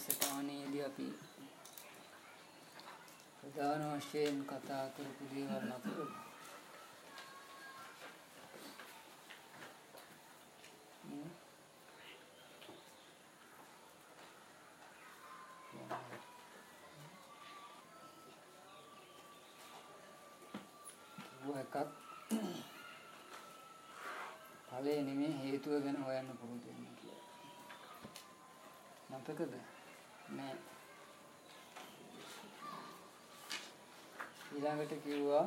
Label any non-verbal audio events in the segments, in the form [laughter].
වැඩසටහනේදී අපි ප්‍රධාන වශයෙන් කතා කරපු දේවල් අතර එකක් ඵලය නෙමෙයි හේතුව ගැන හොයන්න පුරුදු වෙන්න කියලා. මතකද? නෑ. ඊළඟට කිව්වා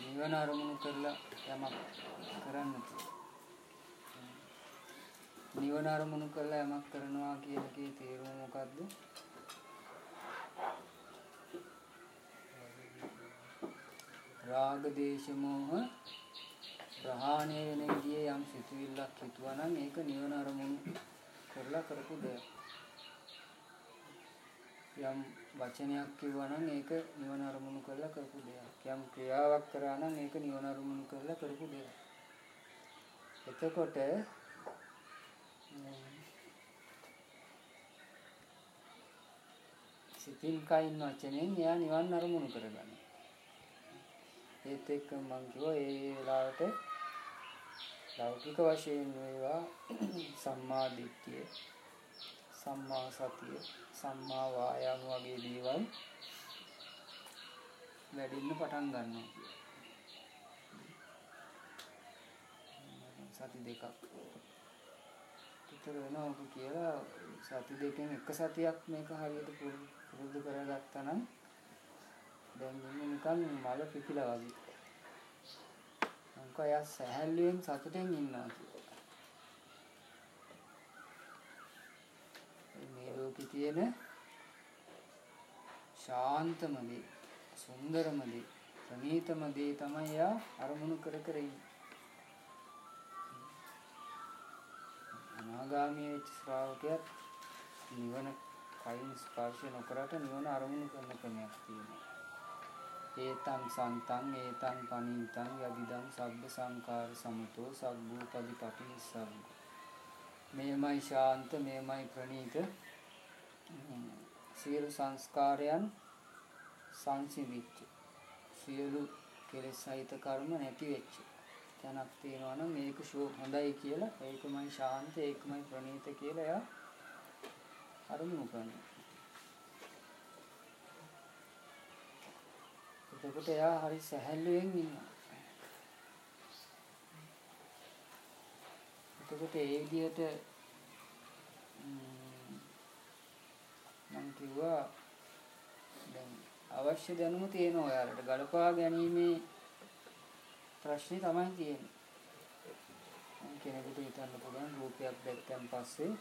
නිවන අරමුණු කරලා යමක් කරන්න නිවන අරමුණු කරලා යමක් කරනවා කියන එකේ තේරුම මොකද්ද? රාග දේශ මොහ ප්‍රහාණය වෙන විදිහේ යම් සිතුවිල්ලක් හිතුවා නම් ඒක නිවන අරමුණු කරලා කරපු දෙයක්. යම් වචනයක් කිව්වා නම් ඒක නිවන අරමුණු කරලා කරපු දෙයක්. යම් ක්‍රියාවක් කරා නම් ඒක නිවන අරමුණු කරලා කරපු දෙයක්. එතකොට සිතින් කයින් වචනෙන් එයා නිවන් අරමුණු කරගන්න. ඒත් එක්ක මම කිව්වා ඒ වෙලාවට ලෞකික වශයෙන් වේවා. සම්මා දිට්ඨිය සම්මා සතිය සම්මා වායාම වගේ දේවල් වැඩින්න පටන් ගන්නවා. සති දෙකක්. විතර වෙනවා ඔබ කියලා සති දෙකෙන් එක සතියක් මේක හරියට පුරුදු කරගත්තා නම් දැන් ඉන්නේ නිකන් මල පිපිලා වගේ. මොකක් යා සැහැල්ලුවෙන් සතුටෙන් ඉන්නවා කියලා. මේ ලෝකේ තියෙන ශාන්තම දේ, සුන්දරම දේ, ප්‍රණීතම දේ තමයි යා අරමුණු කර කර ඉන්නේ. අනාගාමී වෙච්ච ශ්‍රාවකයාත් නිවන කයින් ස්පර්ශ නොකරට නිවන අරමුණු කරන ක්‍රමයක් තියෙනවා. ඒතං සන්තං ඒතං පනීතං යදිදං සබ්බ සංකාර සමතෝ සබ්බූ පදිපටි නිස්සග්ග. මෙයමයි ශාන්ත මෙයමයි ප්‍රණීත සියලු සංස්කාරයන් සංසිඳිච්ච සියලු කෙලෙස් සහිත කර්ම නැති වෙච්ච තැනක් තියෙනවා නම් මේක ෂෝ හොඳයි කියලා ඒකමයි ශාන්ත ඒකමයි ප්‍රණීත කියලා එයා අරමුණු කරනවා. එතකොට එයා හරි සැහැල්ලුවෙන් ඉන්නවා. එතකොට ඒ විදිහට මම කිව්වා දැන් අවශ්‍ය දැනුම තියෙනවා ඔයාලට ගලපා ගැනීමේ ප්‍රශ්නේ තමයි තියෙන්නේ. කෙනෙකුට හිතන්න පුළුවන් රූපයක් දැක්කන් පස්සේ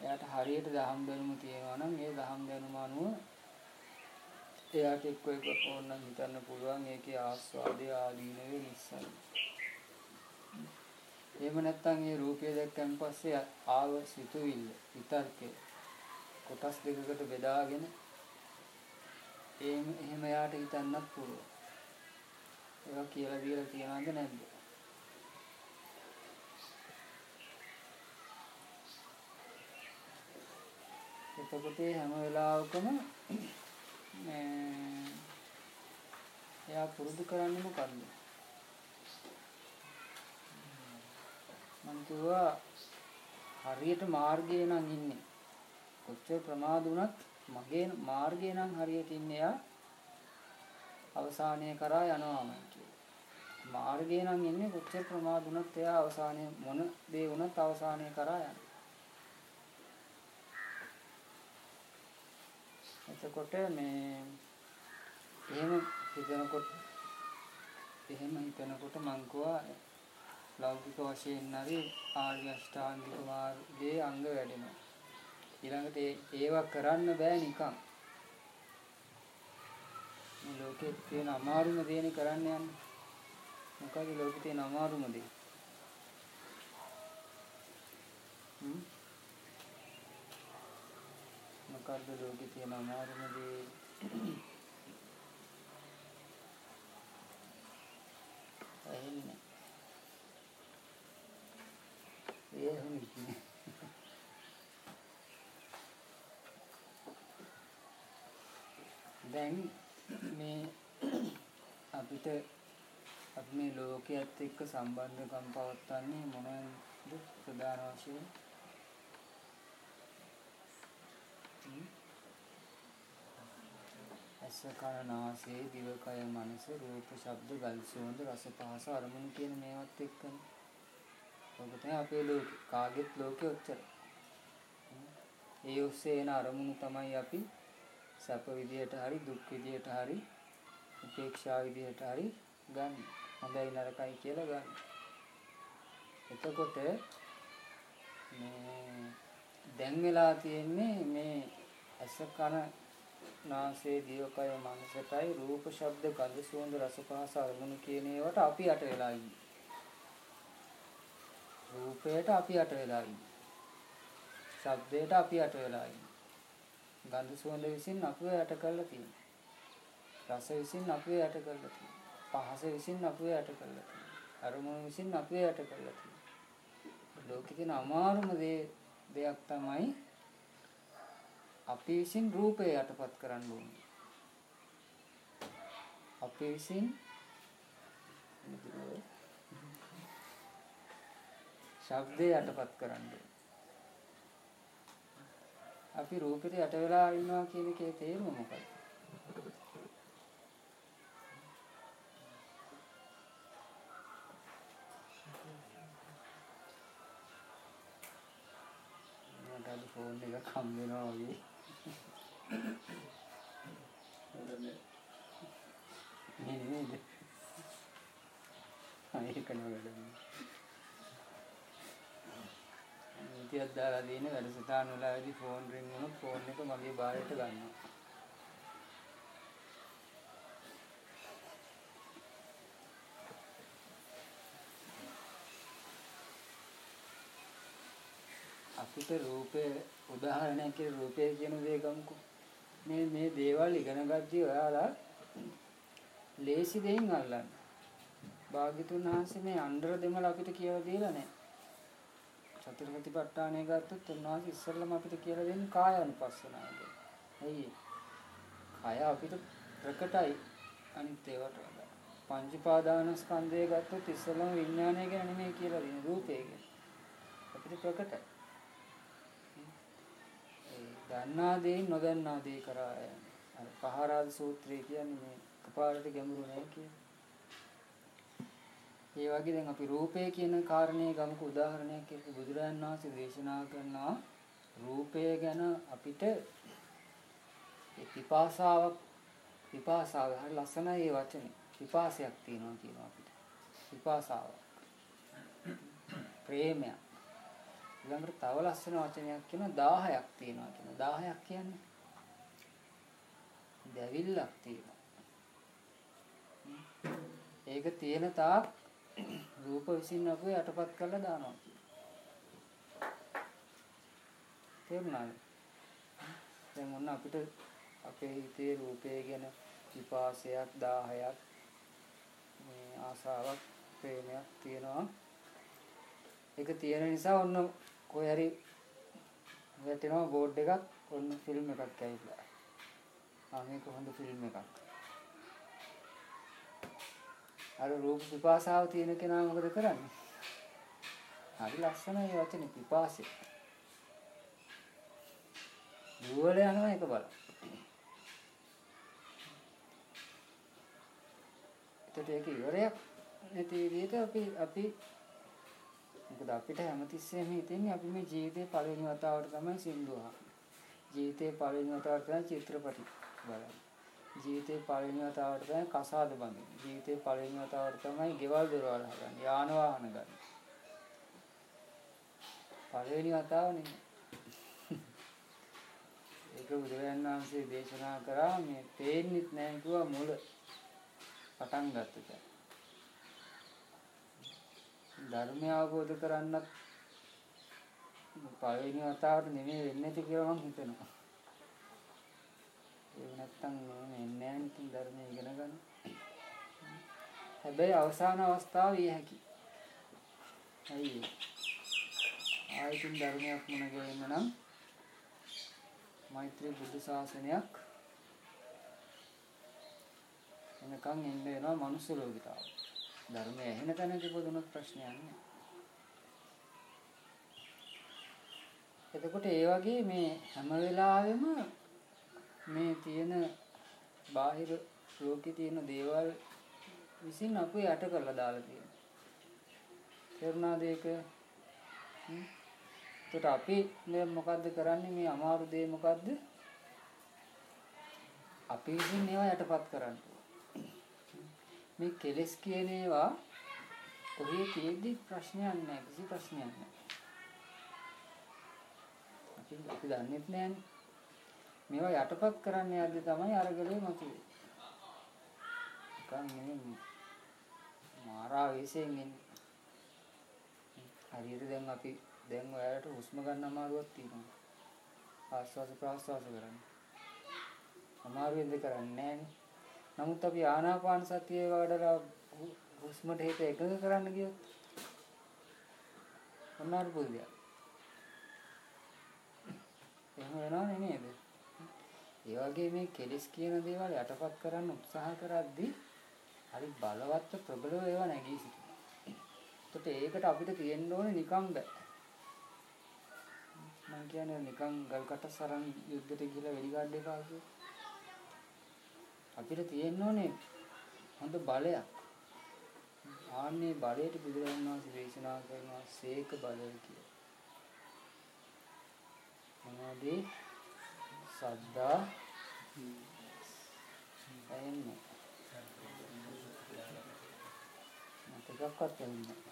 එයාට හරියට දහම් දැනුම තියෙනවා නම් ඒ දහම් දැනුම අනුව එයාට එක්ක එක ඕනනම් හිතන්න පුළුවන් ඒකේ ආස්වාදය ආදීනවේ නිස්සයි. එහෙම නැත්නම් ඒ රූපය දැක්කන් පස්සේ ආව සිතුවිල්ල විතර්කය කොටස් දෙකකට බෙදාගෙන එහෙම එහෙම යාට හිතන්නත් පුළුවන්. ඒවා කියලා දීලා තියනවද නැද්ද? එතකොට හැම වෙලාවකම එයා පුරුදු කරන්නේ මොකද්ද? මං කිව්වා හරියට මාර්ගයේ නම් ඉන්නේ. කොච්චර ප්‍රමාද වුණත් මගේ මාර්ගයේ නම් හරියට ඉන්නේ එයා අවසානය කරා යනවාමයි කියලා. මාර්ගයේ නම් ඉන්නේ කොච්චර ප්‍රමාද වුණත් එයා අවසානය මොන දේ වුණත් අවසානය කරා යනවා. එතකොට මේ එහෙම හිතනකොට එහෙම හිතනකොට මං කවා ලෞකික වශයෙන් හරි ආර්ය අෂ්ටාංගික මාර්ගයේ අංග වැඩෙනවා. ඊළඟට ඒවා කරන්න බෑ නිකන්. මේ ලෝකේ තියෙන අමාරුම දේනේ කරන්න යන්නේ. මොකද ලෝකේ තියෙන අමාරුම දේ? හ්ම් මොකද්ද ලෝකේ තියෙන අමාරුම දේ? ඇහෙන්නේ ඒ හුන්නේ දැන් මේ අපිට අපි මේ ලෝකයේත් එක්ක සම්බන්ධකම් පවත්වන්නේ මොනවද ප්‍රධාන වශයෙන්? ඇස කන නාසය දිවකය මනස රූප ශබ්ද ගල් සුවඳ රස පහස අරමුණු කියන මේවත් එක්කනේ. ඔක තමයි අපේ ලෝකේ. කාගෙත් ලෝකේ ඔච්චර. ඒ ඔස්සේ එන අරමුණු තමයි අපි සැප විදියට හරි දුක් විදියට හරි උපේක්ෂා විදියට හරි ගන්න. හොඳයි නරකයි කියලා ගන්න. එතකොට මේ දැන් වෙලා තියෙන්නේ මේ ඇස කන නාසය දිවකය මනසටයි රූප ශබ්ද ගන්ධ සුවඳ රස පහස අරමුණු කියන ඒවාට අපි යට වෙලා ඉන්නේ. රූපයට අපි යට වෙලා ඉන්නේ. ශබ්දයට අපි යට වෙලා ඉන්නේ. ගන්ධ සුවඳ විසින් අපිව යට කරලා තියෙනවා. රස විසින් අපිව යට කරලා තියෙනවා. පහස විසින් අපිව යට කරලා තියෙනවා. අරමුණු විසින් අපිව යට කරලා තියෙනවා. ලෝකේ තියෙන අමාරුම දේ දෙයක් තමයි අපි විසින් රූපය යටපත් කරන්න ඕනේ. අපි විසින් ශබ්දය යටපත් කරන්න අපි රූපෙට යට වෙලා ඉන්නවා කියන එකේ තේරුම මොකක්ද? මට ෆෝන් එක කම් වෙනවා වගේ. මේ නේද? ආ ඒක නෙවෙයි වැඩන්නේ. ඉතියක් දාලා දින වැඩසටහන් වලදී ෆෝන් රින් වුණොත් ෆෝන් එක මගේ බාරයට ගන්නවා. අපිට රූපේ උදාහරණයක් කියලා රූපය කියන දේ ගමුකෝ. මේ මේ දේවල් ඉගෙන ගත්තී ඔයාලා ලේසි දෙයින් අල්ලන්න. භාග්‍යතුන් වහන්සේ මේ අnder දෙමළ අපිට කියලා දීලා නැහැ. සතර සතිපට්ඨානය ගත්තොත් උන්වහන්සේ ඉස්සෙල්ලම අපිට කියලා දෙන්නේ කාය අනුපස්සනාව ගැන. ඇයි? කාය අපිට ප්‍රකටයි අනිත් ඒවාට වඩා. පංච පාදානස්කන්ධය ගත්තොත් ඉස්සෙල්ලම විඥානය ගැන නෙමෙයි කියලා දෙන්නේ රූපය ගැන. අපිට ප්‍රකටයි. දන්නා දේ නොදන්නා දේ කරා අර පහරාද සූත්‍රය කියන්නේ මේ කපාලට ගැඹුරු නෑ කියන්නේ. ඒ වගේ දැන් අපි රූපය කියන කාරණේ ගමුක උදාහරණයක් එක්ක බුදුරජාණන් වහන්සේ දේශනා කරනවා රූපය ගැන අපිට ඒ පිපාසාවක් පිපාසාව හරි ලස්සනයි ඒ වචනේ. පිපාසයක් තියෙනවා කියනවා අපිට. පිපාසාවක්. ප්‍රේමයක්. ඊළඟට තව ලස්සන වචනයක් කියනවා 1000ක් තියෙනවා කියනවා 1000ක් කියන්නේ දැවිල්ලක් තියෙනවා. ඒක තියෙන තාක් රූප විසින් අපව යටපත් කරලා දානවා තේරුණාද? දැන් මොන අපිට අපේ හිතේ රූපය ගැන විපාසයක් 1000ක් මේ ආසාවක් ප්‍රේමයක් තියෙනවා. ඒක තියෙන නිසා ඔන්න කොහේ හරි වැටෙනවා බෝඩ් එකක් ඔන්න ෆිල්ම් එකක් ඇවිල්ලා. ආ මේක හොඳ ෆිල්ම් එකක්. අර රූප පිපාසාව තියෙන කෙනා මොකද කරන්නේ? හරි ලස්සනයි වචනේ පිපාසය. දුවල යනවා එක බලන්න. එතකොට ඒක ඉවරයක් නැති විදිහට අපි අපි මොකද අපිට හැමතිස්සෙම හිතෙන්නේ අපි මේ ජීවිතේ පළවෙනි වතාවට තමයි සින්දු ජීවිතේ පළවෙනි වතාවට තමයි චිත්‍රපටි බලන්නේ. ජීවිතේ පළවෙනි වතාවට තමයි කසාද බඳින්නේ. ජීවිතේ පළවෙනි වතාවට තමයි ගෙවල් දොරවල් හදන්නේ. යාන වාහන ගන්න. පළවෙනි වතාව නෙමෙයි. [laughs] ඒක බුදුරජාණන් වහන්සේ දේශනා කරා මේ පේන්නෙත් නැහැ කිව්වා මුල පටන් ගත්තා. ධර්මය අවබෝධ කරන්නත් පළවෙනි වතාවට නෙමෙයි වෙන්නේ නැති කියලා මම හිතනවා. ඒක නැත්තම් එන්නේ නැහැ නේ ධර්මය ඉගෙන ගන්න. හැබැයි අවසාන අවස්ථාව විය හැකි. ඇයි ආයතින් ධර්මයක් මුණ ගැහෙන්න නම් මෛත්‍රී බුද්ධ ශාසනයක් අවශ්‍යයි. ඒක බුදුරජාණන් වහන්සේ දේශනා කරා. ඒක බුදුරජාණන් වහන්සේ දේශනා කරා මේ පේන්නෙත් නැහැ කිව්වා මුල පටන් ගත්තා. ධර්මය අවබෝධ කරන්නත් පළවෙනි වතාවට නෙමෙයි වෙන්නේ නැති කියලා මම හිතනවා. හැබැයි අවසාන අවස්ථාව විය හැකි. එනකන් එන්න වෙනවා මනුස්ස ලෝකයට ආව. ධර්මය ඇහෙන තැනක ඉපදුනොත් ප්‍රශ්නයක් නෑ. එතකොට ඒ වගේ මේ හැම වෙලාවෙම මේ තියෙන බාහිර ලෝකේ තියෙන දේවල් විසින් අපි යට කරලා දාලා තියෙනවා. තේරුණාද ඒක? එතකොට අපි මේ මොකද්ද කරන්නේ මේ අමාරු දේ මොකද්ද? අපි විසින් ඒවා යටපත් කරන්න. මේ කෙලස් කියන ඒවා කොහේ තියෙද්දි ප්‍රශ්නයක් නැහැ කිසි ප්‍රශ්නයක් නැහැ. අපි අපි දන්නේත් නැහැනේ. මේවා යටපත් කරන්න යද්දි තමයි අරගලේ මතුවේ. නිකන් නෙමෙයි මාරා වෙසෙන් එන්නේ. හරියට දැන් අපි දැන් ඔයාලට හුස්ම ගන්න අමාරුවක් තියෙනවා. ආස්වාද ප්‍රාස්වාද කරන්න. අමාරුවෙන්ද කරන්නේ නැහනේ. නමුත් අපි ආනාපාන සතියේ වඩලා හුස්මට හිත එකඟ කරන්න ගියොත් අමාරු පුදුලියක්. එහෙම වෙනවනේ නේද? ඒ වගේ මේ කෙලස් කියන දේවල් යටපත් කරන්න උත්සාහ කරද්දී හරි බලවත් ප්‍රබලව ඒවා නැගී සිටිනවා. එතකොට ඒකට අපිට තියෙන්න ඕනේ නිකම් බෑ. මම කියන්නේ නිකන් ගල්කට සරන් යුද්ධෙට ගිහලා වෙඩි ගන්න එපා කියලා. අපිට තියෙන්න ඕනේ හොඳ බලයක්. ආන්නේ බලයට බුදුරජාණන් වහන්සේ දේශනා කරනවා සීක බලය කියලා. මොනවද? සද්දා එන්නේ. මතකක්වත් එන්නේ.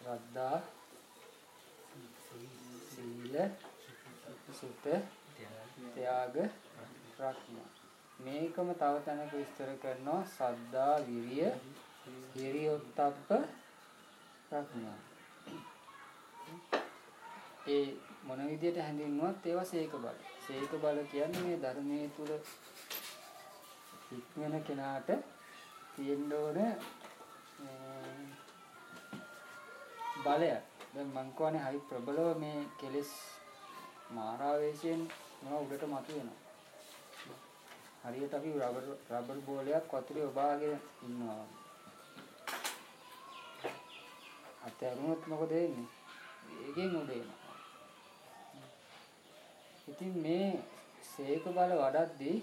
ශ්‍රද්ධා සීල සුත ත්‍යාග ප්‍රඥා. මේකම තව තැනක විස්තර කරනවා. සද්දා විරිය හිරියොත්ප්ප ප්‍රඥා. ඒ මොන විදියට හැඳින්වුවත් ඒවා සීක බල. සීක බල කියන්නේ මේ ධර්මයේ තුල ඉක්මන කෙනාට තියෙන්න ඕන බලයක් දැන් මං කියවනේ හරි ප්‍රබලව මේ කෙලෙස් මාරාවේශයෙන් මොනවා උඩට මතුවෙනවා. හරියට අපි රබර් රබර් බෝලයක් වතුරේ ඔබාගෙන ඉන්නවා. අතහැරුණොත් මොකද වෙන්නේ? ඒකෙන් උඩ එනවා. ඉතින් මේ සේක බල වඩද්දී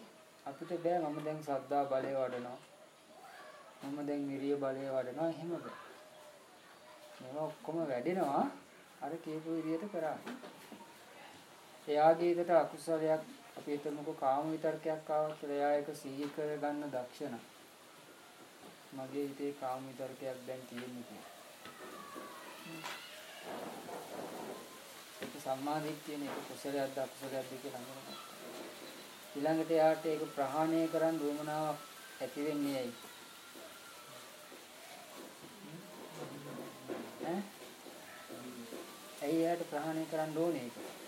අපිට බෑ මම දැන් සද්දා බලය වඩනවා. මම දැන් නිරිය බලය වඩනවා එහෙම බෑ. මේවා ඔක්කොම වැඩෙනවා අර කියපු විදිහට කරා. එයාගේ හිතට අකුසලයක් අපි හිතමුකෝ කාම විතර්කයක් ආවා කියලා එයා ඒක සිහි කරගන්න දක්ෂණ. මගේ හිතේ කාම විතර්කයක් දැන් තියෙන්නේ කියලා. ඒක සම්මාදිට්ඨියනේ ඒක කුසලයක්ද අකුසලයක්ද කියලා හඳුනගන්න. ඊළඟට එයාට ඒක ප්‍රහාණය කරන්න උවමනාවක් ඇති වෙන්නේ ඇයි? ඈ? ඇයි එයාට ප්‍රහාණය කරන්න ඕනේ ඒක?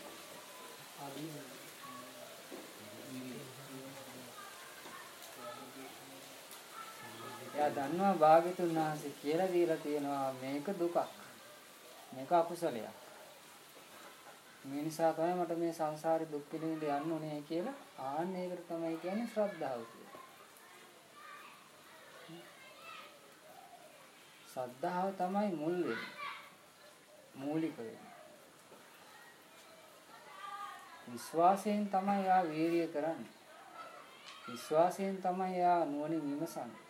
එයා දන්නවා භාග්‍යතුන් වහන්සේ කියලා දීලා තියෙනවා මේක දුකක්. මේක අකුසලයක්. මේ නිසා තමයි මට මේ සංසාරේ දුක් පිළිඳ යන්න ඕනේ කියලා ආන්න ඒකට තමයි කියන්නේ ශ්‍රද්ධාව කියලා. ශ්‍රද්ධාව තමයි මුල් වෙන්නේ. මූලික වෙන්නේ. විශ්වාසයෙන් තමයි යා වීරිය කරන්නේ. විශ්වාසයෙන් තමයි යා නුවණින් විමසන්නේ.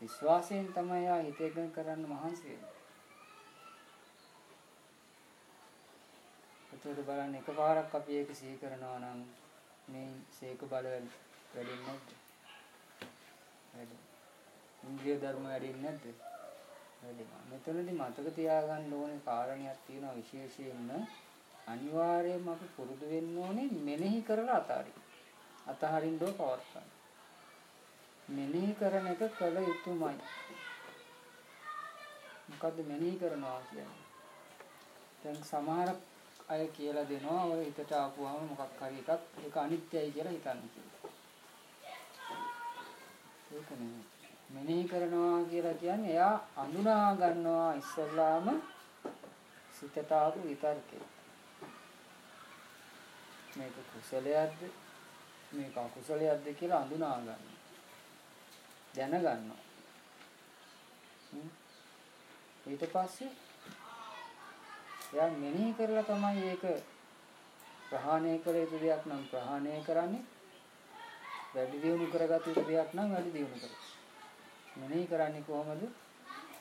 විශ්වාසයෙන් තමයි යා හිත එකඟ කරන්න මහන්සි වෙන්නේ. එතකොට බලන්න එකපාරක් අපි ඒක සිහි කරනවා නම් මේ සීක බල වැඩෙන්නේ නැද්ද? වැඩි. ඉන්ද්‍රිය ධර්ම වැඩෙන්නේ නැද්ද? වැඩෙනවා. මෙතනදී මතක තියාගන්න ඕනේ කාරණයක් තියෙනවා විශේෂයෙන්ම අනිවාර්යයෙන්ම අපි පුරුදු වෙන්න ඕනේ මෙනෙහි කරලා අතාරින්න. අතහරින්න ඕ පවත්තන්න. මෙනෙහි කරන එක කළ යුතුමයි. මොකද්ද මෙනෙහි කරනවා කියන්නේ? දැන් සමහර අය කියලා දෙනවා ඔය හිතට ආපුවාම මොකක් හරි එකක් ඒක අනිත්‍යයි කියලා හිතන්න කියලා. ඒක නෙමෙයි. මෙනෙහි කරනවා කියලා කියන්නේ එයා අඳුනා ගන්නවා ඉස්සල්ලාම සිතට ආපු විතර්කේ. මේක කුසලයක්ද මේක අකුසලයක්ද කියලා අඳුනා ගන්න. දැනගන්නවා. ඊට පස්සේ එයා මෙනෙහි කරලා තමයි ඒක ප්‍රහාණය කළ යුතු දෙයක් නම් ප්‍රහාණය කරන්නේ වැඩි දියුණු කරගත යුතු දෙයක් නම් වැඩි දියුණු කරගන්න. මෙනෙහි කරන්නේ කොහොමද?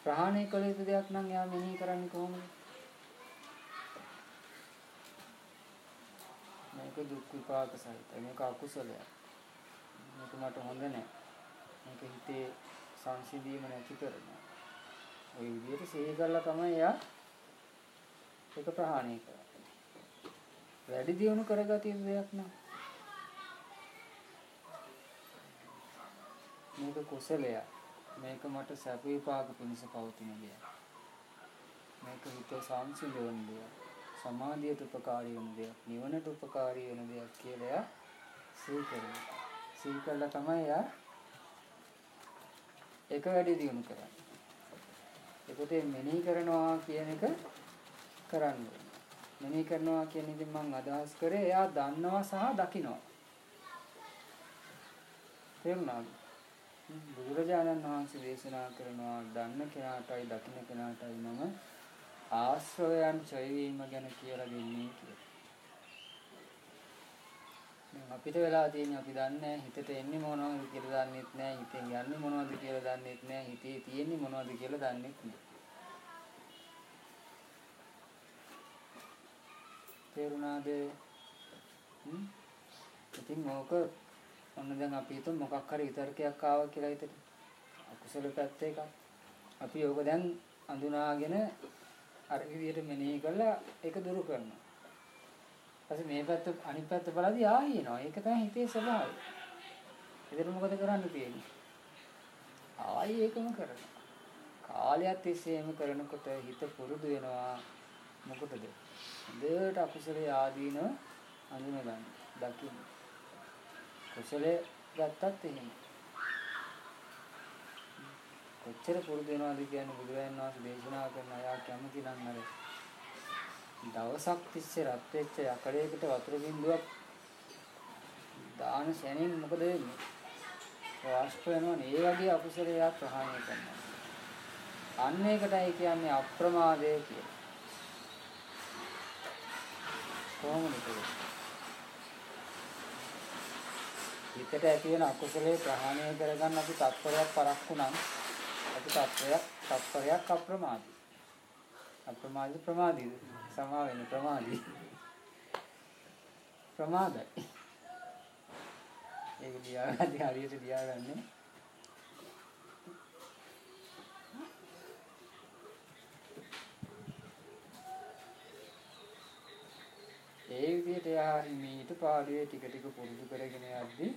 ප්‍රහාණය කළ යුතු දෙයක් නම් එයා මෙනෙහි කරන්නේ කොහොමද? මේක දුක් විපාක සහිතයි. මේක අකුසලයක්. මේක මට හොඳ නැහැ. මේක හිතේ සංසිඳීම නැති කරනවා. ওই විදිහට සිහි කරලා තමයි එයා ඒක ප්‍රහාණය කරන්නේ. වැඩි දියුණු කරගatiya යුතු දෙයක් නෑ. මේක කුසලයක්. මේක මට සැප විපාක පිණිස පවතින දෙයක්. මේක හිත සංසිඳවන දෙයක්. සමාධියට උපකාරී වෙන දෙයක්. නිවනට උපකාරී වෙන දෙයක් කියලා සිහි කරනවා. සිහි කළා තමයි යා ඒක වැඩි දියුණු කරන්නේ. ඒකට මෙනෙහි කරනවා කියන එක කරන්න මෙනෙහි කරනවා කියන එකෙන් මම අදහස් කරේ එයා දන්නවා සහ දකිනවා. තේරුණාද? බුදුරජාණන් වහන්සේ දේශනා කරනවා දන්න කෙනාටයි දකින්න කෙනාටයි මම ආශ්‍රවයන් ඡය වීම ගැන කියලා දෙන්නේ කියලා. දැන් අපිට වෙලා තියෙන්නේ අපි දන්නේ හිතට එන්නේ මොනවද කියලා දන්නෙත් නැහැ හිතෙන් යන්නේ මොනවද කියලා දන්නෙත් නැහැ හිතේ තියෙන්නේ මොනවද කියලා දන්නෙත් නැහැ. තේරුණාද? හ්ම්? ඉතින් ඕක ඔන්න දැන් අපි හිතමු මොකක් හරි විතර්කයක් ආවා කියලා හිතට. අකුසල පැත්ත එකක්. අපි ඕක දැන් අඳුනාගෙන අර විදිහට මෙනෙහි කරලා ඒක දුරු කරනවා ඊපස්සේ මේ පැත්ත අනිත් පැත්ත බලද්දී ආයෙ එනවා. ඒක තමයි හිතේ ස්වභාවය. එතන මොකද කරන්න තියෙන්නේ? ආයෙ ඒකම කරනවා. කාලයක් තිස්සේම කරනකොට හිත පුරුදු වෙනවා. මොකටද? හොඳට අකුසලයේ ආදීන අඳුන ගන්න. දකින්න. කුසලයේ ගත්තත් එහෙම. කොච්චර පුරුදු වෙනවද කියන්නේ බුදුරජාණන් වහන්සේ දේශනා කරන අය කැමති නම් අර දවසක් තිස්සේ රත් වෙච්ච යකඩයකට වතුර බින්දුවක් දාන ශැනින් මොකද වෙන්නේ? වාෂ්ප වෙනවනේ. ඒ වගේ අකුසලයක් ප්‍රහාණය කරනවා. අන්න ඒකටයි කියන්නේ අප්‍රමාදය කියලා. කොහොමද කියන්නේ? හිතට ඇති වෙන අකුසලේ ප්‍රහාණය කරගන්න අපි තත්පරයක් පරක්කු නම් අපි තත්පරයක් තත්පරයක් අප්‍රමාදී. අප්‍රමාදී ප්‍රමාදීද? සමා වෙන ප්‍රමාදී. ප්‍රමාදයි. ඒක ලියාගන්න හරියට ලියාගන්නේ. ඒ විදිහට එයා මීට පාඩුවේ ටික ටික පුරුදු කරගෙන යද්දී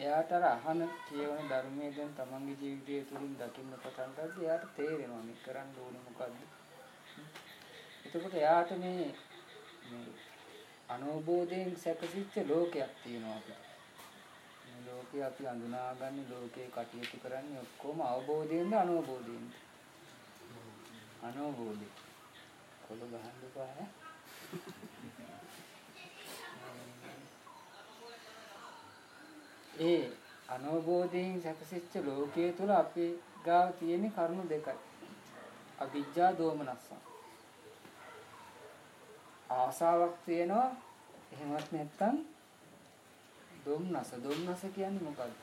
එයාට අර අහන කියවන ධර්මයේ දැන් තමන්ගේ ජීවිතය තුළින් දකින්න පටන් ගද්දී එයාට තේරෙනවා මේ කරන්න ඕනේ මොකද්ද එතකොට එයාට මේ මේ අනෝබෝධයෙන් සැකසිච්ච ලෝකයක් තියෙනවා අපිට. මේ ලෝකේ අපි අඳුනාගන්නේ ලෝකේ කටයුතු කරන්නේ ඔක්කොම අවබෝධයෙන්ද අනෝබෝධයෙන්ද? අනෝබෝධය. කොළ ගහන්නකෝ ඈ. ඒ. අනෝබෝධයෙන් සැකසිච්ච ලෝකයේ තුල අපේ ගාව තියෙන කරුණු දෙකයි. අවිජ්ජා දෝමනස්සං. ආසාවක් තියෙනවා. එහෙමත් නැත්නම් දුම්නස දුම්නස කියන්නේ මොකද්ද?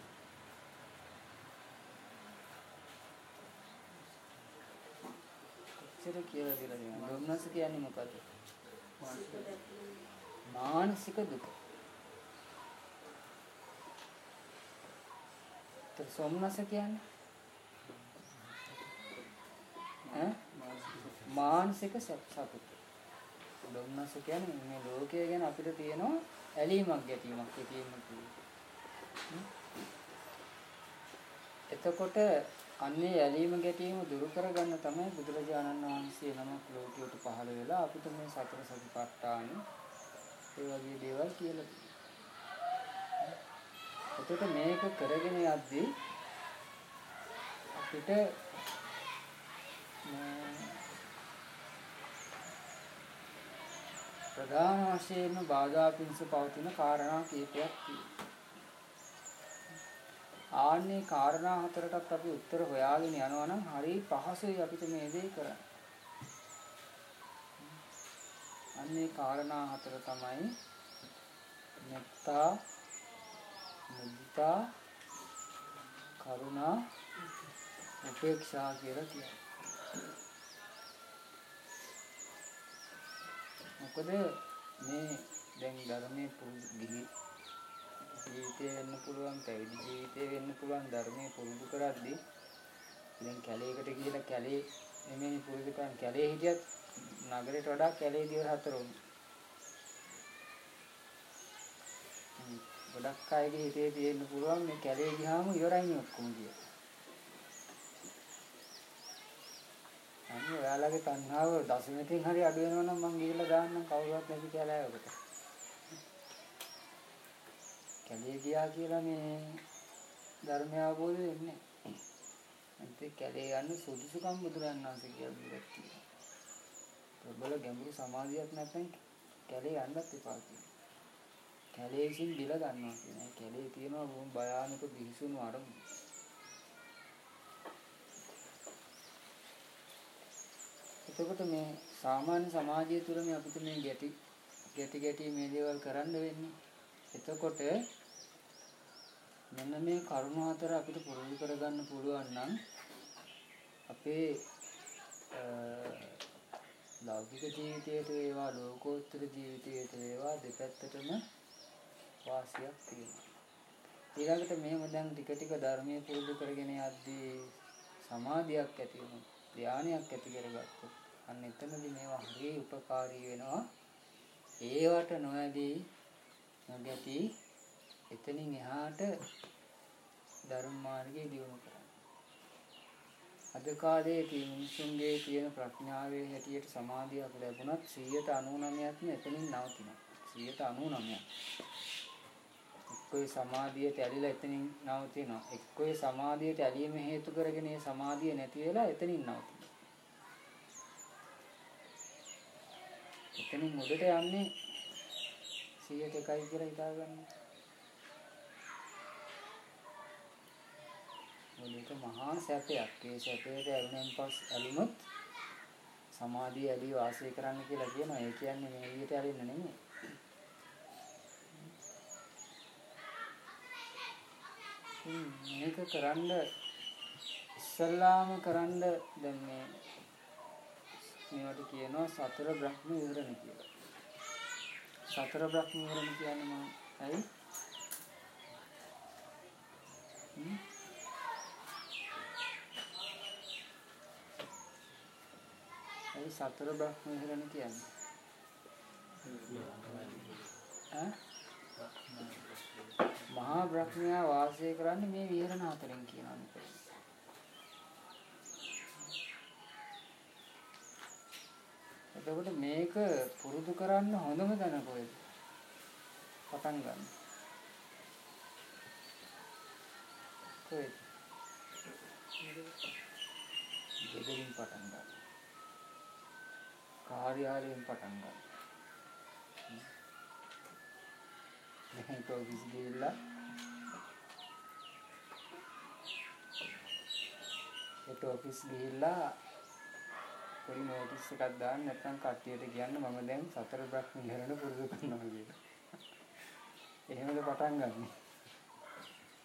කොච්චර කියලා දෙලා දෙනවා? දුම්නස කියන්නේ මොකද්ද? මානසික දුක. තර සොම්නස කියන්නේ ඈ මානසික සතුට දුම්නස කියන්නේ මේ ලෝකය ගැන අපිට තියෙනවා ඇලීමක් ගැටීමක් තියෙනවා එතකොට අන්නේ ඇලීම ගැටීම දුරු කරගන්න තමයි බුදුරජාණන් වහන්සේ නමක් ලෝකයට පහළ වෙලා අපිට මේ සතර සතිපට්ඨාන ඒ වගේ දේවල් කියලා එතකොට මේක කරගෙන යද්දී අපිට ප්‍රධාන වශයෙන්ම බාධා පිණිස පවතින කාරණා කීපයක් තියෙනවා. ආන්නේ කාරණා හතරටත් අපි උත්තර හොයාගෙන යනවා නම් හරි පහසුයි අපිට මේ දේ කරන්න. අන්නේ කාරණා හතර තමයි මෙත්තා, මුදිතා, කරුණා, උපේක්ෂා කියලා කියන්නේ. මොකද මේ දැන් ධර්මයේ පුරුදු ගිහි ජීවිතේ වෙන්න පුළුවන් පැවිදි ජීවිතේ වෙන්න පුළුවන් ධර්මයේ පුරුදු කරද්දී දැන් කැලේකට ගිහලා කැලේ නෙමෙයි පුරුදු කරන් කැලේ හිටියත් නගරයට වඩා කැලේ දිවර හතරුන් ගොඩක් අයගේ හිතේ තියෙන්න පුළුවන් මේ කැලේ ගියාම ඉවරයිනේ ඔක්කොම කියලා. අන්න ඔයාලගේ තණ්හාව දශමකින් හරි අඩු වෙනවා නම් මං ගිහිල්ලා දාන්නම් කවුරුවත් නැති කැලෑවකට. කැලේ ගියා කියලා මේ ධර්මය අවබෝධ වෙන්නේ නැහැ. අන්තිම කැලේ යන්න සුදුසුකම් බුදුරන් වහන්සේ කියලා දීලා තියෙනවා. ප්‍රබල ගැඹුරු සමාධියක් නැත්නම් කැලේ යන්නත් එපා කියනවා. කැලේ විසින් දිල ගන්නවා කියනවා. කැලේ තියෙනවා බොහොම භයානක බිහිසුණු අරමුණු. එතකොට මේ සාමාන්‍ය සමාජය තුළ මේ අපිට මේ ගැටි ගැටි ගැටි මේ දේවල් කරන්න වෙන්නේ. එතකොට මෙන්න මේ කරුණ හතර අපිට පුරුදු කරගන්න පුළුවන් නම් අපේ ලෞකික ජීවිතයට වේවා ලෝකෝත්තර ජීවිතයට වේවා දෙපැත්තටම වාසියක් තියෙනවා. ඊළඟට මෙහෙම දැන් ටික ටික ධර්මයේ පුරුදු කරගෙන යද්දී සමාධියක් ඇති වෙනවා. ධානයක් ඇති කරගත්තොත් අන්න එතනදී මේවා හරිය උපකාරී වෙනවා. ඒවට නොඇදී නොගැටි එතනින් එහාට ධර්ම මාර්ගයේ දියුණු කරන්න. අද කාලේ තියෙන මිනිසුන්ගේ තියෙන ප්‍රඥාවේ හැටියට සමාධියක් ලැබුණත් 199ක්ම එතනින් නවතිනවා. 199ක්. එක්කෝ සමාධියට ඇලිලා එතනින් නවතිනවා. එක්කෝ සමාධියට ඇලීම හේතු කරගෙන ඒ සමාධිය නැති වෙලා එතනින් නවතිනවා. එතනින් උඩට යන්නේ 100ට එකයි කියලා හිතාගන්න. මොලේක මහා සැපයක්. ඒ සැපයට ඇලුනෙන් පස් ඇලුනොත් සමාධිය ඇලී වාසය කරන්න කියලා කියනවා. ඒ කියන්නේ මේ විදිහට ඇලෙන්න නෙමෙයි. මේක කරන්න ඉස්සල්ලාම කරන්න දැන් මේ මේවට කියනවා සතර බ්‍රහ්ම විහරණ කියලා. සතර බ්‍රහ්ම විහරණ කියන්නේ මොකක්ද? ඇයි? ඇයි සතර බ්‍රහ්ම විහරණ කියන්නේ? ඈ? මහා බ්‍රහ්මයා වාසය කරන්නේ මේ විහරණ හතරෙන් කියනවා. එතකොට මේක පුරුදු කරන්න හොඳම තැන කොහෙද? පටන් ගන්න. කොහෙද? ගෙදරින් පටන් ගන්න. කාර්යාලයෙන් පටන් ගන්න. මේක ඔෆිස් ගිහිල්ලා ඒක ඔෆිස් ගිහිල්ලා පොඩි නෝටිස් එකක් දාන්න නැත්නම් කට්ටියට කියන්න මම දැන් සතර බ්‍රහ්ම විහරණ පුරුදු කරනවා කියලා. එහෙමද පටන් ගන්න.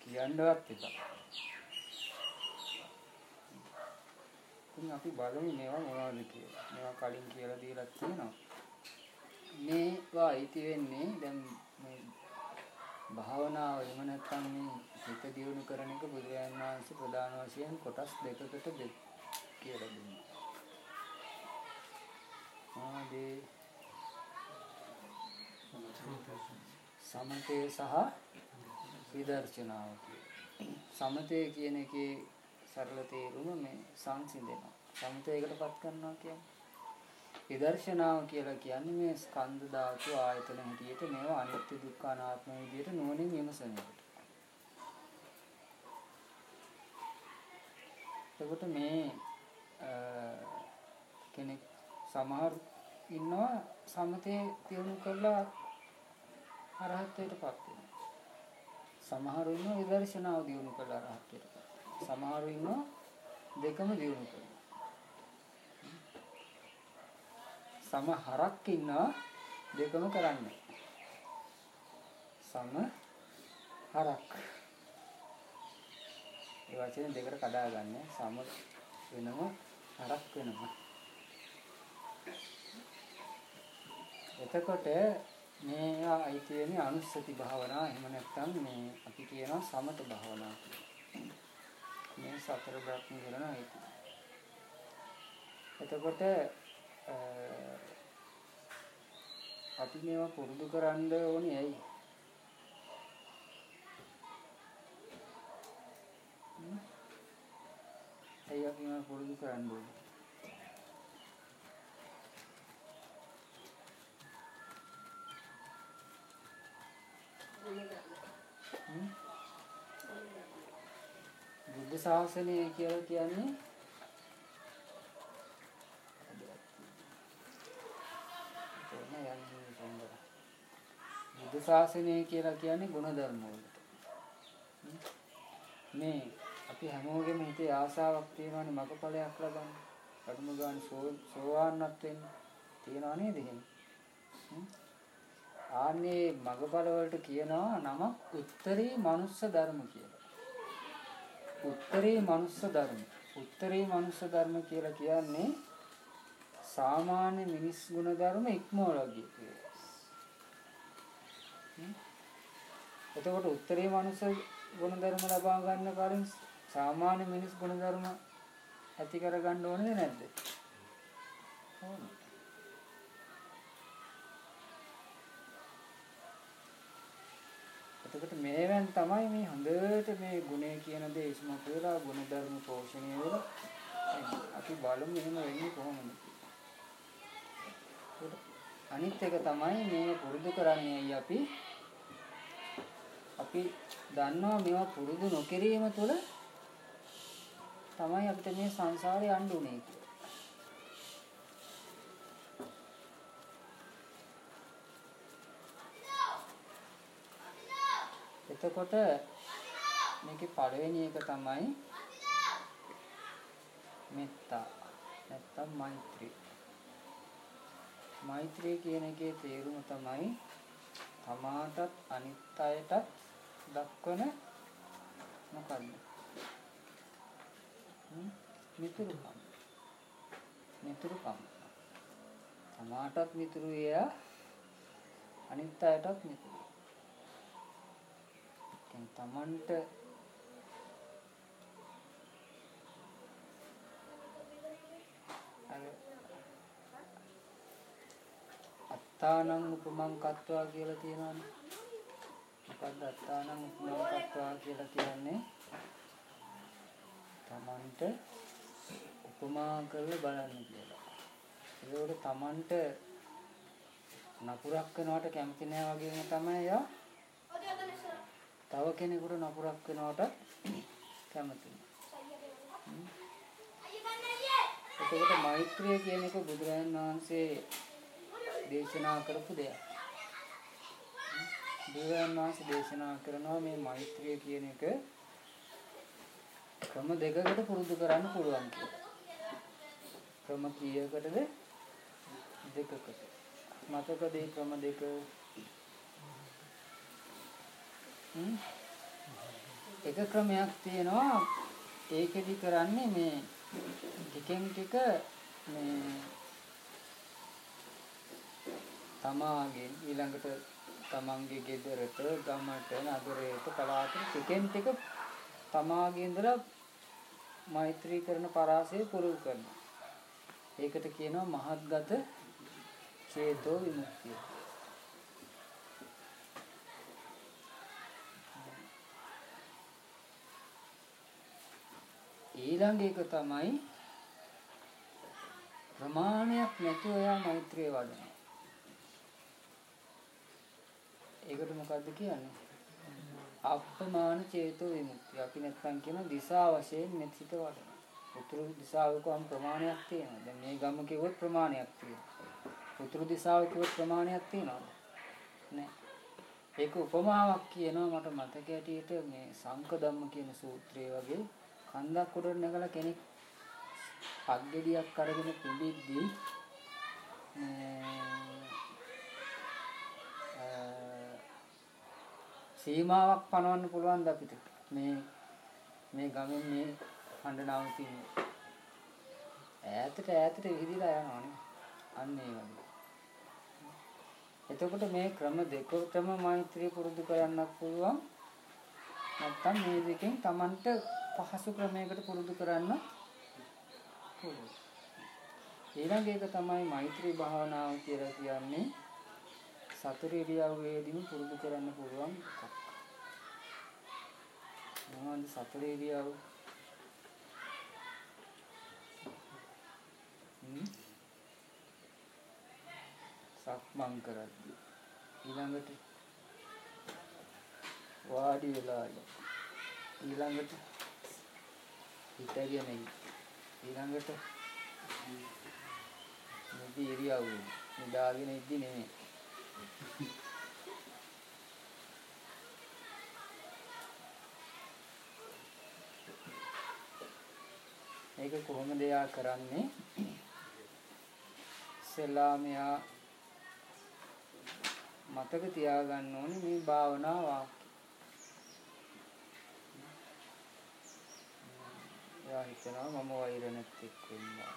කියන්නවත් එපා. ඉතින් අපි බලමු මේවා මොනවද කියලා. මේවා කලින් කියලා දීලා තියෙනවා. මේවා අයිති වෙන්නේ දැන් මේ භාවනාව එහෙම නැත්නම් මේ හිත දියුණු කරන එක බුදුරජාණන් වහන්සේ ප්‍රධාන වශයෙන් කොටස් දෙකකට කියලා දුන්නා. ආදී සමතය සහ විදර්ශනාව සමතය කියන එකේ සරල තේරුම මේ සංසිඳෙනවා සමතයකටපත් කරනවා කියන්නේ විදර්ශනාව කියලා කියන්නේ මේ ස්කන්ධ ධාතු ආයතන හැටියට මේවා අනිත්‍ය දුක්ඛ අනාත්ම විදියට නුවණින් විමසන එකට. එතකොට මේ කෙනෙක් සමහර ඉන්නවා සමතේ තියුණු කළා අරහත්ත්වයටපත් වෙනවා. සමහරු ඉන්නවා විදර්ශනාව දියුණු කළා අරහත්ත්වයටපත්. සමහරු ඉන්නවා දෙකම දියුණු කළා. සමහරක් ඉන්නවා දෙකම කරන්නේ. සම හරක්. ඒ වචනේ දෙකට කඩා ගන්න. සම වෙනම හරක් වෙනම. එතකොට මේ අයිති වෙන්නේ අනුස්සති භාවනා එහෙම නැත්නම් මේ අපි කියනවා සමත භාවනා මේ සතර බ්‍රහ්ම කරන අයිති. එතකොට අපි මේවා පුරුදු කරන්න ඕනේ ඇයි? ඇයි අපි මේවා පුරුදු කරන්න ඕනේ? බුද්ධ ශාසනය කියලා කියන්නේ බුද්ධ ශාසනය කියලා කියන්නේ ගුණධර්ම වලට. මේ අපි හැමෝගෙම හිතේ ආසාවක් තියෙනවානේ මගපලයක් ලබන්න. කඩම ගන්න සෝවාන්වත් වෙන්න. තියනවා නේද එහෙම? ආන්නේ මගපල වලට කියනවා නම උත්තරී මනුස්ස ධර්ම කියලා. උත්තරී මනුස්ස ධර්ම. උත්තරී මනුස්ස ධර්ම කියලා කියන්නේ සාමාන්‍ය මිනිස් ගුණ ධර්ම ඉක්මවලා ගිය එතකොට උත්තරී මනුස්ස ගුණ ධර්ම ලබා ගන්න කලින් සාමාන්‍ය මිනිස් ගුණ ධර්ම ඇති කර ගන්න ඕනේද නැද්ද? ඕනේ. එතකොට මේවෙන් තමයි මේ හොඳට මේ ගුණය කියන දේ ඉස්මතු වෙලා ගුණ ධර්ම පෝෂණය වෙලා අපි බලමු එහෙම වෙන්නේ කොහොමද අනිත් එක තමයි මේ පුරුදු කරන්නේ අපි අපි දන්නවා මේවා පුරුදු නොකිරීම තුළ තමයි අපිට මේ සංසාරේ යන්න උනේ කියලා. එතකොට මේකේ පළවෙනි එක තමයි මෙත්තා නැත්තම් මෛත්‍රී. මෛත්‍රී කියන එකේ තේරුම තමයි තමාටත් අනිත් අයටත් දක්වන මොකක්ද? මිතුරුකම්. මිතුරුකම්. තමාටත් මිතුරු එයා අනිත් අයටත් මිතුරු. කියන්නේ අත්තානං උපමං කත්වා කියලා තියෙනවානේ. මොකද්ද අත්තානං උපමං කත්වා කියලා කියන්නේ? Tamanට උපමා කරලා බලන්න කියලා. ඒකට Tamanට නපුරක් වෙනවට කැමති නෑ වගේම තමයි යා තව කෙනෙකුට නපුරක් වෙනවට කැමති එතකොට මෛත්‍රිය කියන එක බුදුරජාණන් වහන්සේ දේශනා කරපු දෙයක්. බුදුරජාණන් වහන්සේ දේශනා කරනවා මේ මෛත්‍රිය කියන එක ක්‍රම දෙකකට පුරුදු කරන්න පුළුවන් කියලා. ක්‍රම කීයකටද? දෙකකට. මතකද මේ ක්‍රම දෙක? එක ක්‍රමයක් තියෙනවා ඒකෙදි කරන්නේ මේ ටිකෙන් ටික මේ තමාගෙන් ඊළඟට තමන්ගේ ගෙදරට ගමට නගරයට පළාතට ටිකෙන් ටික තමාගේ ඉඳලා මෛත්‍රී කරන පරාසය පුරුදු කරනවා. ඒකට කියනවා මහත්ගත චේතෝ විමුක්තිය. ඊළඟ එක තමයි ප්‍රමාණයක් නැතුව එයා මෛත්‍රිය වඩනවා. ඒකට මොකද්ද කියන්නේ? අප්‍රමාණ චේතෝ විමුක්තිය. අපි නැත්නම් කියන දිසා වශයෙන් මෙත් සිත වඩනවා. උතුරු දිසාවකම ප්‍රමාණයක් තියෙනවා. දැන් මේ ගම කිව්වොත් ප්‍රමාණයක් තියෙනවා. උතුරු දිශාව කිව්ව ප්‍රමාණයක් තියනවද? නෑ. ඒක උපමාවක් කියනවා මට මතක ඇටියට මේ සංකදම්ම කියන සූත්‍රය වගේ කන්දක් උඩට නැගලා කෙනෙක් අග්ගෙඩියක් අරගෙන පිඹිද්දී සීමාවක් පනවන්න පුළුවන් ද අපිට? මේ මේ ගමෙන් මේ හඬ නවතින්නේ ඈතට ඈතට විහිදිලා යනවානේ. අන්න ඒ වගේ. එතකොට මේ ක්‍රම දෙකටම මෛත්‍රිය පුරුදු කරන්නත් පුළුවන්. නැත්තම් මේ දෙකෙන් Tamanට පහසු ක්‍රමයකට පුරුදු කරන්න පුළුවන්. ඊළඟ එක තමයි මෛත්‍රී භාවනාව කියලා කියන්නේ සතර ඉරියව්වේදීම පුරුදු කරන්න පුළුවන් එකක්. මොනවද සතර ඉරියව්? සක්මන් කරද්දී. ඊළඟට වාඩි වෙලා ඊළඟට හිටගෙන ඊළඟට නිදි ඉරියව්ව. නිදාගෙන ඉද්දි නෙමෙයි. ඒක කොහොමද එයා කරන්නේ ඉස්සෙල්ලාම එයා මතක තියාගන්න ඕනේ මේ භාවනා වාක්‍ය. එයා හිතනවා මම වෛර නැත්තෙක් වෙනවා.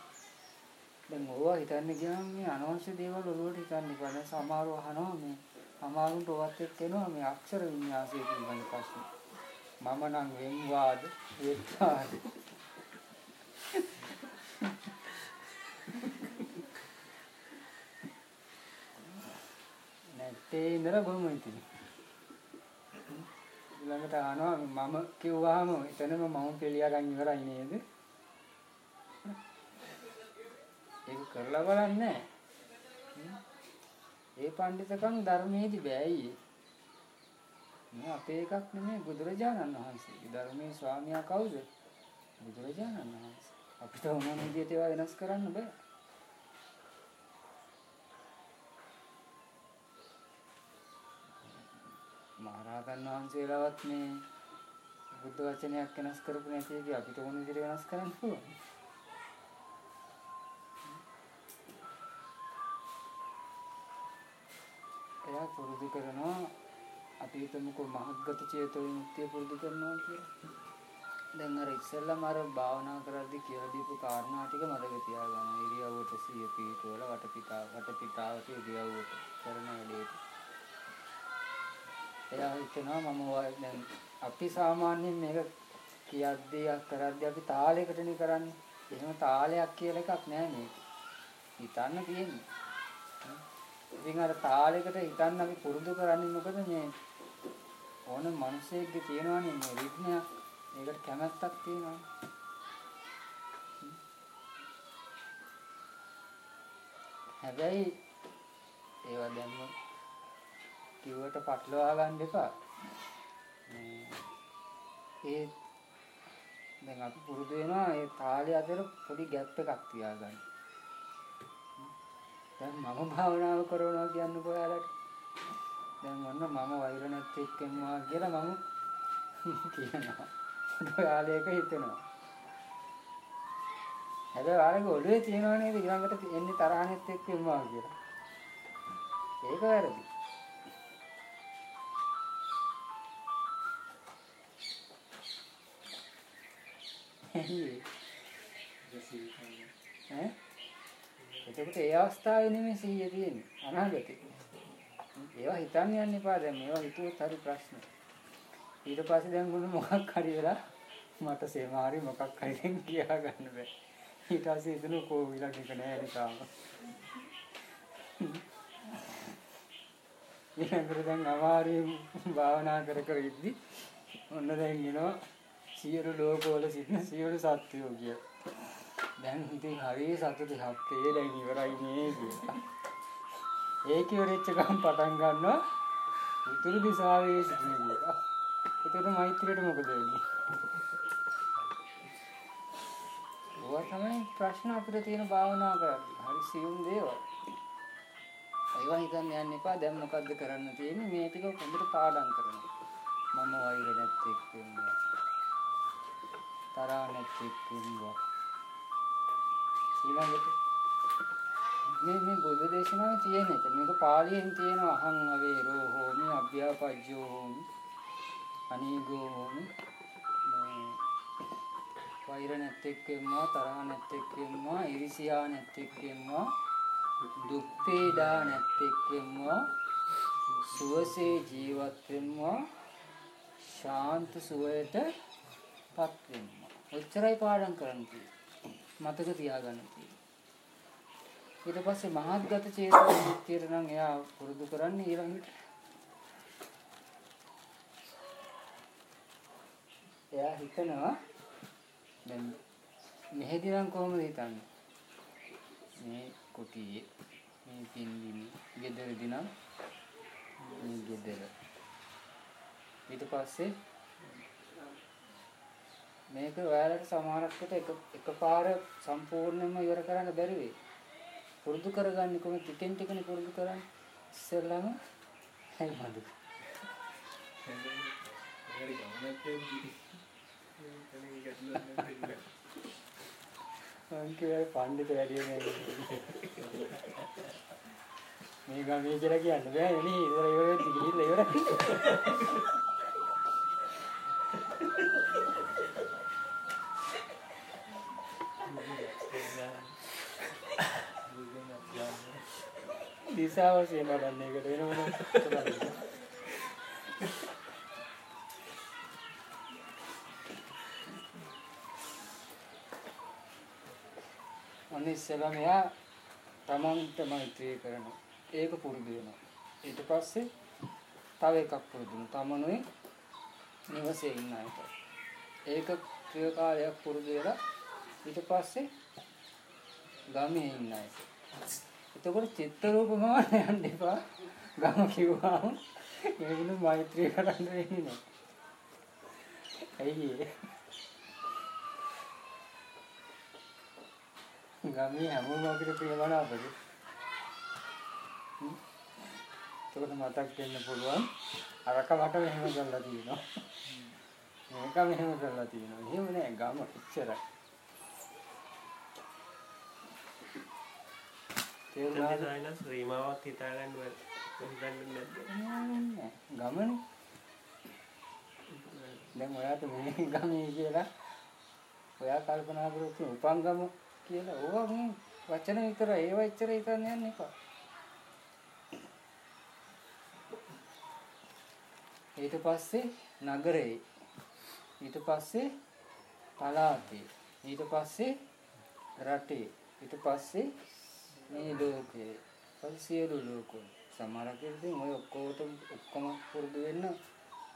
දැන් ඕවා හිතන්න ගියාම මේ අනවශ්‍ය දේවල් ඔලුවට හිතන්න එපා. දැන් සමහරව අහනවා මේ සමහරුන්ට ඔවත් එක්ක එනවා මේ අක්ෂර වින්‍යාසය පිළිබඳ ප්‍රශ්න. මම නම් වෙන්වාද වෙත්වාද නැත්තේ ඉඳලා බොමු ඉතින්. ඊළඟට අහනවා මම කිව්වාම එතනම මම පිළියරන් ඉවරයි නේද? ඒක කරලා බලන්නේ ඒ පඬිතකම් ධර්මයේදී බෑයි මේ අපේ එකක් නෙමෙයි බුදුරජාණන් වහන්සේ. ධර්මයේ ස්වාමියා කවුද? බුදුරජාණන් වහන්සේ. අපිට ඕන විදිහට ඒවා වෙනස් කරන්න බෑ. මහරහතන් වහන්සේලාවත් මේ බුද්ධ වචනයක් වෙනස් කරපු නැති එක අපිට ඕන විදිහට වෙනස් කරන්න පුළුවන්. එයා පුරුදු කරනවා අපි හිතමුකෝ මහග්ගත චේතෝ විමුක්තිය පුරුදු කරනවා කියලා. දැන් අර ඉස්සෙල්ලාම අර භාවනා කරද්දී කියලා දීපු කාරණා ටික මතක තියාගන්න. ඉරියව්වට සිය පීඨවල වටපිටා වටපිටාවට ඉරියව්වට කරන වැඩේට. එයා හිතනවා මම දැන් අපි සාමාන්‍යයෙන් මේක කියද්දී කරද්දී අපි තාලයකටනේ කරන්නේ. එහෙම තාලයක් කියලා එකක් නෑ මේක. හිතන්න තියෙන්නේ. ඉතින් අර තාලයකට හිතන්න අපි පුරුදු කරන්නේ මොකද මේ ඕන මිනිසෙක්ගේ තියෙනවනේ මේ රිද්මයක් ඒකට කැමැත්තක් තියෙනවා හැබැයි ඒවා දැම්ම කිව්වට පටලවා ගන්න එපා ඒ දැන් අපි පුරුදු වෙනවා ඒ තාලය අතර පොඩි ગેප් එකක් තියාගන්න දැන් මම භාවනාව කරනවා කියන්නකෝ ඔයාලට. දැන් ඔන්න මම වෛර නැත් එක්කෙනවා කියලා මම කියනවා. ඔයාලේක හිතෙනවා. හැබැයි ඔයාලගේ ඔළුවේ තියෙනව නේද ඊළඟට එන්නේ තරහ නැත් එක්කෙනවා කියලා. ඒක වැරදි. [laughs] එතකොට ඒ අවස්ථාවේ නෙමෙයි සිහිය තියෙන්නේ අනාගතේ. ඒවා හිතන්න යන්න එපා දැන් මේවා හිතුවොත් හරි ප්‍රශ්න. ඊට පස්සේ දැන් මොන මොකක් හරි වෙලා මට සේමාරි මොකක් හරි දැන් කියා ගන්න බෑ. ඊට පස්සේ එතන කෝවිලක් එක නෑ නිකාම. ඊළඟට දැන් අමාරුවෙන් භාවනා කර කර ඉද්දි ඔන්න දැන් එනවා සියලු ලෝකවල සිටින සියලු සත්වයෝ කියලා. දැන් ඉතින් හරිය සතුටු හත්තේ දැන් ඉවරයි නේ කියලා. ඒක ඉවරෙච්ච ගමන් පටන් ගන්නවා උතුරු දිශාවේ සිටින කියලා. ඒකට මෛත්‍රියට මොකද වෙන්නේ? ඔය තමයි ප්‍රශ්න අපිට තියෙන භාවනා කරන්නේ. හරි සියුම් දේවල්. ඒවා හිතන්න යන්න එපා. දැන් මොකද්ද කරන්න තියෙන්නේ? මේ ටික හොඳට පාඩම් කරන්න. මම වෛර නැත්තේ වෙනවා. තරහ නැත්තේ වෙනවා. ඊළඟට මේ මේ බුද්ධ දේශනාවේ තියෙන එක. මේක පාලියෙන් තියෙන අහං අවේරෝ හෝමි අභ්‍යාපජ්ජෝ හෝමි අනීගෝ හෝමි වෛර නැත්තෙක් වෙනවා තරහ නැත්තෙක් වෙනවා ඉරිසියා නැත්තෙක් වෙනවා දුක් පීඩා නැත්තෙක් වෙනවා සුවසේ ජීවත් වෙනවා ශාන්ත සුවයට පත් වෙනවා ඔච්චරයි පාඩම් කරන්න. තියෙන්නේ මතක තියාගන්න. තියෙන්නේ ඊට පස්සේ මහත්ගත චේතන මුක්තියට නම් එයා පුරුදු කරන්නේ ඊළඟට. එයා හිතනවා දැන් මෙහෙදි නම් කොහොමද හිතන්නේ? මේ කුටියේ මේ පින්දිමි ගෙදරදී නම් මේ ගෙදර. ඊට පස්සේ මේක ඔයාලට සමහරකට එක එකපාර සම්පූර්ණයෙන්ම ඉවර කරන්න බැරි වෙයි පුරුදු කරගන්නේ කොහොමද? ටිකෙන් ටිකනේ පුරුදු කරන්නේ. ඉස්සෙල්ලාම හැයි මදු අංකේ පණ්ඩිත වැඩි මේ ගමේ කියලා කියන්න බෑ නේ. ඉවර ඉවර වෙච්ච ගිහිල්ලා ඉවරයි. දිසාව වශයෙන් වඩන්න එකට වෙන මොනවද අන්න ඉස්සෙල්ලා මෙයා තමන්ට මෛත්‍රී කරනවා. ඒක පුරුදු වෙනවා. ඊට පස්සේ තව එකක් පුරුදු වෙනවා. තමනුයි නිවසේ ඉන්න අයට. ඒක ක්‍රිය කාලයක් පුරුදු වෙලා ඊට පස්සේ ගමේ ඉන්න අයට. එතකොට චිත්ත රූප මාන යන්න එපා. ගම කිව්වම ඒගොල්ලෝ මෛත්‍රී කරන්න වෙන්නේ නැහැ. ඇයි ඒ? ගමේ හැමෝම අපිට ප්‍රියමනාපද? එතකොට මතක් වෙන්න පුළුවන් අරක මට මෙහෙම කරලා තියෙනවා. මේක මෙහෙම කරලා තියෙනවා. එහෙම නෑ ගම එච්චරයි. තේරුණාද? සායනස් රීමාවක් හිතාගන්න හිතන්නේ නැද්ද? ගමනේ. දැන් ඔයාට මේ ගමේ කියලා ඔයා කල්පනා කරොත් උපංගම කියලා ඕවා මේ වචන විතර ඒව එච්චර හිතන්න යන්න එපා. ඊට පස්සේ නගරේ ඊට පස්සේ පළාතේ ඊට පස්සේ රටේ ඊට පස්සේ මේ ලෝකේ පරිසියලු ලෝකවල සමහරක් ඉතින් ඔය ඔක්කොටම ඔක්කොම පුරුදු වෙන්න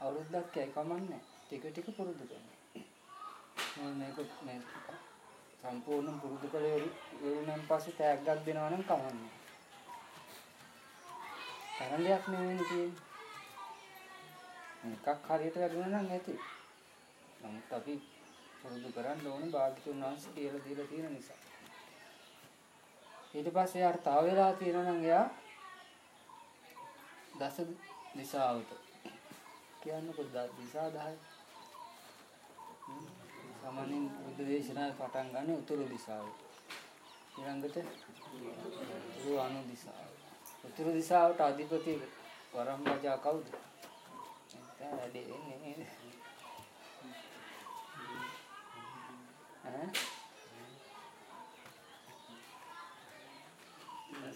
අවුරුද්දක් යයි කමන්නේ? ටික ටික පුරුදු කරන්න මේක මේ සම්පූර්ණ පුරුදු කළේ වුණාන් පස්සේ තෑග්ගක් දෙනවා නම් කමන්නේ. තරංගයක් නෙවෙයි තියෙන්නේ. එකක් හරියට වැඩුණා නම් ඇති. නමුත් අපි පුරුදු කරන්න ඕනේ භාග්‍යතුන් වහන්සේ කියලා දීලා තියෙන නිසා. ඊට පස්සේ යාට තව වෙලා තියෙනවා නම් එයා දස දිශාවට කියන්නකො දිශා 10 සාමාන්‍යයෙන් බුද්ධ දේශනාවේ පටන් ගන්න උතුරු දිශාවට ඊළඟට උතුරු අනු දිශාව උතුරු දිශාවට අධිපති වරම් රජා කවුද? නැත්නම් වැඩි වෙන්නේ නේද? ඈ?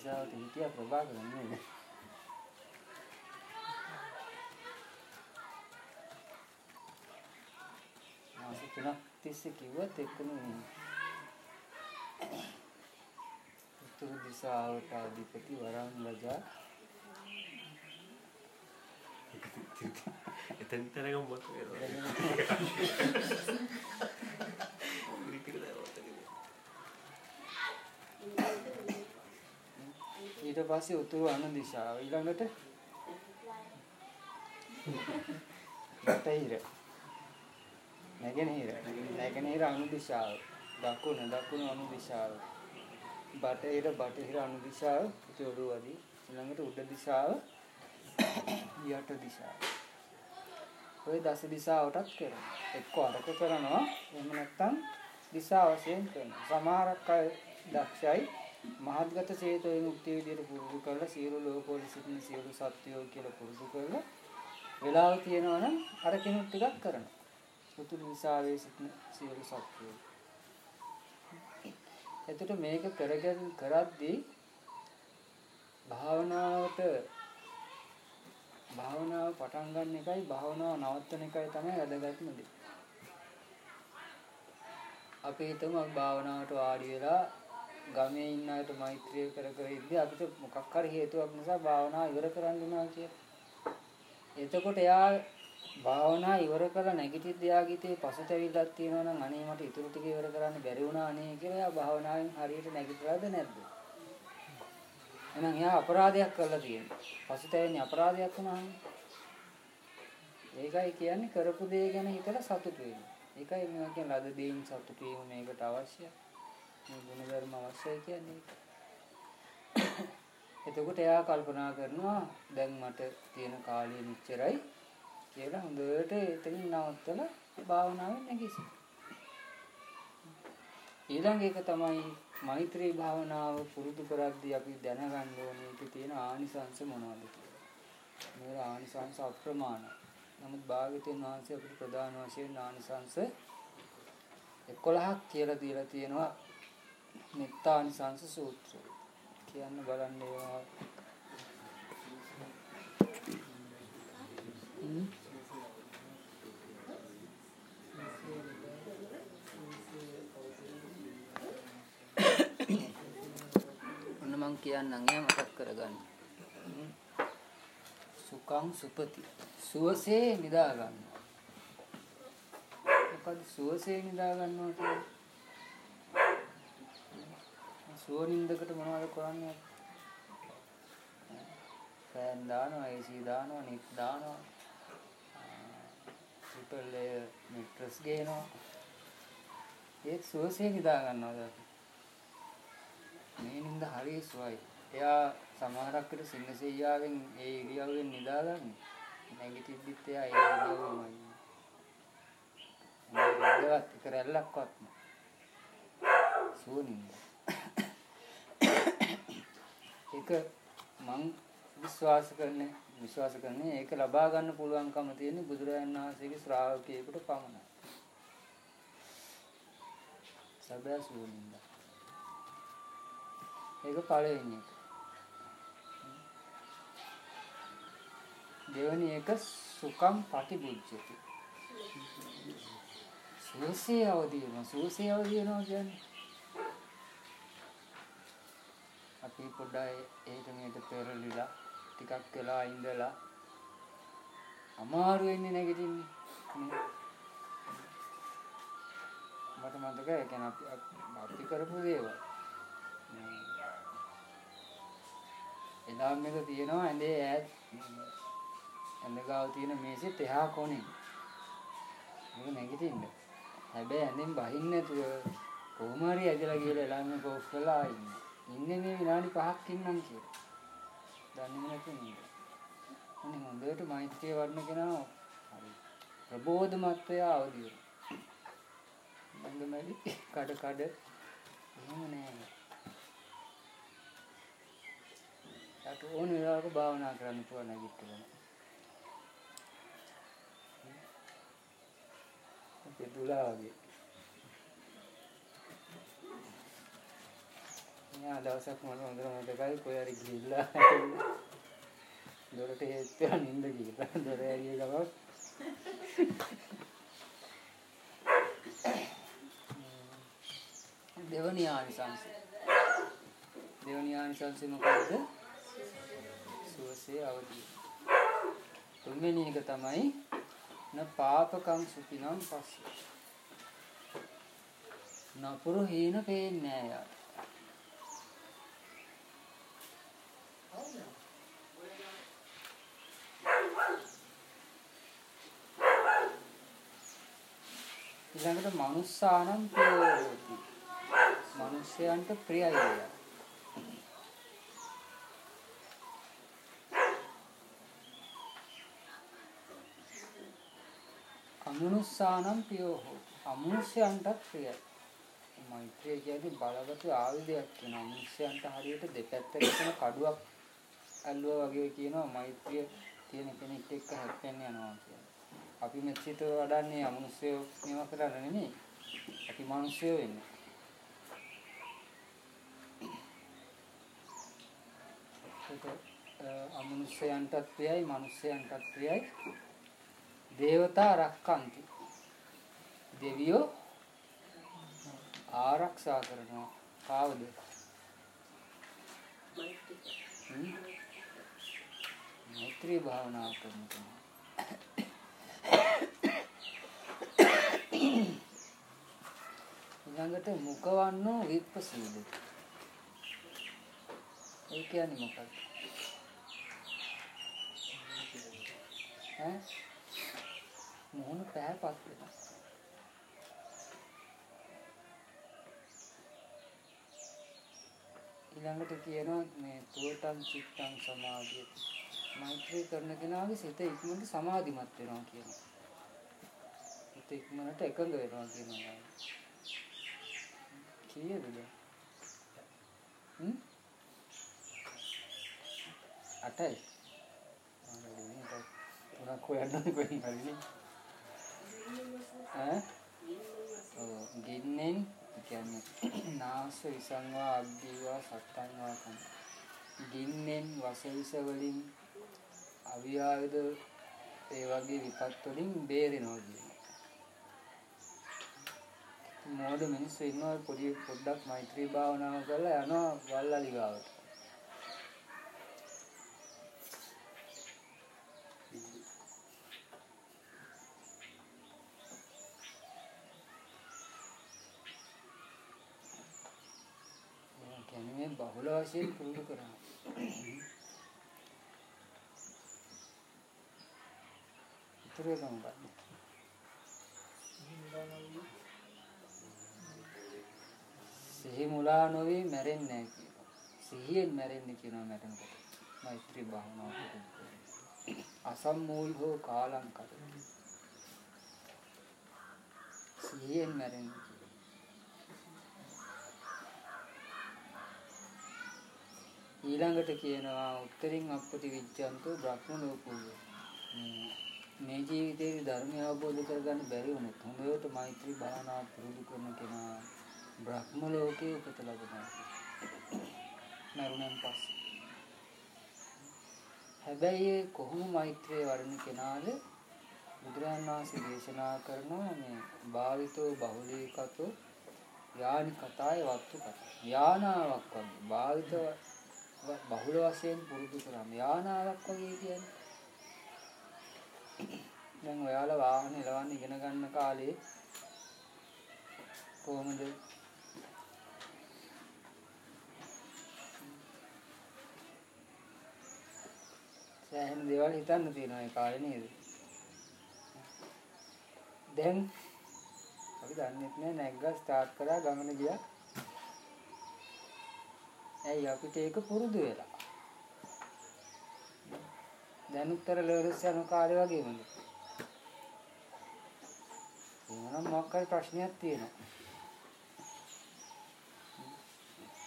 දිශාවට හිටියා ප්‍රභාකරන් නේද? මාස තුනක් තිස්සේ කිව්වත් එක්කම උතුරු දිශාවට අධිපති වරම් රජා එතන තරග මොකද ඊට පස්සේ උතුරු අනු දිශාව. ඊළඟට? බටහිර නැගෙනහිර. නැගෙනහිර අනු දිශාව. දකුණ දකුණු අනු දිශාව. බටහිර බටහිර අනු දිශාව. උතුරු වදී. ඊළඟට උඩ දිශාව. යට දිශාව. ඔය දස දිශාවටත් කරනවා. එක්ක අරක කරනවා. එහෙම නැත්නම් දිශා වශයෙන් කරනවා. සමහරක් අය දක්ෂයි. මහත්ගත චේතෝ විමුක්තිය විදියට පුරුදු කරලා සියලු ලෝකවල සිටින සියලු සත්වයෝ කියලා පුරුදු කරලා වෙලාව තියෙනවා නම් අර කෙනෙක් ටිකක් කරනවා. උතුරු දිශාවේ සිටින සියලු සත්වයෝ. එතකොට මේක කරගෙන කරද්දී භාවනාවට භාවනාව පටන් ගන්න එකයි භාවනාව නවත්තන එකයි තමයි වැදගත්ම දේ. අපි හිතමු අපි භාවනාවට වාඩි වෙලා ගමේ ඉන්න අයට මෛත්‍රිය කර කර ඉඳි අපිට මොකක් හරි හේතුවක් නිසා භාවනාව ඉවර කරන්න වෙනවා කියලා. එතකොට එයා භාවනා ඉවර කරලා නැගිටිද්දී එයාගේ හිතේ පසුතැවිල්ලක් තියෙනවා නම් අනේ මට ඊටු ටික ඉවර කරන්න බැරි වුණා අනේ කියලා එයා භාවනාවෙන් හරියට නැගිටලාද නැද්ද? එහෙනම් එයා අපරාධයක් කරලා තියෙනවා. පසුතැවෙන්නේ අපරාධයක් වුණාම. ඒකයි කියන්නේ කරපු දේ ගැන හිතලා සතුටු වෙන්න. ඒකයි මේවා කියන්නේ ලද දෙයින් සතුටු වීම මේකට අවශ්‍යයි. මේ ගුණධර්ම අවශ්‍යයි කියන්නේ. එතකොට එයා කල්පනා කරනවා දැන් මට තියෙන කාලය මෙච්චරයි කියලා හොඳට එතනින් නවත්තලා භාවනාවෙන් නැගිටින්න. ඊළඟ එක තමයි මෛත්‍රී භාවනාව පුරුදු කරද්දී අපි දැනගන්න ඕනේ ඒකේ තියෙන ආනිසංශ මොනවද කියලා. මේ ආනිසංශ අප්‍රමාණයි. නමුත් භාග්‍යවතුන් වහන්සේ අපිට ප්‍රධාන වශයෙන් ආනිසංශ 11ක් කියලා දීලා තියෙනවා මෙත්තානිසංශ සූත්‍රය. කියන්න බලන්න ඒවා. ඔන්න මං කියන්නම් එයා මතක් කරගන්න. සුඛං සුපති. සුවසේ නිදා ගන්නවා. මොකද සුවසේ නිදා ගන්නවා කියන්නේ? සුව නින්දකට මොනවද කරන්නේ? ෆෑන් දානවා, AC දානවා, නිත් දානවා. ට්‍රිපල් ලේයර් මෙට්‍රස් ගේනවා. ඒත් සුවසේ නිදා ගන්නවා මේ නින්ද හරිය සුවයි. එයා සමහරක් විට සිංහසෙයියාවෙන් ඒ ඉරියව්වෙන් නිදාගන්නේ. නැගිටිද්දිත් එයා ඒ ඉරියව්වමයි. මොකදවත් එක රැල්ලක්වත් නෑ. සුවනින්ද. ඒක මං විශ්වාස කරන්නේ විශ්වාස කරන්නේ ඒක ලබා ගන්න පුළුවන්කම තියෙන බුදුරජාණන් වහන්සේගේ ශ්‍රාවකයෙකුට පමණයි. සබෑ සුවනින්ද. ඒක පළවෙනි එක. දෙවැනි එක සුකම් පටිබුද්ධති. සුවසේ අවදි වෙනවා. සුවසේ අවදි වෙනවා කියන්නේ අපි පොඩ්ඩයි ඒක මේක පෙරලිලා ටිකක් වෙලා ඉඳලා අමාරු වෙන්නේ නැගිටින්නේ. මට මතකයි ඒ කියන්නේ අපි අපි කරපු දේවල්. එදාම එක තියෙනවා ඇඳේ ඈත් ඇඳ ගාව තියෙන මේසෙත් එහා කොනේ. මේක නැගිටින්න. හැබැයි ඇඳෙන් බහින්න නැතුව කොහොම හරි ඇදලා ගිහලා ළඟ කෝස් කරලා ආයින්නේ. ඉන්නේ මේ විනාඩි 5ක් ඉන්නම් කියලා. දන්නේ නැතුව ඉන්නේ. අනේ හොඳට මෛත්‍රිය වඩන කෙනා හරි ප්‍රබෝධමත්වය අවදි වෙනවා. මන්දමලි කඩ කඩ එහෙම නෑ. යට ඕන වෙලාවක භාවනා කරන්න පුළුවන් නැගිටලා. අපේ දුලා වගේ. යා දවසක් මම හොඳට මතකයි කොයි හරි ගිහිල්ලා දොරට හේත්ලා නින්ද ගිහලා දොර ඇරිය ගමන්. [coughs] දෙවනි ආනිසංසය දෙවනි ආනිසංසය මොකද්ද? සුවසේ අවදි. තුන්වෙනි එක තමයි න පාපකම් සුඛිනම් පස්සේ. නපුරු හීන පේන්නේ නෑ යාට. ඊළඟට මනුස්සානම් ප්‍රියෝති. මනුස්සයන්ට ප්‍රියයි කියලා. අමනුස්සානම් ප්‍රියෝ හෝති. අමනුෂ්‍යයන්ටත් ප්‍රියයි. මෛත්‍රිය කියන්නේ බලවත් ආයුධයක් වෙනවා. මිනිස්යන්ට හරියට දෙපැත්තට කරන කඩුවක් ඇල්ලුවා වගේ කියනවා මෛත්‍රිය තියෙන කෙනෙක් එක්ක හැප්පෙන්න යනවා කියන්නේ. අපි මෙච්චිත වඩන්නේ අමනුෂ්‍යයෝ මේවා කරලා නෙමෙයි. අපි මිනිස්සුයෝ වෙන්නේ. අමනුෂ්‍යයන්ටත් ප්‍රියයි මනුෂ්‍යයන්ටත් ප්‍රියයි දේවතා රක්කන්ති දෙවියෝ ආරක්ෂා කරනවා කාවද මෛත්‍රී භාවනාව කරන කෙනා. ඊළඟට මුඛවන්නෝ විප්පසීද ඒ කියන්නේ මොකක්ද? ඈ? මොහොන පෑපත් වෙනවා. ඊළඟට කියනවා මේ තුවටන් චිත්තං සමාධිය මෛත්‍රී කරන කෙනාගේ සිත ඉක්මනට සමාධිමත් වෙනවා කියනවා සිත ඉක්මනට එකඟ වෙනවා කියනවා කීයද? හ්ම්? අටයි. තුනක් හොයන්න කොහෙන් හරිනේ ඈ? ඔව්. ගින්නෙන් කියන්නේ නාස විසංවා අග්ගීවා සත්තංවා කන ගින්නෙන් වසවිස වලින් අවියාවද ඒ වගේ විපත් වලින් බේරෙනවා කියන්නේ මෝඩ මිනිස්සු ඉන්නවා පොඩි පොඩ්ඩක් මෛත්‍රී භාවනාව කරලා යනවා වල්ලලි ගාවට කියන්නේ බහුල වශයෙන් පුරුදු කරනවා. ඉතුරු එක මොකක්ද? සිහි මුලා නොවි මැරෙන්නේ නැහැ කියනවා. සිහියෙන් මැරෙන්නේ කියනවා මැරෙනකොට. මෛත්‍රී භාවනාව පුරුදු කරනවා. අසම්මූල් හෝ කාලං කර. සිහියෙන් මැරෙන්නේ ඊළඟට කියනවා උත්තරින් අපපති විච්ඡන්තෝ බ්‍රහ්ම ලෝකෝ මේ ජීවිතයේ ධර්මය අවබෝධ කරගන්න බැරි වුණොත් හොඳට මෛත්‍රී භාවනා පුරුදු කරන කෙනා බ්‍රහ්ම ලෝකයේ උපත ලබනවා. මරුණන් පස්සේ. හැබැයි කොහොම මෛත්‍රිය වඩන කෙනාද? බුදුරජාණන් වහන්සේ දේශනා කරනවා මේ භාවිතෝ බහුලීකතෝ යානි කතාය වත්තු කතා. යානාවක් වගේ. භාවිතව බහුල වශයෙන් පුරුදු කරාම යානාවක් වගේ කියන්නේ? දැන් ඔයාලා වාහන එලවන්න ඉගෙන ගන්න කාලේ කොහොමද සෑහෙන දේවල් හිතන්න තියෙනවා ඒ කාලේ නේද දැන් අපි දන්නෙත් නෑ නැග්ගා ස්ටාර්ට් කරා ගමන ගියා ඇයි අපිට ඒක පුරුදු වෙලා. දැන් උත්තර ලෝරස් යන කාලේ වගේමද? එහෙනම් මොකක් හරි ප්‍රශ්නයක් තියෙනවා.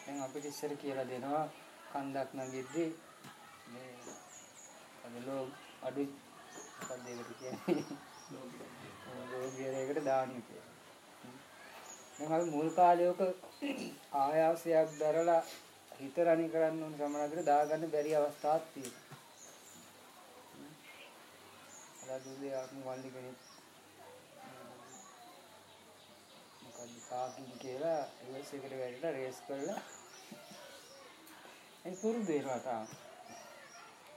දැන් අපිට ඉස්සර කියලා දෙනවා කන්දක් නගිද්දී මේ අදලෝ අඩු කන්දේකට කියන්නේ ලෝගියරයකට දාන්නේ කියලා. දැන් අපි මුල් කාලයක ආයාසයක් දරලා හිත රණි කරන්න ඕන සමහරවිට දාගන්න බැරි අවස්ථාවක් තියෙනවා. අද දුන්නේ ආත්ම වල්ලි කෙනෙක් මොකද කාකින් කියලා ඉවස් එකට වැටලා රේස් කරලා ඒ පුරුදු වෙනවා තාම.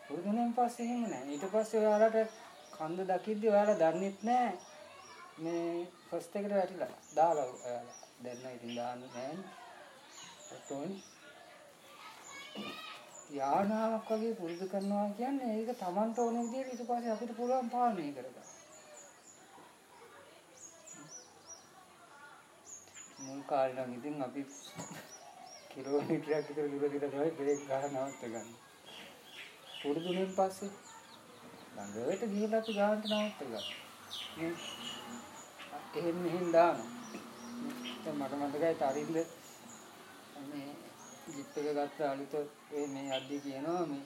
පුරුදුනෙන් පස්සේ එහෙම නැහැ. ඊට පස්සේ ඔයාලට කන්ද දකිද්දි ඔයාලා දන්නෙත් නැහැ මේ ෆස්ට් එකට වැටිලා දාලා ඔයාලා දැන් නම් ඉතින් දාන්න නැහැ. ටෝන් යානාවක් වගේ පුරුදු කරනවා කියන්නේ ඒක Tamanට ඕන විදිහට ඊට පස්සේ අපිට පුළුවන් පාලනය කරගන්න. මුල් කාලේ නම් ඉතින් අපි කිලෝමීටරයක් විතර දුර ගිහලා තමයි බ්‍රේක් ගහලා නවත්ත ගන්න. පුරුදුනෙන් පස්සේ ළඟට ගිහලා අපි ගානට නවත්ත ගන්න. එහෙම මෙහෙම දානවා. දැන් මට මතකයි තරින්ද මේ ජිප් එක ගත්ත අලුත ඒ මේ අද්දි කියනවා මේ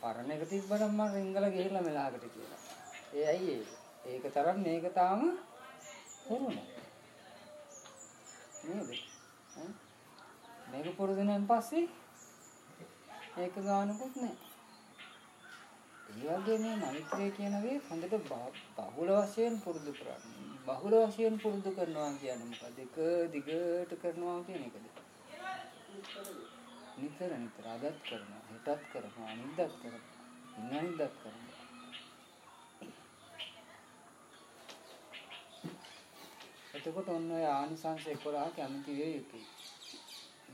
පරණ එක තිබ්බනම් මම රිංගල ගිහිල්ලා මෙලහකට කියලා. ඒ ඇයි ඒක? ඒක තරම් මේක තාම පුරුණ. නේද? මේක පුරුදුනෙන් පස්සේ ඒක ගානකුත් නැහැ. ඒ වගේ මේ මෛත්‍රිය කියන දේ හොඳට බහුල වශයෙන් පුරුදු කරන්න. බහුල වශයෙන් පුරුදු කරනවා කියන්නේ මොකද? එක දිගට කරනවා කියන එකද? නිතර නිතර අදත් කරනවා, හෙටත් කරනවා, අනිද්දාත් කරනවා, ඉන්නනිද්දාත් කරනවා. එතකොට ඔන්න ඔය ආනිසංස 11 කැමති විය යුතුයි.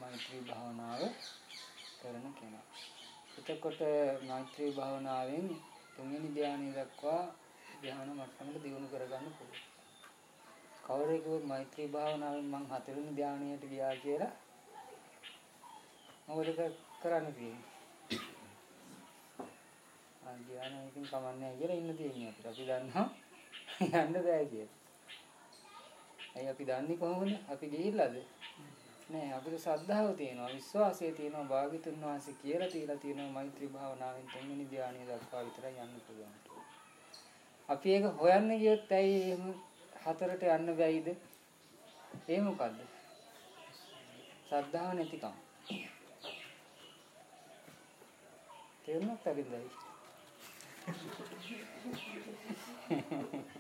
මෛත්‍රී භාවනාව කරන කෙනා. එතකොට මෛත්‍රී භාවනාවෙන් තුන්වෙනි ධානය දක්වා ධ්‍යාන මට්ටමට දියුණු කරගන්න පුළුවන්. කවුරු කිව්වොත් මෛත්‍රී භාවනාවෙන් මං හතරවෙනි ධානයට ගියා කියලා මොකද කරන්න තියෙන්නේ? ආ ධානයකින් කමන්නේ කියලා ඉන්න තියෙන්නේ අපිට. අපි දන්නවා [laughs] යන්න බෑ කියලා. ඇයි අපි දන්නේ කොහොමද? අපි ගිහිල්ලාද? නෑ අපිට ශ්‍රද්ධාව තියෙනවා විශ්වාසය තියෙනවා භාග්‍යතුන් වහන්සේ කියලා තියලා තියෙනවා මෛත්‍රී භාවනාවෙන් තුන්වෙනි ධානය දක්වා විතරයි යන්න පුළුවන්. අපි ඒක හොයන්න ගියොත් ඇයි එහෙම හතරට යන්න බැයිද? ඒ මොකද්ද? ශ්‍රද්ධාව නැතිකම. තේරුණාද [laughs]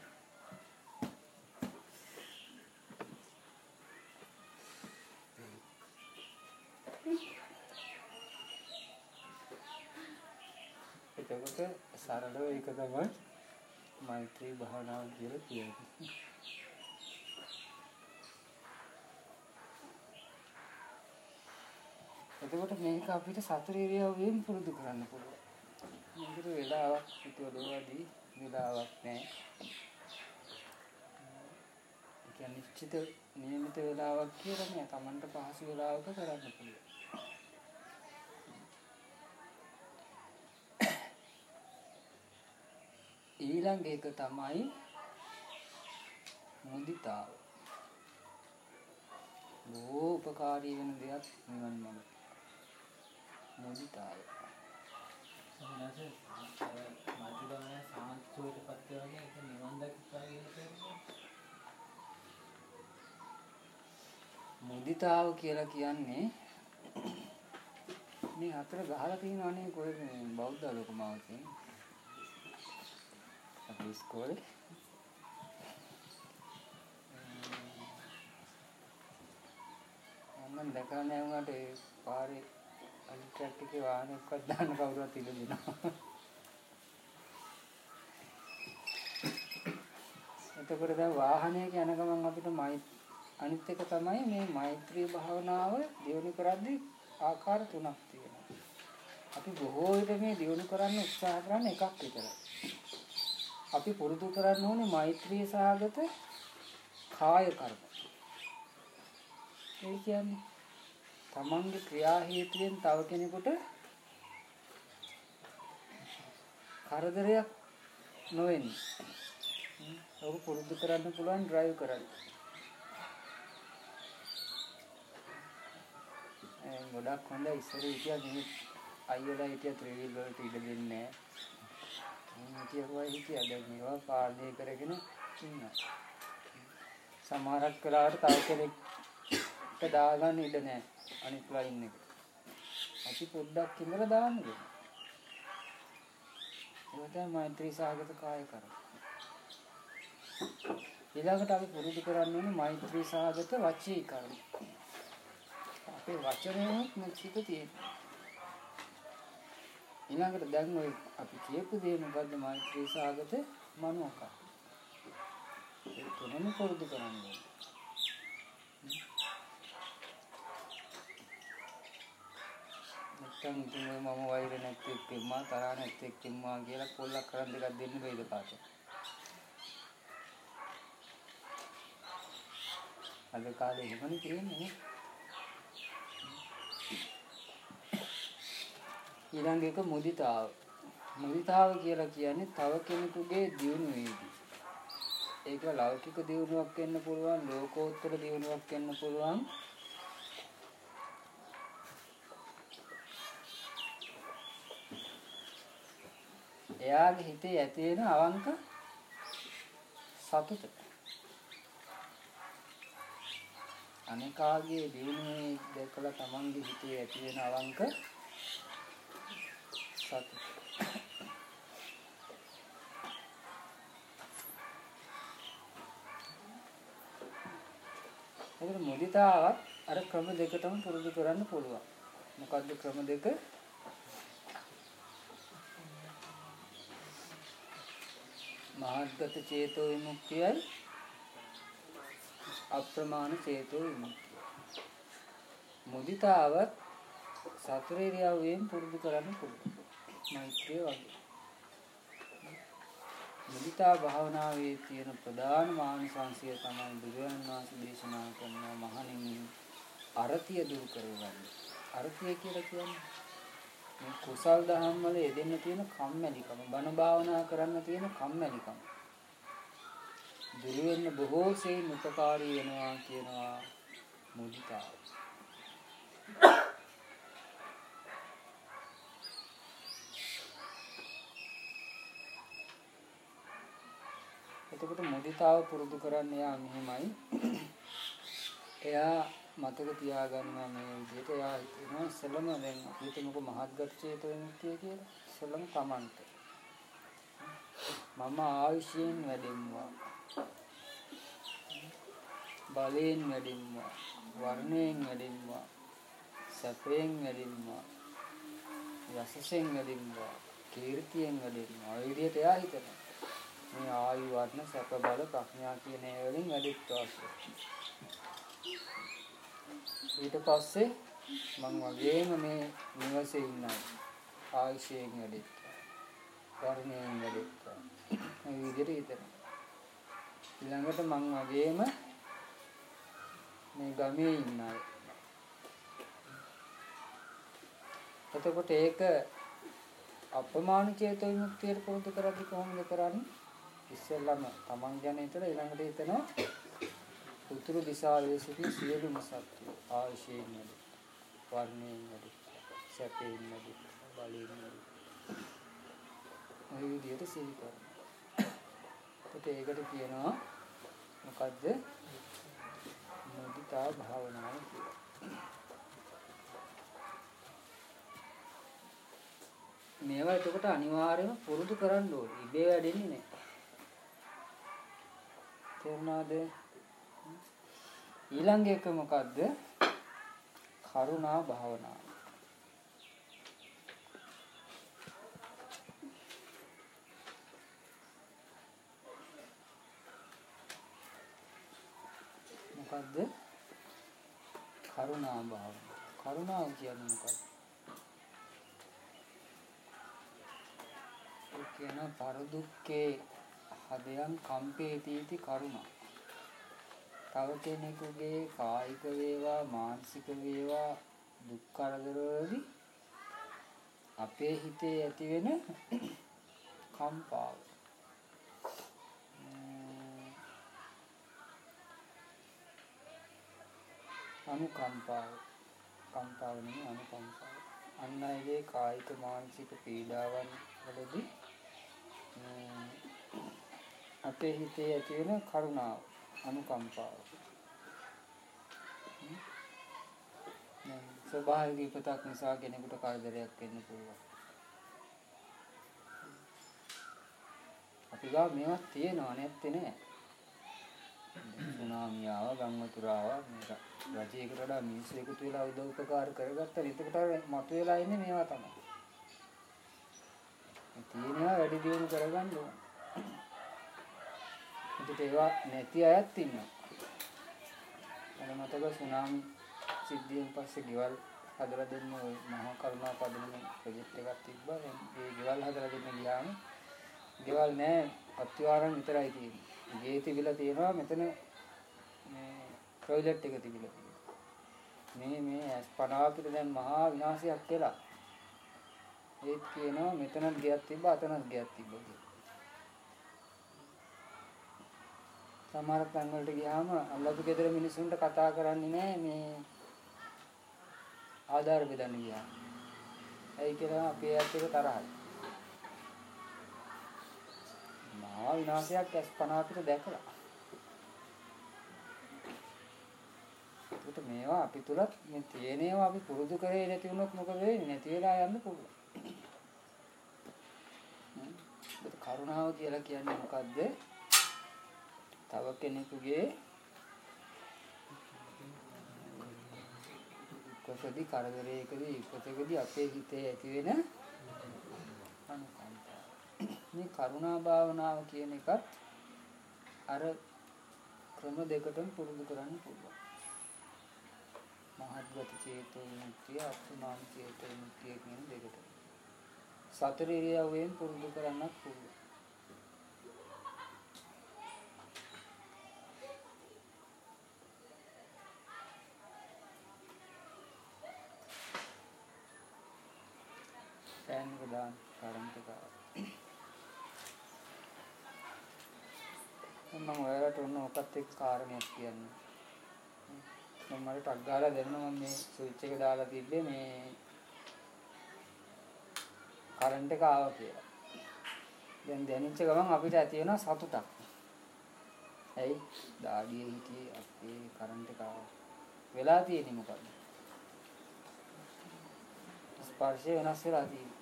එතකොට සරලව ඒක තමයි මෛත්‍රී භාවනාව කියලා කියන්නේ. එතකොට මේක අපිට සතර ඉරියව්වෙන් පුරුදු කරන්න පුළුවන්. මේකට වෙලාවක් හිතුවදෝවදී වෙලාවක් නැහැ. ඒ කියන්නේ නිශ්චිත නියමිත වෙලාවක් කියලා නෑ. Tamanට පහසු වෙලාවක කරන්න පුළුවන්. ඊළඟ එක තමයි මුදිතාව. බොහෝ උපකාරී වෙන දෙයක් නිවන් මඟ. මුදිතාව. සමනස මාතෘකාවන සාන්තුවට පත් කරන්නේ ඒක නිවන් දක්වා කියන මුදිතාව කියලා කියන්නේ මේ හතර ගහලා තියෙනවනේ කොහෙද බෞද්ධ ලෝකමාවකින් අපි ඉස්කෝලේ මම දැකලා නැහැ උනාට ඒ පාරේ අනිත් ට්‍රැක් එකේ වාහනයක්වත් දාන්න කවුරුවත් ඉල්ල දෙනවා. එතකොට දැන් වාහනයක යන ගමන් අපිට අනිත් එක තමයි මේ මෛත්‍රී භාවනාව දියුණු කරද්දී ආකාර තුනක් තියෙනවා. අපි බොහෝ විට මේ දියුණු කරන්න උත්සාහ කරන එකක් විතරයි. අපි පුරුදු කරන්න ඕනේ මෛත්‍රී සහගත කාය කර්ම. ඒ කියන්නේ තමන්ගේ ක්‍රියා හේතුවෙන් තව කෙනෙකුට කරදරයක් නොවෙන්නේ. ඔබ පුරුදු කරන්න පුළුවන් ඩ්‍රයිව් කරන්න. ගොඩක් හොඳ ඉස්සර හිටියා කෙනෙක් අයියලා හිටියා ත්‍රිවිල් වලට ඉඩ දෙන්නේ නැහැ. හිටියවා හිටියා දැන් මේවා පාලනය කරගෙන ඉන්නවා. සමහරක් වෙලාවට තව කෙනෙක්ට දාගන්න ඉඩ නැහැ අනිත් ලයින් එක. අපි පොඩ්ඩක් ඉඳලා දාන්න දෙන්න. ඒක තමයි මෛත්‍රී සාගත කාය කරන. ඊළඟට අපි පුරුදු කරන්න ඕනේ මෛත්‍රී සාගත වචී කරන. අපේ වචනයත් මෙච්චිත තියෙනවා. ඊළඟට දැන් ඔය අපි කියපු දේ මොකද්ද මෛත්‍රී සාගත මනෝකය. ඒ තුනම පුරුදු කරන්න ඕනේ. නැත්තම් ඉතින් ඔය මම වෛර නැති එක්කෙම්මා තරහ නැති එක්කෙම්මා කියලා පොල්ලක් කරන් දෙකක් දෙන්න බැයිද කාට? අද කාලේ එහෙමනේ තියෙන්නේ නේ. ඊළඟ එක මුදිතාව. මුදිතාව කියලා කියන්නේ තව කෙනෙකුගේ දියුණුවේදී. ඒක ලෞකික දියුණුවක් වෙන්න පුළුවන් ලෝකෝත්තර දියුණුවක් වෙන්න පුළුවන්. එයාගේ හිතේ ඇති වෙන අවංක සතුට. අනිකාගේ දියුණුවේ දැකලා තමන්ගේ හිතේ ඇති වෙන අවංක සතුට ඒකට මුදිතාවත් අර ක්‍රම දෙකටම පුරුදු කරන්න පුළුවන්. මොකද්ද ක්‍රම දෙක? මහත්ගත චේතෝ විමුක්තියයි අප්‍රමාණ චේතෝ විමුක්තිය. මුදිතාවත් සතරේරියාවෙන් පුරුදු කරන්න පුළුවන්. මෛත්‍රිය වගේ. මුදිතා භාවනාවේ තියෙන ප්‍රධාන මානසංශය තමයි බුදුරජාණන් වහන්සේ දේශනා කරන මහණෙනි අරතිය දුරු කරගන්න. අරතිය කියලා කියන්නේ මේ කුසල් දහම් වල යෙදෙන්න තියෙන කම්මැලිකම, බණ භාවනා කරන්න තියෙන කම්මැලිකම. දුරු වෙන්න බොහෝ සෙයින් උපකාරී වෙනවා කියනවා මුදිතාව. එතකොට මුදිතාව පුරුදු කරන්න යා මෙහෙමයි. එයා මතක තියාගන්නවා මේ විදිහට එයා හිතනවා ඉස්සෙල්ලම දැන් අපි හිතමුකෝ මහත්ගත චේතෝ විමුක්තිය කියලා. ඉස්සෙල්ලම තමන්ට. මම ආයුෂයෙන් වැඩෙම්වා. බලයෙන් වැඩෙම්වා. වර්ණයෙන් වැඩෙම්වා. සැපයෙන් වැඩෙම්වා. යසසෙන් වැඩෙම්වා. කීර්තියෙන් වැඩෙම්වා. ඔය විදිහට එයා හිතනවා. මේ ආයු වර්ණ සැප බල ප්‍රඥා කියන ඒ වලින් වැඩිත්වා ඊට පස්සේ මං වගේම මේ නිවසේ ඉන්නවා ආයුෂයෙන් වැඩිත්වා වර්ණයෙන් වැඩිත්වා මේ විදිහට හිතන ඊළඟට මං වගේම මේ ගමේ ඉන්න අය. එතකොට ඒක අපමාන චේතෝ විමුක්තියට පුරුදු කරද්දි කොහොමද කරන්නේ? ඉස්සෙල්ලම තමන් ගැන හිතලා ඊළඟට හිතනවා උතුරු දිශාවේසුකින් සියලුම සත්තු ආශයෙන් වැඩි වර්ණයෙන් වැඩි සැපයෙන් වැඩි බලයෙන් වැඩි මේ විදිහට සිහි කරනවා ඒකට කියනවා මොකද්ද මුදිතා භාවනාව කියලා මේවා එතකොට අනිවාර්යයෙන්ම පුරුදු කරන්න ඕනේ. ඉබේ වැඩෙන්නේ නැහැ. තේරුණාද? ඊළඟ එක මොකද්ද? කරුණා භාවනාව. මොකද්ද? කරුණා භාවනාව. කරුණාව කියන්නේ මොකක්ද? ඒ කියන පරදුක්කේ හදයන් කම්පේතීති කරුණා. තව කෙනෙකුගේ කායික වේවා මානසික වේවා දුක් කරදරවලදී අපේ හිතේ ඇතිවෙන [clears throat] කම්පාව. අනුකම්පාව. කම්පාව නෙමෙයි අනුකම්පාව. අන් අයගේ කායික මානසික පීඩාවන් වලදී අපේ හිතේ ඇති වෙන කරුණාව අනුකම්පාව. ස්වභාවික ඉපතක් නිසා කෙනෙකුට කරදරයක් වෙන්න පුළුවන්. අපි ගාව මේවත් තියෙනවා නැත්තේ නෑ. සුනාමිය ආවා ගම්වතුර ආවා මේක රජයකට වඩා මිනිස්සු එකතු වෙලා උදව් උපකාර කරගත්තා. එතකොට මතුවලා ඉන්නේ මේවා තමයි. තියෙනවා වැඩි දියුණු කරගන්න ඕන. ඒකට ඒවා නැති අයත් ඉන්නවා. මම මතක සුනාමි සිද්ධියෙන් පස්සේ ගෙවල් හදලා දෙන්න මහා කරුණා පදනම ප්‍රොජෙක්ට් එකක් තිබ්බා. ඒ ගෙවල් හදලා දෙන්න ගියාම ගෙවල් නෑ අත්වාරම් විතරයි තියෙන්නේ. ගේ තිබිලා තියෙනවා මෙතන මේ ප්‍රොජෙක්ට් එක තිබිලා තියෙනවා. මේ මේ 50 පිට දැන් මහා විනාශයක් කියලා. ඒත් කියනවා මෙතනත් ගයක් තිබ්බා අතනත් ගයක් තිබ්බා කියලා. සමහර තැන් වලට ගියාම අල්ලපු ගෙදර මිනිස්සුන්ට කතා කරන්නේ නැහැ මේ ආධාර බෙදන්න ගියාම. ඇයි කියලා අපේ ඇත්ත එක තරහයි. මහා විනාශයක් ඇස් පන අපිට දැකලා. ඒකට මේවා අපි තුලත් මේ තියෙනේවා අපි පුරුදු කරේ නැති වුණොත් මොකද වෙන්නේ? නැති වෙලා යන්න පුළුවන්. ඒත් කරුණාව කියලා කියන්නේ මොකද්ද? තව කෙනෙකුගේ කොසදී කරදරයකදී ඉපතකදී අපේ හිතේ ඇති වෙන අනුකම්පාව. මේ කරුණා භාවනාව කියන එකත් අර ක්‍රම දෙකටම පුරුදු කරන්න පුළුවන්. මහත්ගත චේතෝ විමුක්තිය අත්මාන චේතෝ විමුක්තිය කියන දෙකට. සතර ඉරියව්වෙන් පුරුදු කරන්නත් පුළුවන්. ෆෑන් එක දාන්න කරන්ට් එක ආවා. මම ඔයාලට ඔන්න ඔකත් එක්ක කාරණයක් කියන්න. මම මට ටක් ගාලා දෙන්නවා මේ ස්විච් එක දාලා තිබ්බේ මේ කරන්ට් එක ආවා කියලා. දැන් දැනෙච්ච ගමන් අපිට ඇති වෙන සතුටක්. ඇයි? දාඩියේ හිටියේ අපේ කරන්ට් එක ආවා. වෙලා තියෙන්නේ මොකද්ද? ස්පර්ශය වෙනස් වෙලා තියෙන්නේ.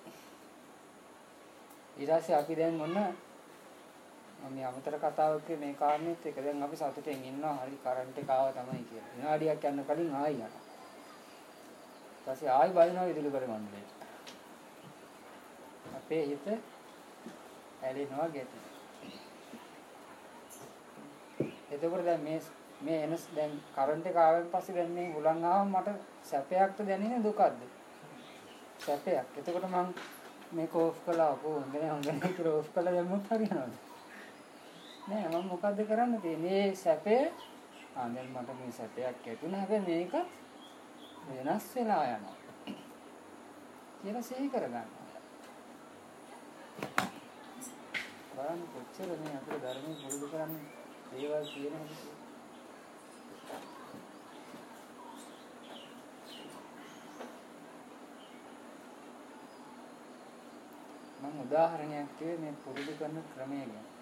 ඊට පස්සේ අපි දැන් ඔන්න මම මේ අමතර කතාවක් කිය මේ කාරණේත් එක දැන් අපි සතුටෙන් ඉන්නවා හරි කරන්ට් එක ආවා තමයි කියලා. විනාඩියක් යන කලින් ආයි යනවා. ඊට පස්සේ ආයි බලනවා විදුලි බල මණ්ඩලයට. අපේ හිත ඇලෙනවා ගැටෙනවා. එතකොට දැන් මේ මේ එන දැන් කරන්ට් එක ආවෙන් පස්සේ දැන් මේ හුලං ආවම මට සැපයක්ද දැනෙන්නේ දුකක්ද? සැපයක්. එතකොට මම මේක ඕෆ් කළා කො හොඳ නෑ හොඳ නෑ කියලා ඕෆ් කළා දැම්මොත් හරියනවද? නෑ මම මොකද්ද කරන්න තියෙන්නේ? මේ සැපේ ආ දැන් මට මේ සැපයක් ඇතුණා හැබැයි මේක වෙනස් වෙලා යනවා. කියලා සිහි කරගන්න. බලන්න කොච්චර මේ අපේ ධර්මයේ පුරුදු කරන්නේ දේවල් කියනවද? මම උදාහරණයක් කිව්වේ මේ පුරුදු කරන ක්‍රමය ගැන.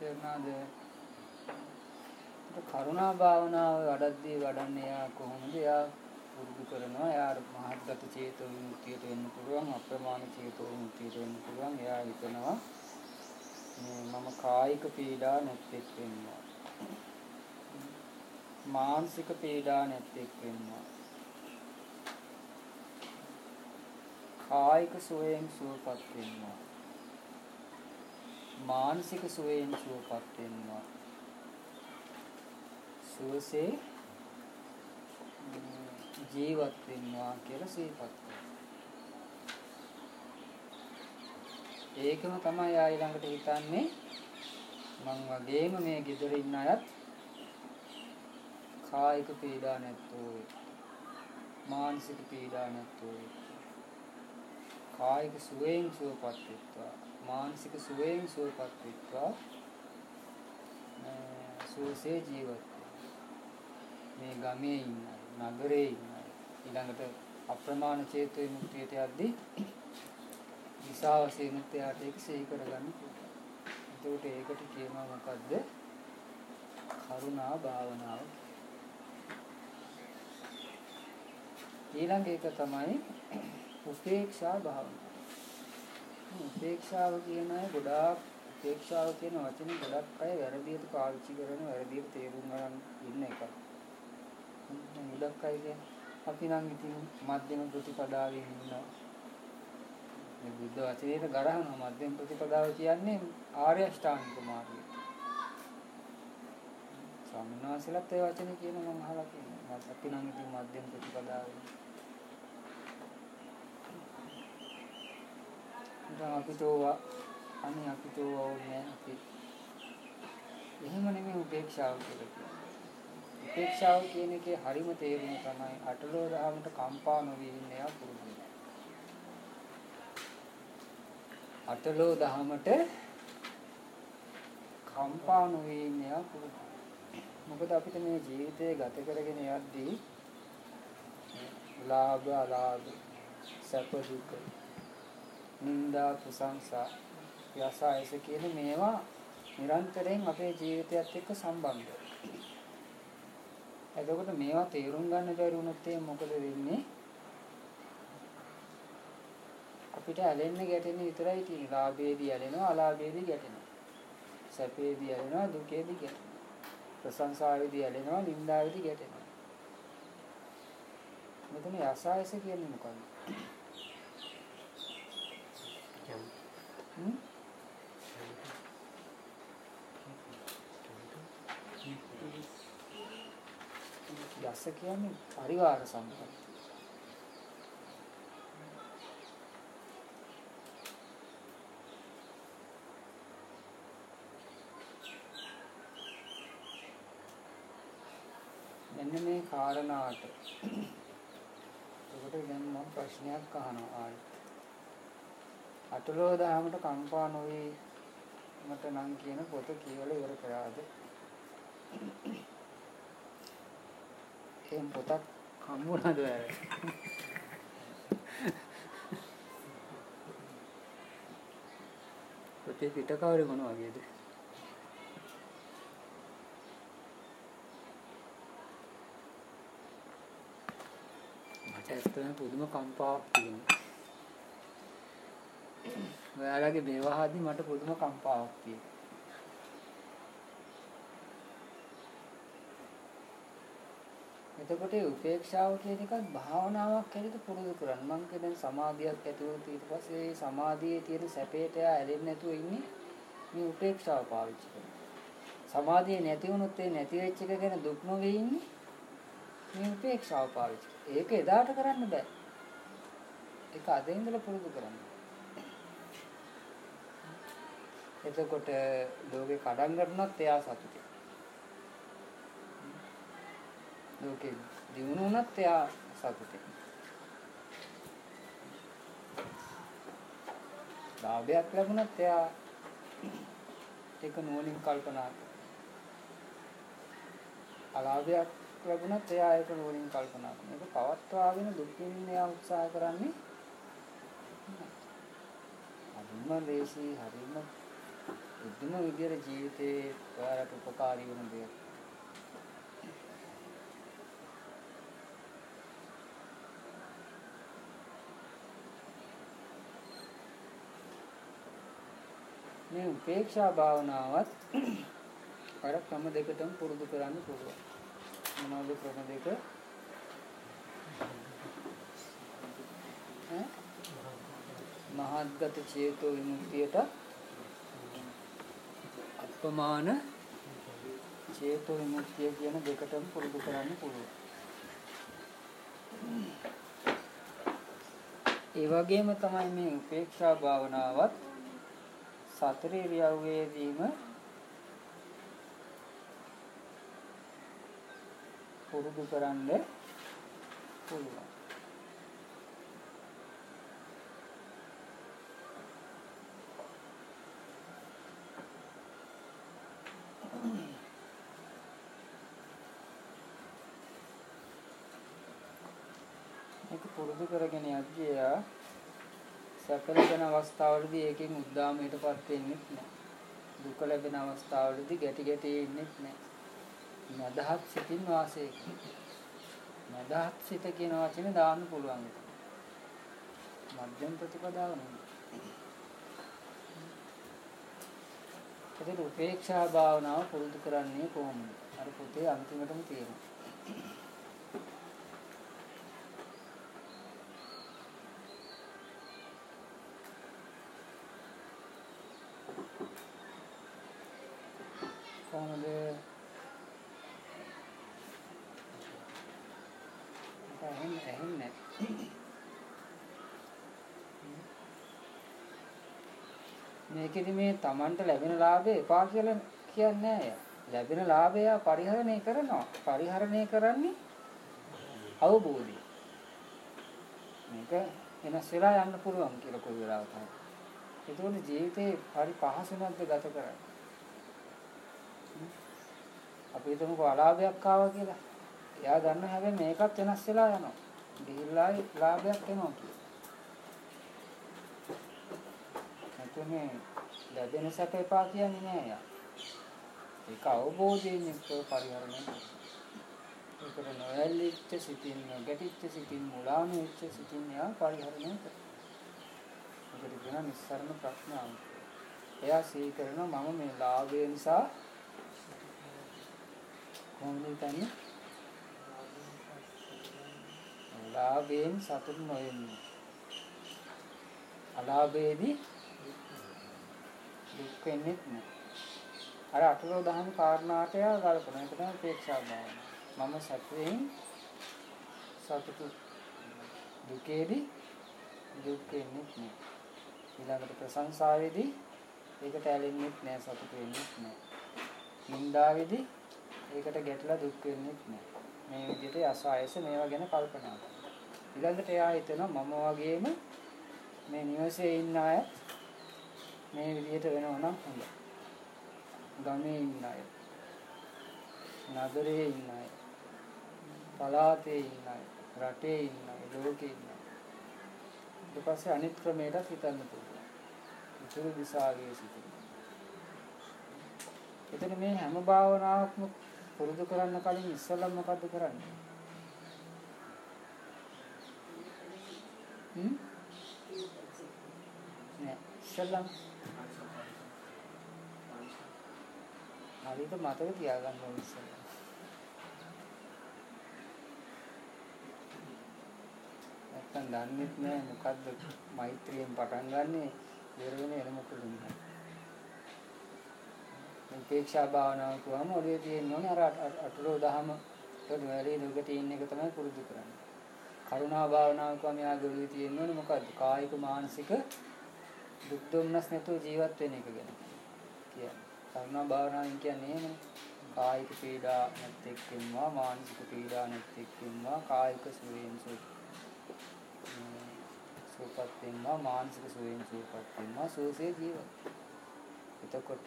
තේරුණාද? කරුණා භාවනාව වඩද්දී වඩන්නේ යා කොහොමද? යා පුරුදු කරනවා. යා මහත්ගත චේතෝ විමුක්තියට වෙන්න පුළුවන්. අප්‍රමාණ චේතෝ විමුක්තියට වෙන්න පුළුවන්. එයා හිතනවා මේ මම කායික පීඩා නැත්තේක් වෙනවා. මානසික පීඩා නැත්තේක් වෙනවා. කායික සුවයෙන් සුවපත් වෙනවා. මානසික සුවයෙන් සුවපත් වෙනවා. සුවසේ ජීවත් වෙනවා කියලා සිහිපත් කරනවා. ඒකම තමයි ආ ඊළඟට හිතන්නේ මං වගේම මේ ගෙදර ඉන්න අයත් කායික පීඩා නැත්තෝ මානසික පීඩා නැත්තෝ කායික සුවයෙන් සුවපත් වෙත්වා මානසික සුවයෙන් සුවපත් වෙත්වා සුවසේ ජීවත් මේ ගමේ ඉන්න නගරේ ඉන්න ඊළඟට අප්‍රමාණ චේතෝ විමුක්තියට යද්දී විසාවසේ මුත්‍යාට ඒක සිහි කරගන්න පුළුවන්. ඒකට ඒකට කියනවා මොකද්ද? කරුණා භාවනාව. ඊළඟ එක තමයි උපේක්ෂා භාවනාව. උපේක්ෂාව කියන අය ගොඩාක් උපේක්ෂාව කියන වචනේ ගොඩක් අය වැරදියට පාවිච්චි කරන වැරදියට තේරුම් ගන්න ඉන්න එක. ගොඩක් අය අපි නම් ඉතින් මධ්‍යම ප්‍රතිපදාවේ ඉන්නවා. මේ බුද්ධ වචනේට ගරහනවා මධ්‍යම ප්‍රතිපදාව කියන්නේ ආර්ය අෂ්ටාංගික මාර්ගය. ස්වාමීන් වහන්සේලාත් ඒ වචනේ කියන මම අහලා තියෙනවා. අපි නම් ඉතින් මධ්‍යම ප්‍රතිපදාවේ. දැන් අපිට ඕවා අනේ අපිට ඕවා ඕනේ අපි. එහෙම නෙමෙයි උපේක්ෂාව කියලා කියන්නේ. උපේක්ෂාව කියන එකේ හරිම තේරුම තමයි අටලෝ දහමට කම්පා නොවී ඉන්න යා පුරුදු. අටලෝ දහමට කම්පා නොවේ ඉන්නවා පුරුදු. මොකද අපිට මේ ජීවිතය ගත කරගෙන යද්දී ලාභ අලාභ සැප දුක නිന്ദා ප්‍රශංසා යසායස කියන මේවා නිරන්තරයෙන් අපේ ජීවිතයත් එක්ක සම්බන්ධයි. එතකොට මේවා තේරුම් ගන්න බැරි වුණොත් එහෙනම් මොකද වෙන්නේ? අපිට ඇලෙන්න ගැටෙන්න විතරයි තියෙන්නේ. ලාභයේදී ඇලෙනවා, අලාභයේදී ගැටෙනවා. සැපයේදී ඇලෙනවා, දුකේදී ගැටෙනවා. ප්‍රශංසාවේදී ඇලෙනවා, නින්දාවේදී ගැටෙනවා. මෙතන යසායස කියන්නේ මොකක්ද? හ්ම්? යස කියන්නේ පරිවාර සම්පත්. මෙන්න මේ කාරණාට එතකොට දැන් මම ප්‍රශ්නයක් අහනවා ආයෙත්. අටලෝ දහමට කම්පා නොවේ මට නම් කියන පොත කියවල ඉවර කරාද? එහෙම පොතක් හම්බුණාද ඔයාලට? පොතේ පිට කවරේ මොන වගේද? මට ඇත්තටම පුදුම කම්පාවක් තියෙනවා. ඔයාලගේ වේවාහදී මට පුදුම කම්පාවක් තියෙනවා. එතකොට ඒ උපේක්ෂාව කියන එකත් භාවනාවක් හැටියට පුරුදු කරන්න. මං කිය දැන් සමාධියක් ඇති වුණොත් ඊට පස්සේ ඒ සමාධියේ තියෙන සැපේට ඇලෙන්නේ නැතුව ඉන්නේ මේ උපේක්ෂාව පාවිච්චි කරනවා. සමාධිය නැති වුණොත් ඒ නැති වෙච්ච එක ගැන දුක් නොවේ ඉන්නේ මේ උපේක්ෂාව පාවිච්චි. ඒක එදාට කරන්න බෑ. ඒක අද ඉඳලා පුරුදු කරන්න. එතකොට ලෝකේ කඩන් කරනත් එයා සතුටුයි. ලෝකේ දිනුන වුණත් එයා සතුටුයි. ලාභයක් ලැබුණත් එයා ඒක නුවණින් කල්පනා කරනවා. අලාභයක් ලැබුණත් එයා ඒක නුවණින් කල්පනා කරනවා. ඒක පවත්වාගෙන දුක් විඳින්න එයා උත්සාහ කරන්නේ හරිම ලේසි හරිම බුද්ධම විදියට ජීවිතේ ඔයාලට උපකාරී වෙන දෙයක්. මේ උපේක්ෂා භාවනාවත් අර ක්‍රම දෙකටම පුරුදු කරන්න පුළුවන්. මොනවද ක්‍රම දෙක? ඈ? මහත්ගත චේතෝ විමුක්තියට අප්‍රමාණ චේතෝ විමුක්තිය කියන දෙකටම පුරුදු කරන්න පුළුවන්. ඒ වගේම තමයි මේ උපේක්ෂා භාවනාවත් සතර ඉරියව්වේදීම පුරුදු කරන්න පුළුවන්. මේක පුරුදු කරගෙන යද්දී එයා සැප ලැබෙන අවස්ථාවලදී ඒකෙන් උද්දාමයටපත් වෙන්නේ නැහැ. දුක ලැබෙන අවස්ථාවලදී ගැටි ගැටි ඉන්නේ නැහැ. මදහත් සිතින් වාසය මදහත් සිත කියන වචනේ දාන්න පුළුවන්. මධ්‍යම ප්‍රතිපදාව නෙමෙයි. ඒකට උපේක්ෂා භාවනාව පුරුදු කරන්නේ කොහොමද? අර පොතේ අන්තිමටම තියෙනවා. කොහොමද ඇහෙන්නේ ඇහෙන්නේ මේකෙදි මේ Tamanට ලැබෙන ලාභය එපා කියලා කියන්නේ නැහැ. ලැබෙන ලාභය පරිහරණය කරනවා. පරිහරණය කරන්නේ අවබෝධය. මේක වෙනස් වෙලා යන්න පුළුවන් කියලා කොයි වෙලාවක හරි. ඒකෝනේ ජීවිතේ හරි පහසුමත්ද ගත කරන්නේ. අපි හිතමුකෝ අලාභයක් ආවා කියලා. එයා දන්න හැබැයි මේකත් වෙනස් වෙලා යනවා. ගිහිල්ලා ලාභයක් එනවා කියලා. නැතුනේ ලැබෙන සැප එපා කියන්නේ නෑ යා. ඒක අවබෝධයෙන් යුක්තව පරිහරණය ඒකට නොයල්ලිච්ච සිතින් නොගැටිච්ච සිතින් මුලාන වෙච්ච සිතින් යා පරිහරණය කරනවා. ඒකට කියන නිස්සරණ ප්‍රඥාව. එයා සිහි කරනවා මම මේ ලාභය නිසා කොහොමද හිතන්නේ? ලාභයෙන් සතුට නොවෙන්නේ. අලාභයේදී දුක් වෙන්නේ නැහැ. අර අටලෝ දහම කාරණාට යා ගලපන එක තමයි අපේක්ෂා භාවන. මම සතුටෙන් සතුටු දුකේදී දුක් වෙන්නේ නැහැ. ඊළඟට ප්‍රශංසාවේදී ඒකට ඇලෙන්නේ නැහැ සතුට වෙන්නේ නැහැ. නින්දාවේදී ඒකට ගැටලා දුක් වෙන්නේ නැහැ. මේ විදිහට අසායස මේවා ගැන කල්පනා කරනවා. ඊළඟට එයා හිතනවා මම වගේම මේ නිවසේ ඉන්න අය මේ විදිහට වෙනවා නම් හොඳයි. ගමේ ඉන්න අය, නගරේ ඉන්න අය, පළාතේ ඉන්න අය, රටේ ඉන්න අය, ලෝකේ ඉන්න අය. ඊට පස්සේ අනිත් ක්‍රමයකට හිතන්න පුළුවන්. උතුරු දිශාවේ සිටින. එතන මේ හැම භාවනාවක්ම පුරුදු කරන්න කලින් ඉස්සෙල්ලා මොකද්ද කරන්නේ? හ්ම්? නෑ ඉස්සෙල්ලා හරියට මතක තියාගන්න ඕනේ ඉස්සෙල්ලා. නැත්තම් දන්නේත් නෑ මොකද්ද මෛත්‍රියෙන් පටන් ගන්නෙ ඉවර වෙන්නේ එන මොකද නෑ. මේ උපේක්ෂා භාවනාව කියවම ඔළුවේ තියෙන්න ඕනේ අර අටලෝ දහම වල වැඩි නුගට ඉන්න එක තමයි පුරුදු කරන්නේ. කරුණා භාවනාව කියවම යාගේ ඔළුවේ තියෙන්න ඕනේ මොකද්ද? කායික මානසික දුක් දුම්නස් නැතුව ජීවත් වෙන එක ගැන කියන්නේ. කරුණා භාවනාවෙන් කියන්නේ එහෙමනේ. කායික පීඩා නැත්ෙක්කෙන්වා මානසික පීඩා නැත්ෙක්කෙන්වා කායික සුවයෙන් සුවපත් වෙනවා මානසික සුවයෙන් සුවපත් වෙනවා සුවසේ ජීවත්. එතකොට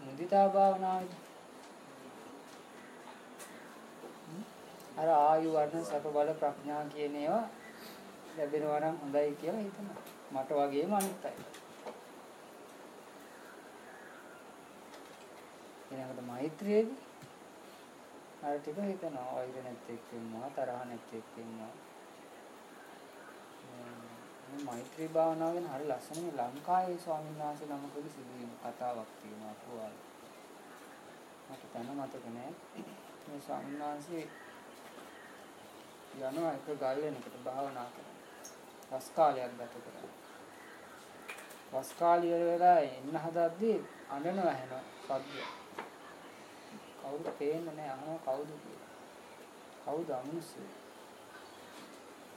මුදිතා භාවනාවද අර ආයු වර්ණ සැප බල ප්‍රඥා කියන ඒවා ලැබෙනවා නම් හොඳයි කියලා හිතනවා. මට වගේම අනිත් අය. ඊළඟට මෛත්‍රියේදී අර ටික හිතනවා වෛර නැත්ෙක් වෙනවා තරහ නැත්ෙක් වෙනවා. මේ මෛත්‍රී භාවනාව ගැන හරි ලස්සන මේ ලංකාවේ ස්වාමීන් වහන්සේ නමකගේ සිදුවීම කතාවක් තියෙනවා පුවාල. මට තන මතක නෑ. මේ ස්වාමීන් වහන්සේ යනවා එක ගල් වෙනකට භාවනා කරන්න. වස් කාලයක් ගත කරා. වස් කාලිය වෙලා එන්න හදද්දී අඬන වැහෙන සද්ද. කවුද පේන්නේ නැහැ අහනවා කවුද කියලා. කවුද අමනුෂ්‍ය?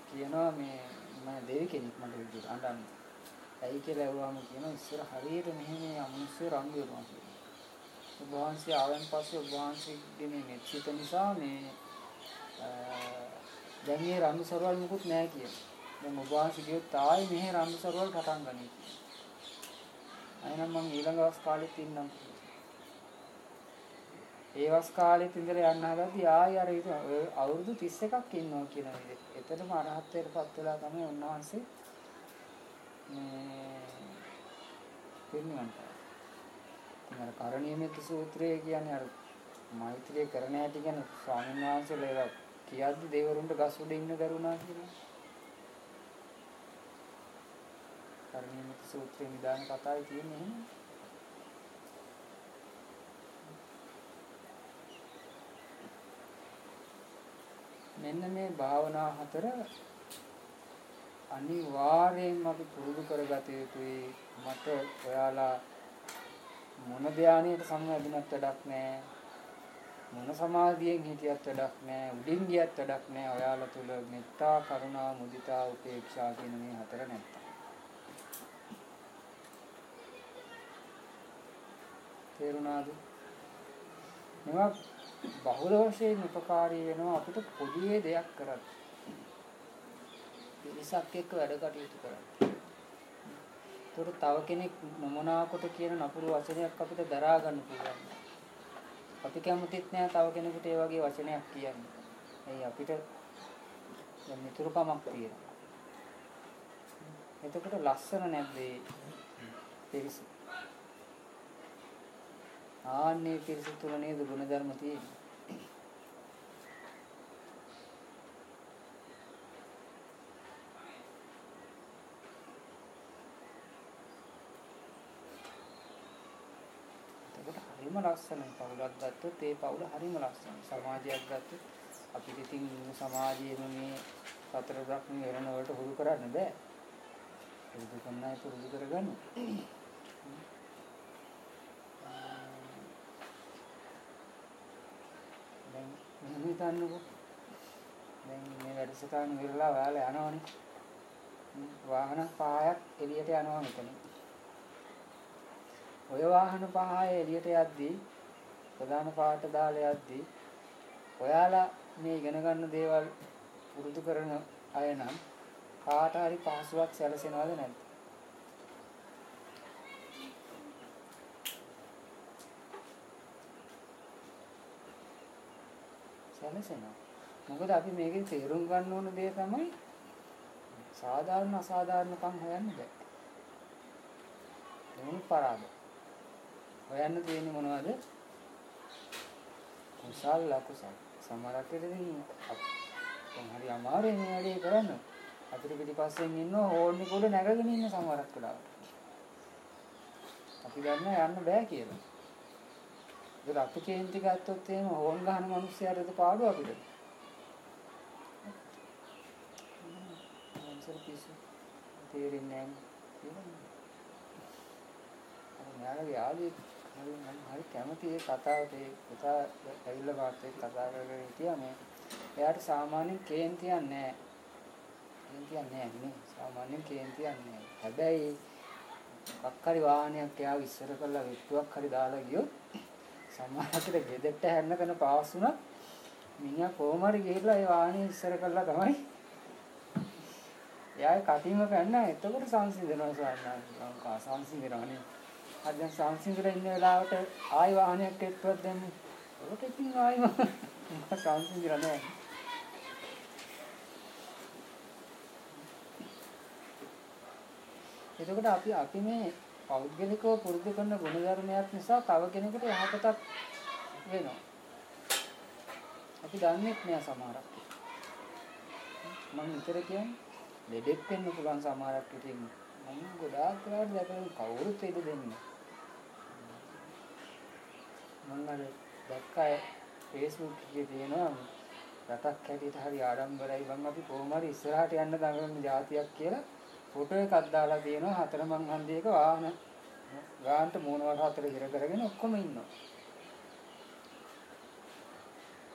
කියනවා මේ මම දෙවි කෙනෙක් මට විදිහට අඬන්නේ. ඇයි කියලා ඇහුවාම කියනවා ඉස්සර හරියට මෙහෙම අමනුෂ්‍ය රංග වෙනවා කියලා. ඔබ වහන්සේ ආවෙන් පස්සේ ඔබ වහන්සේගේ මේ මෙච්චිත නිසා මේ දැන් මේ රණ්ඩු සරවල් මුකුත් නැහැ කියලා. දැන් ඔබ වහන්සේ කියොත් ආයි මෙහෙ රණ්ඩු සරවල් පටන් ගනී කියලා. අයනම් මම ඊළඟ වස් කාලෙත් ඉන්නම්. ඒ වස් කාලෙත් ඉඳලා යන්න හදද්දී ආයි අර අවුරුදු 31ක් ඉන්නවා කියන විදිහට. එතනම අරහත්ත්වයටපත් වෙලා තමයි උන්වහන්සේ මේ පිරිනිවන් පාන්නේ. අර කරණීයමෙත් සූත්‍රය කියන්නේ අර මෛත්‍රිය කරන හැටි ගැන ස්වාමීන් වහන්සේලා කියද්දි දෙවරුන්ට ගස් උඩ ඉන්න දරුණා කියලා. කරණීයමෙත් සූත්‍රයේ නිදාන කතාවේ තියෙන්නේ එහෙම. මෙන්න මේ භාවනා හතර අනිවාර්යයෙන්ම අපි පුරුදු කරගත යුතුයි. මට ඔයාලා මොන ධානයට සම්බන්ධුනත් වැඩක් නැහැ. මොන සමාධියෙන් හිටියත් වැඩක් නැහැ. උඩින් ගියත් වැඩක් නැහැ. ඔයාලා තුල මෙත්තා කරුණා මුදිතා උපේක්ෂා කියන මේ හතර නැත්තම්. තේරුණාද? මේවා බහුල වශයෙන් උපකාරී වෙනවා අපිට පොඩි දෙයක් කරත් පිරිසක් එක්ක වැඩ කටයුතු කරන්න. ඒතකොට තව කෙනෙක් නොමනාකොට කියන නපුරු වචනයක් අපිට දරා ගන්න පුළුවන්. අපි කැමතිත් නෑ තව කෙනෙකුට ඒ වගේ වචනයක් කියන්න. ඒ අපිට දැන් මිතුරුකමක් තියෙනවා. එතකොට ලස්සන නැද්ද ඒ පිරිස? ආන්නේ පිරිස තුල නේද ගුණධර්ම තියෙන්නේ. එතකොට හරිම ලස්සනයි පවුලක් ගත්තොත් ඒ පවුල හරිම ලස්සනයි. සමාජයක් ගත්තොත් අපිට ඉතින් සමාජයේම මේ සතර බ්‍රහ්ම වෙරණ වලට හුරු කරන්න බෑ. පුරුදු කරන අය පුරුදු කරගන්න දැන් මෙහෙම හිතන්නකෝ දැන් මේ වැඩසටහන ඉවරලා ඔයාලා යනවනේ. වාහන පහයක් එළියට යනවා මෙතන. ඔය වාහන පහය එළියට යද්දී ප්‍රධාන පාට දාලා යද්දී ඔයාලා මේ ඉගෙන ගන්න දේවල් පුරුදු කරන අය නම් කාට හරි පහසුවක් සැලසෙනවද නැද්ද? සැලසෙනවා. මොකද අපි මේකෙන් තේරුම් ගන්න ඕන දේ තමයි සාධාරණ අසාධාරණකම් හොයන්න බෑ. එමුණු පරාද. හොයන්න තියෙන්නේ මොනවද? කුසල් ලකුසල්. සමහරක් වෙලෙදී හරි අමාරුයි මේ වැඩේ කරන්න. අපිට පිටිපස්සෙන් ඉන්න හෝල්නි කුඩ නැගගෙන ඉන්න සමහරක් වෙලාවට. අපි දන්න යන්න බෑ කියලා. ඒක අපි කේන්ති ගත්තොත් එහෙම හෝන් ගහන මිනිස්සයාට පාඩුව අපිට. මන්සර් පිස්සු තේරෙන්නේ නැහැ. යාළුවෝ යාළුවෙක් හරි මම හරි කැමති ඒ කතාවට ඒ පුතා ඇවිල්ලා මාත් එක්ක කතා කරගෙන හිටියා මේ එයාට සාමාන්‍යයෙන් කේන්තියක් නැහැ. කේන්තියක් නැහැ නේ. සාමාන්‍යයෙන් කේන්තියක් නැහැ. හැබැයි මොකක් හරි වාහනයක් එයා ඉස්සර කරලා වෙට්ටුවක් හරි දාලා ගියොත් සමහරකට ගෙදරට හැරෙන කෙන පාස් වුණා. මිනිහා කොහොම හරි ගිහිල්ලා ඒ වාහනේ ඉස්සර කරලා තමයි. එයාගේ කටින්ම පැන්නා එතකොට සංසිඳනවා සාන්නා සංසිඳනවා නේ. අද දැන් සංසිඳුර ඉන්න වෙලාවට ආයි වාහනයක් එක්කවත් දැම්මේ. ඔකට ඉතින් ආයිම සංසිඳුර නෑ. එතකොට අපි අපි මේ පෞද්ගලිකව පුරුදු කරන ගුණධර්මයක් නිසා තව කෙනෙකුට යහපතක් වෙනවා. අපි දන්නේ නැහැ සමහරක්. මම විතර කියන්නේ ලෙඩෙක් වෙන්න පුළුවන් සමහරක් ඉතින් මම ගොඩාක් වෙලාවට දැකලා කවුරුත් ඉඩ දෙන්නේ. මම අර දැක්කා Facebook එකේ තියෙනවා රටක් හැටියට හරි ආඩම්බරයි මම අපි කොහොම හරි ඉස්සරහට යන්න දඟලන જાතියක් කියලා ෆොටෝ එකක් දාලා තියෙනවා හතර මං හන්දියක වාහන. ගාන්ට මූණ වල හතර ඉර කරගෙන ඔක්කොම ඉන්නවා.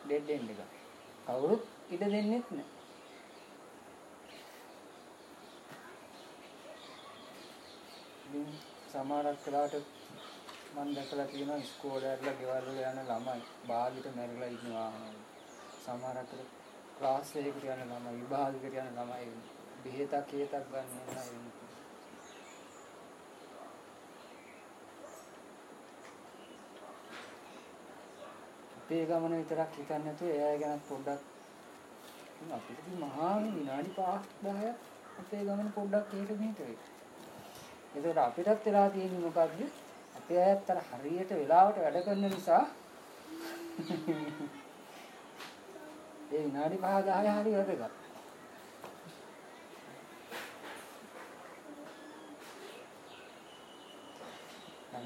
ඩෙඩ් එන්ඩ් එක කවුරුත් ඉඩ දෙන්නෙත් නැහැ ඉතින් සමහරක් වෙලාවට මම දැකලා තියෙනවා ඉස්කෝලේ ඇරලා ගෙවල් වල යන ළමයි බාගෙට මැරිලා ඉන්නවා සමහරක් ක්ලාස් එකකට යන ළමයි විභාගයකට යන ළමයි. බෙහෙතක් හේතක් ගන්න යන අය අපේ ගමන විතරක් හිතන්නේ නැතුව එයා ගැන පොඩ්ඩක් අපිට මහා විනාඩි 5 10ක් අපේ ගමන පොඩ්ඩක් එහෙට මෙහෙට වෙයි. ඒකට අපිටත් වෙලා තියෙන්නේ මොකද්ද? අපේ අයත් අර හරියට වෙලාවට වැඩ කරන නිසා [laughs] ඒ විනාඩි 5 10 හරි වැදගත්.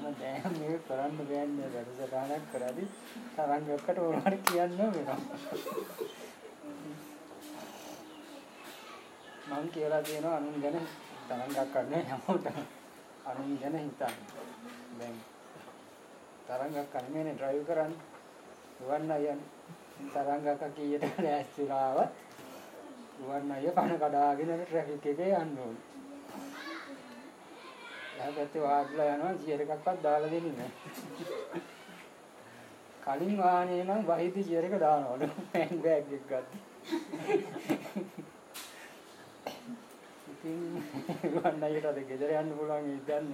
දැන් මේ කරන්න බෑන්නේ වැඩසටහනක් කරද්දි තරංගයකට ඕනකට කියන්න වෙනවා. මම කියලා තියෙනවා අනුන් ගැන තරංගයක් කරන්නේ හැමෝටම අනුන් ගැන හිතන්න. දැන් තරංගක් අනිමේනේ ඩ්‍රයිව් කරන්නේ. රුවන් අයියන් තරංගක කීයට ලෑස්තිලා ආවත් රුවන් අයිය කන කඩාගෙන ට්‍රැෆික් එකේ යන්න ඕනේ. එහා පැත්තේ වාඩිලා යනවා චියර් එකක්වත් දාලා දෙන්නේ නැහැ. කලින් වාහනේ නම් වහිදි චියර් එක දානවලු හෑන්ඩ් බෑග් එක ගත්තා. ඉතින් රුවන් අයියට අද ගෙදර යන්න පුළුවන් ඉතින්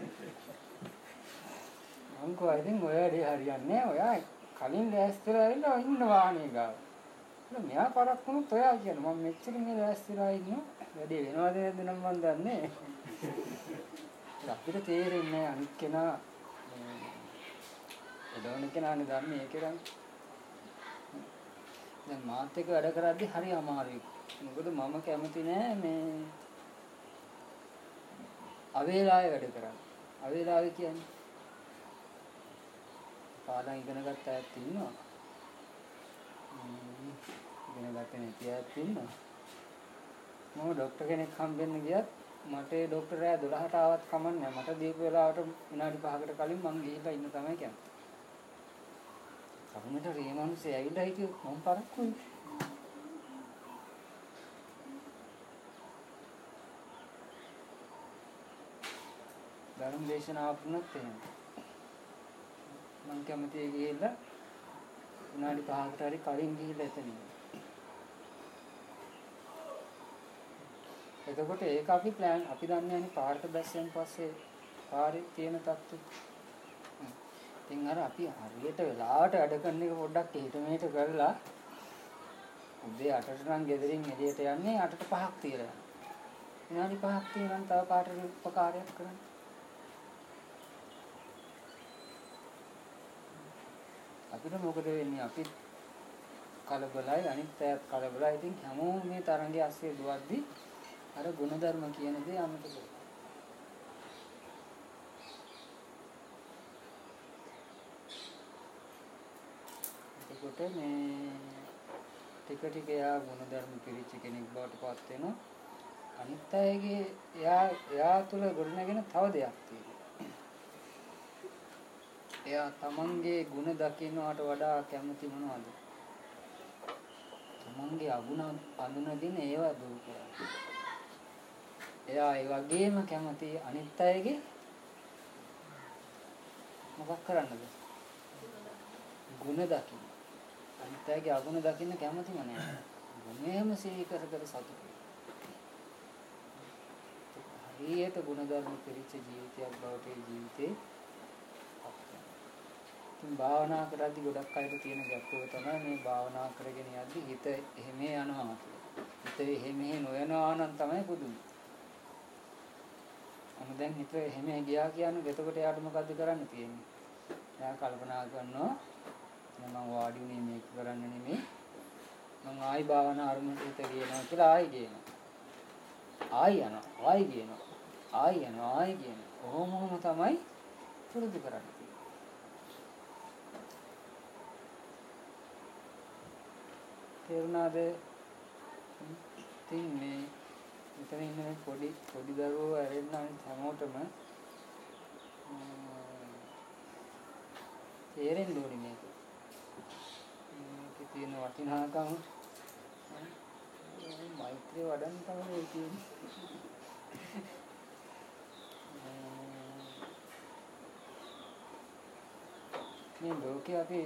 මං කෝ ඉතින් ඔය වැඩේ හරියන්නේ ඔයා කලින් ලෑස්තිලා ඇවිල්ලා ඉන්න වාහනේ ගාව. ඉතින් මෙයා පරක් වුණොත් ඔයා කියන මම මෙච්චර මේ ලෑස්තිලා ඉන්න වැඩි වෙනවද නැද්ද නම් මන් දන්නේ. අපිට තේරෙන්නේ අනිත් කෙනා එදවන කෙනානේ දන්නේ ඒක නම්. දැන් මාත් එක්ක වැඩ කරද්දි හරි අමාරුයි. මොකද මම කැමති නෑ මේ අවේලාවේ වැඩ කරන්න. අවේලාවේ කියන්නේ පාඩම් ඉගෙන ගත්ත අයත් ඉන්නවා. ඉගෙන ගත්තේ නැති අයත් ඉන්නවා. මම ડોක්ටර් කෙනෙක් හම්බෙන්න ගියත් මට ඒ ડોක්ටරයා 12ට ආවත් කමන්නේ මට දීපු වෙලාවට විනාඩි 5කට කලින් මං ගිහිල්ලා ඉන්න තමයි කියන්නේ. කරුණට රේ මිනිස්සේ ඇවිල්ලා හිටියොත් මම පරක්කුයි. ධර්ම දේශනාවක් වුණත් එහෙම. මං කැමති ගිහිල්ලා විනාඩි 5කට හරි කලින් ගිහිල්ලා එතන එතකොට ඒක අපි ප්ලෑන් අපි දන්නේ නැහැ පාරට දැස්සෙන් පස්සේ පාරේ තියෙන තත්ත්වෙ. ඉතින් අර අපි හරියට වෙලාවට වැඩ කරන එක පොඩ්ඩක් එහෙට මෙහෙට කරලා උදේ 8ට නම් ගෙදරින් එළියට යන්නේ 8ට 5ක් තියලා. විනාඩි 5ක් තියෙනවා තව කාටද උපකාරයක් කරන්න. අපිට මොකද වෙන්නේ අපි කලබලයි අනිත් අයත් කලබලයි ඉතින් හැමෝම මේ තරංගයේ ASCII දුවද්දි අර ගුණධර්ම කියන දේ අමතක එතකොට මේ ටික ටික එයා ගුණධර්ම පිරිච්ච කෙනෙක් බවට පත් වෙනවා. අනිත් අයගේ එයා එයා තුල ගොඩනගෙන තව දෙයක් තියෙනවා. එයා තමන්ගේ ගුණ දකින්නට වඩා කැමති මොනවද? තමන්ගේ අගුණ අඳුනගෙන ඒවා දුරු කරන්නේ එයා ඒ වගේම කැමති අනිත් අයගේ මොකක් කරන්නද? ಗುಣ දකින්න. අනිත් අයගේ අගුණ දකින්න කැමතිම නෑ. ගුණයම සිහි කර කර සතුටු හරියට ගුණධර්ම පිරිච්ච ජීවිතයක් බවට ජීවිතේ ඉතින් භාවනා කරද්දි ගොඩක් අයට තියෙන ගැටලුව තමයි මේ භාවනා කරගෙන යද්දි හිත එහෙම යනවා හිත එහෙම නොයනවා නම් තමයි පුදුම. අන්න දැන් හිත එහෙම ගියා කියන්නේ එතකොට එයාට මොකද්ද කරන්න තියෙන්නේ? එයා කල්පනා කරනවා මම වාඩි වුණේ මේක කරන්න නෙමෙයි. මම ආයි භාවනා අරමුණට හිත ගියනවා කියලා ආයි ගියනවා. ආයි යනවා ආයි ගියනවා. ආයි යනවා ආයි ගියනවා. කොහොම තමයි පුරුදු කරන්නේ. තේරුණාද? ඉතින් මේ මෙතන ඉන්න මේ පොඩි පොඩි දරුවෝ ඇරෙන්න අනිත් හැමෝටම තේරෙන්න ඕනේ මේක. මේකේ තියෙන වටිනාකම මෛත්‍රිය වඩන්න තමයි තියෙන්නේ. මේ ලෝකේ අපි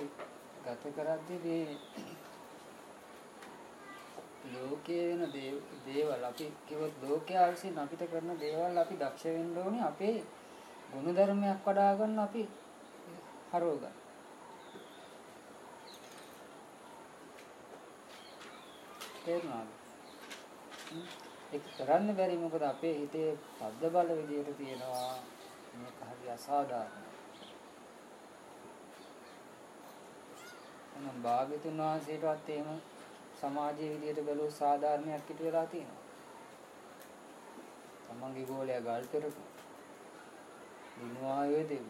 ගත කරද්දී මේ ලෝකයේ වෙන දේවල් අපි කිව්වොත් ලෝකයා විසින් අපිට කරන දේවල් අපි දක්ෂ වෙන්න ඕනේ අපේ ගුණධර්මයක් වඩා ගන්න අපි හරව ගන්න. තේරුණාද? ඒක කරන්න බැරි මොකද අපේ හිතේ පද්ද බල විදියට තියෙනවා මේක හරි අසාධාරණයි. එනම් භාග්‍යතුන් වහන්සේටවත් එහෙම සමාජයේ විදියට බැලුවොත් සාධාරණයක් ඉටු වෙලා තියෙනවා. තමන්ගේ ගෝලයා ගල් පෙරපු. දිනුවා වේදෙව්.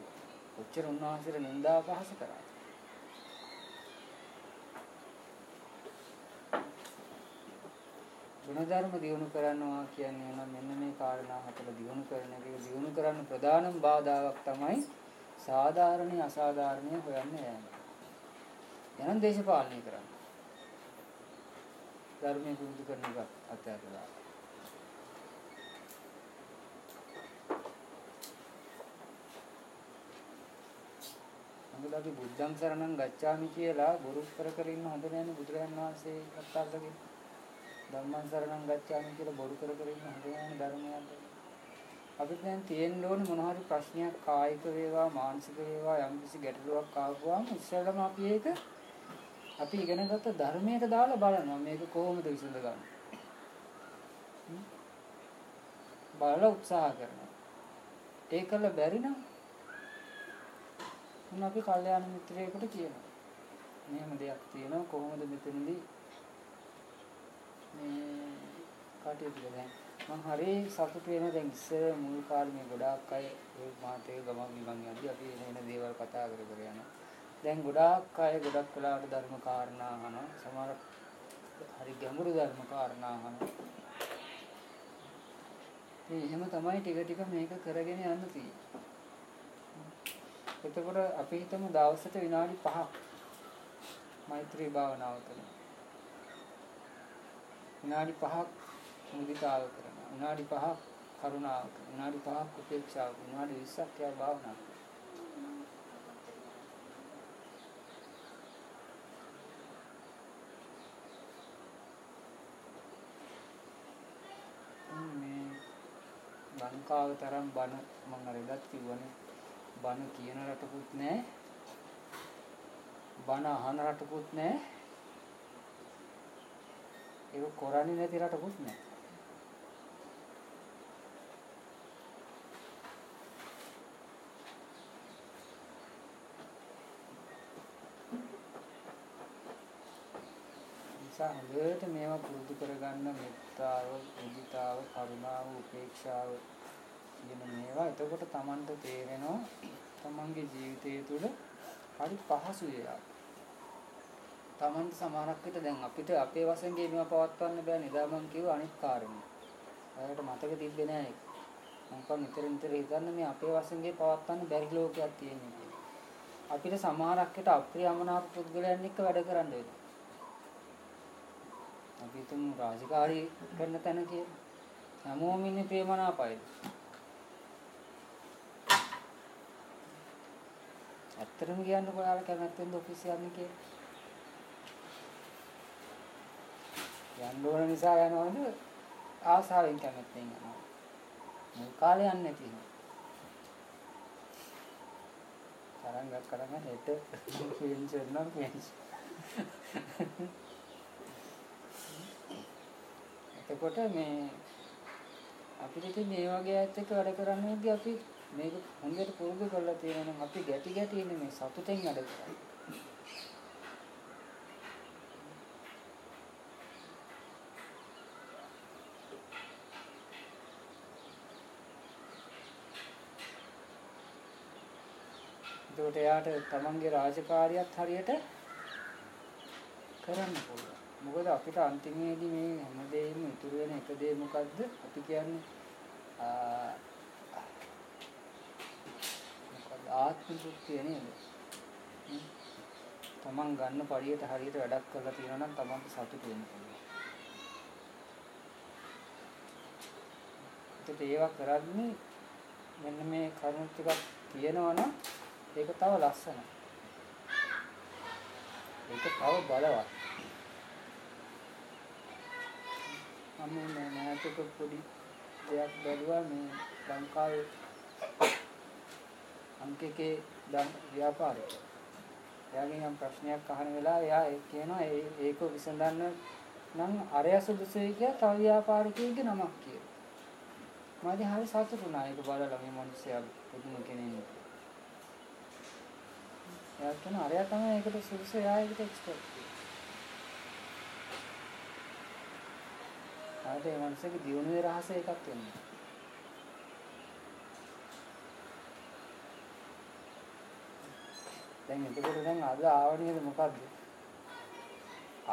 කොච්චර උන්වහන්සේට නින්දා පහස කරාද? ගුණධර්ම දියුණු කරනවා කියන්නේ නම් මෙන්න මේ කාරණා හතර දියුණු කරන එක දියුණු කරන්න ප්‍රධානම බාධාවක් තමයි සාධාරණීය අසාධාරණීය හොයන්න යෑම. එහෙනම් දේශපාලනය කරන්න. ධර්මයේ පුරුදු කරන එක අත්හැරලා මොකද අපි බුද්ධං සරණං ගච්ඡාමි කියලා බොරු කර කර ඉන්න හොඳ නෑනේ බුදුරජාණන් වහන්සේ අත්අල්ලගෙන ධම්මං සරණං ගච්ඡාමි කියලා බොරු කර කර ඉන්න හොඳ නෑනේ ධර්මයන්ට. අපිට දැන් තියෙන්න ඕනේ මොන හරි ප්‍රශ්නයක් කායික වේවා මානසික වේවා යම්කිසි ගැටලුවක් ආවම ඉස්සෙල්ලාම අපි ඒක අපි ඉගෙනගත්ත ධර්මයට දාලා බලනවා මේක කොහොමද විසඳගන්නේ. බලලා උත්සාහ කරනවා. ඒකල බැරි නම් මොන අපි කල්යාණ මිත්‍රයෙකුට කියනවා. මෙහෙම දෙයක් තියෙනවා කොහොමද මෙතනදී මේ කටයුතු දැන් මම හරි සතුටු වෙනවා දැන් ඉස්සර මුල් කාලේ මේ ගොඩාක් අය ඒ මාතේ ගමන් ගමන් යද්දි අපි එන එන දේවල් කතා කර කර යනවා. දැන් ගොඩාක් අය ගොඩක් වෙලාවට ධර්ම කාරණා අහනවා. සමහර හරි ගැඹුරු ධර්ම කාරණා අහනවා. ඉතින් එහෙම තමයි ටික ටික මේක කරගෙන යන්න තියෙන්නේ. එතකොට අපි හිතමු දවසට විනාඩි 5ක් මෛත්‍රී භාවනාව කරනවා. විනාඩි 5ක් මුදිතාව කරනවා. විනාඩි 5ක් කරුණාව කරනවා. විනාඩි 5ක් උපේක්ෂාව කරනවා. විනාඩි 20ක් යා භාවනා කරනවා. මේ ලංකාව තරම් බන මම අර එදත් කිව්වනේ බන කියන රටකුත් නැහැ බන අහන රටකුත් නැහැ ඒක කරන්නේ නැති රටකුත් නැහැ නිසා හොඳට මේවා පුරුදු කරගන්න මෙත්තාව, මුදිතාව, කරුණාව, උපේක්ෂාව කියන මේවා එතකොට Tamanට තේරෙනවා Tamanගේ ජීවිතය තුළ හරි පහසුයි යා. Tamanට සමහරක් විට දැන් අපිට අපේ වශයෙන්ගේ මේවා පවත්වන්න බෑ නේද මං කිව්ව අනිත් කාරණේ. අයකට මතක තිබ්බේ නෑ ඒක. මං කව නිතර නිතර හිතන්න මේ අපේ වශයෙන්ගේ පවත්වන්න බැරි ලෝකයක් තියෙනවා කියලා. අපිට සමහරක් විට අප්‍රියමනාප පුද්ගලයන් එක්ක වැඩ කරන්න වෙනවා. අපි තුමු රාජකාරී කරන තැන කියලා. හැමෝම ඉන්නේ ප්‍රේමනාපයිද? ඇත්තටම කියන්නකො ඔයාලා කැමැත්තෙන්ද ඔෆිස් යන්නේ කියලා? යන්න ඕන නිසා යනවද? ආසාවෙන් කැමැත්තෙන් යනවා. මුල් කාලේ යන්නේ නැති නෝ. තරංගක් කරගෙන හෙට පෙන්ෂන් නම් පෙන්ෂන්. එතකොට මේ අපිට ඉතින් මේ වගේ ඇත්ත එක්ක වැඩ කරන්නේදී අපි මේක හොඳට පුරුදු කරලා තියෙනවා නම් අපි ගැටි ගැටි ඉන්නේ මේ සතුටෙන් වැඩ කරන්නේ. එතකොට එයාට තමන්ගේ රාජකාරියත් හරියට කරන්න පුළුවන්. මොකද අපිට අන්තිමේදී මේ හැමදේම ඉතුරු වෙන එක දේ මොකද්ද? අපි කියන්නේ මොකද්ද ආත්ම තෘප්තිය නේද? තමන් ගන්න පරියට හරියට වැඩක් කරලා තියෙනවා නම් තමන්ට සතුට වෙන්න පුළුවන්. ඒකට ඒවා කරන්නේ මෙන්න මේ කරුණු ටිකක් තියෙනවා නම් ඒක තව ලස්සනයි. ඒක තව බලවත්. මම නැහැටක පොඩි දෙයක් බැලුවා මේ ලංකාවේ අංකකේ දන් ව්‍යාපාරයක්. එයාගෙන් යම් ප්‍රශ්නයක් අහන වෙලාව එයා කියනවා ඒක විසඳන්න නම් අරය සුදුසුයි කියලා තව ව්‍යාපාරිකයෙක්ගේ නමක් කියලා. මම ඉතින් හරි සතුටු වුණා ඒක බලලා මේ මිනිස්සයා පුදුම කෙනෙක්. එයා කියන අරයා තමයි ඒකට සුදුසු එයා ඒකට එක්ස්පර්ට්. ආයෙත් ඒ මනුස්සයාගේ දියුණුවේ රහස එකක් වෙනවා. දැන් එතකොට දැන් අද ආවණේද මොකද්ද?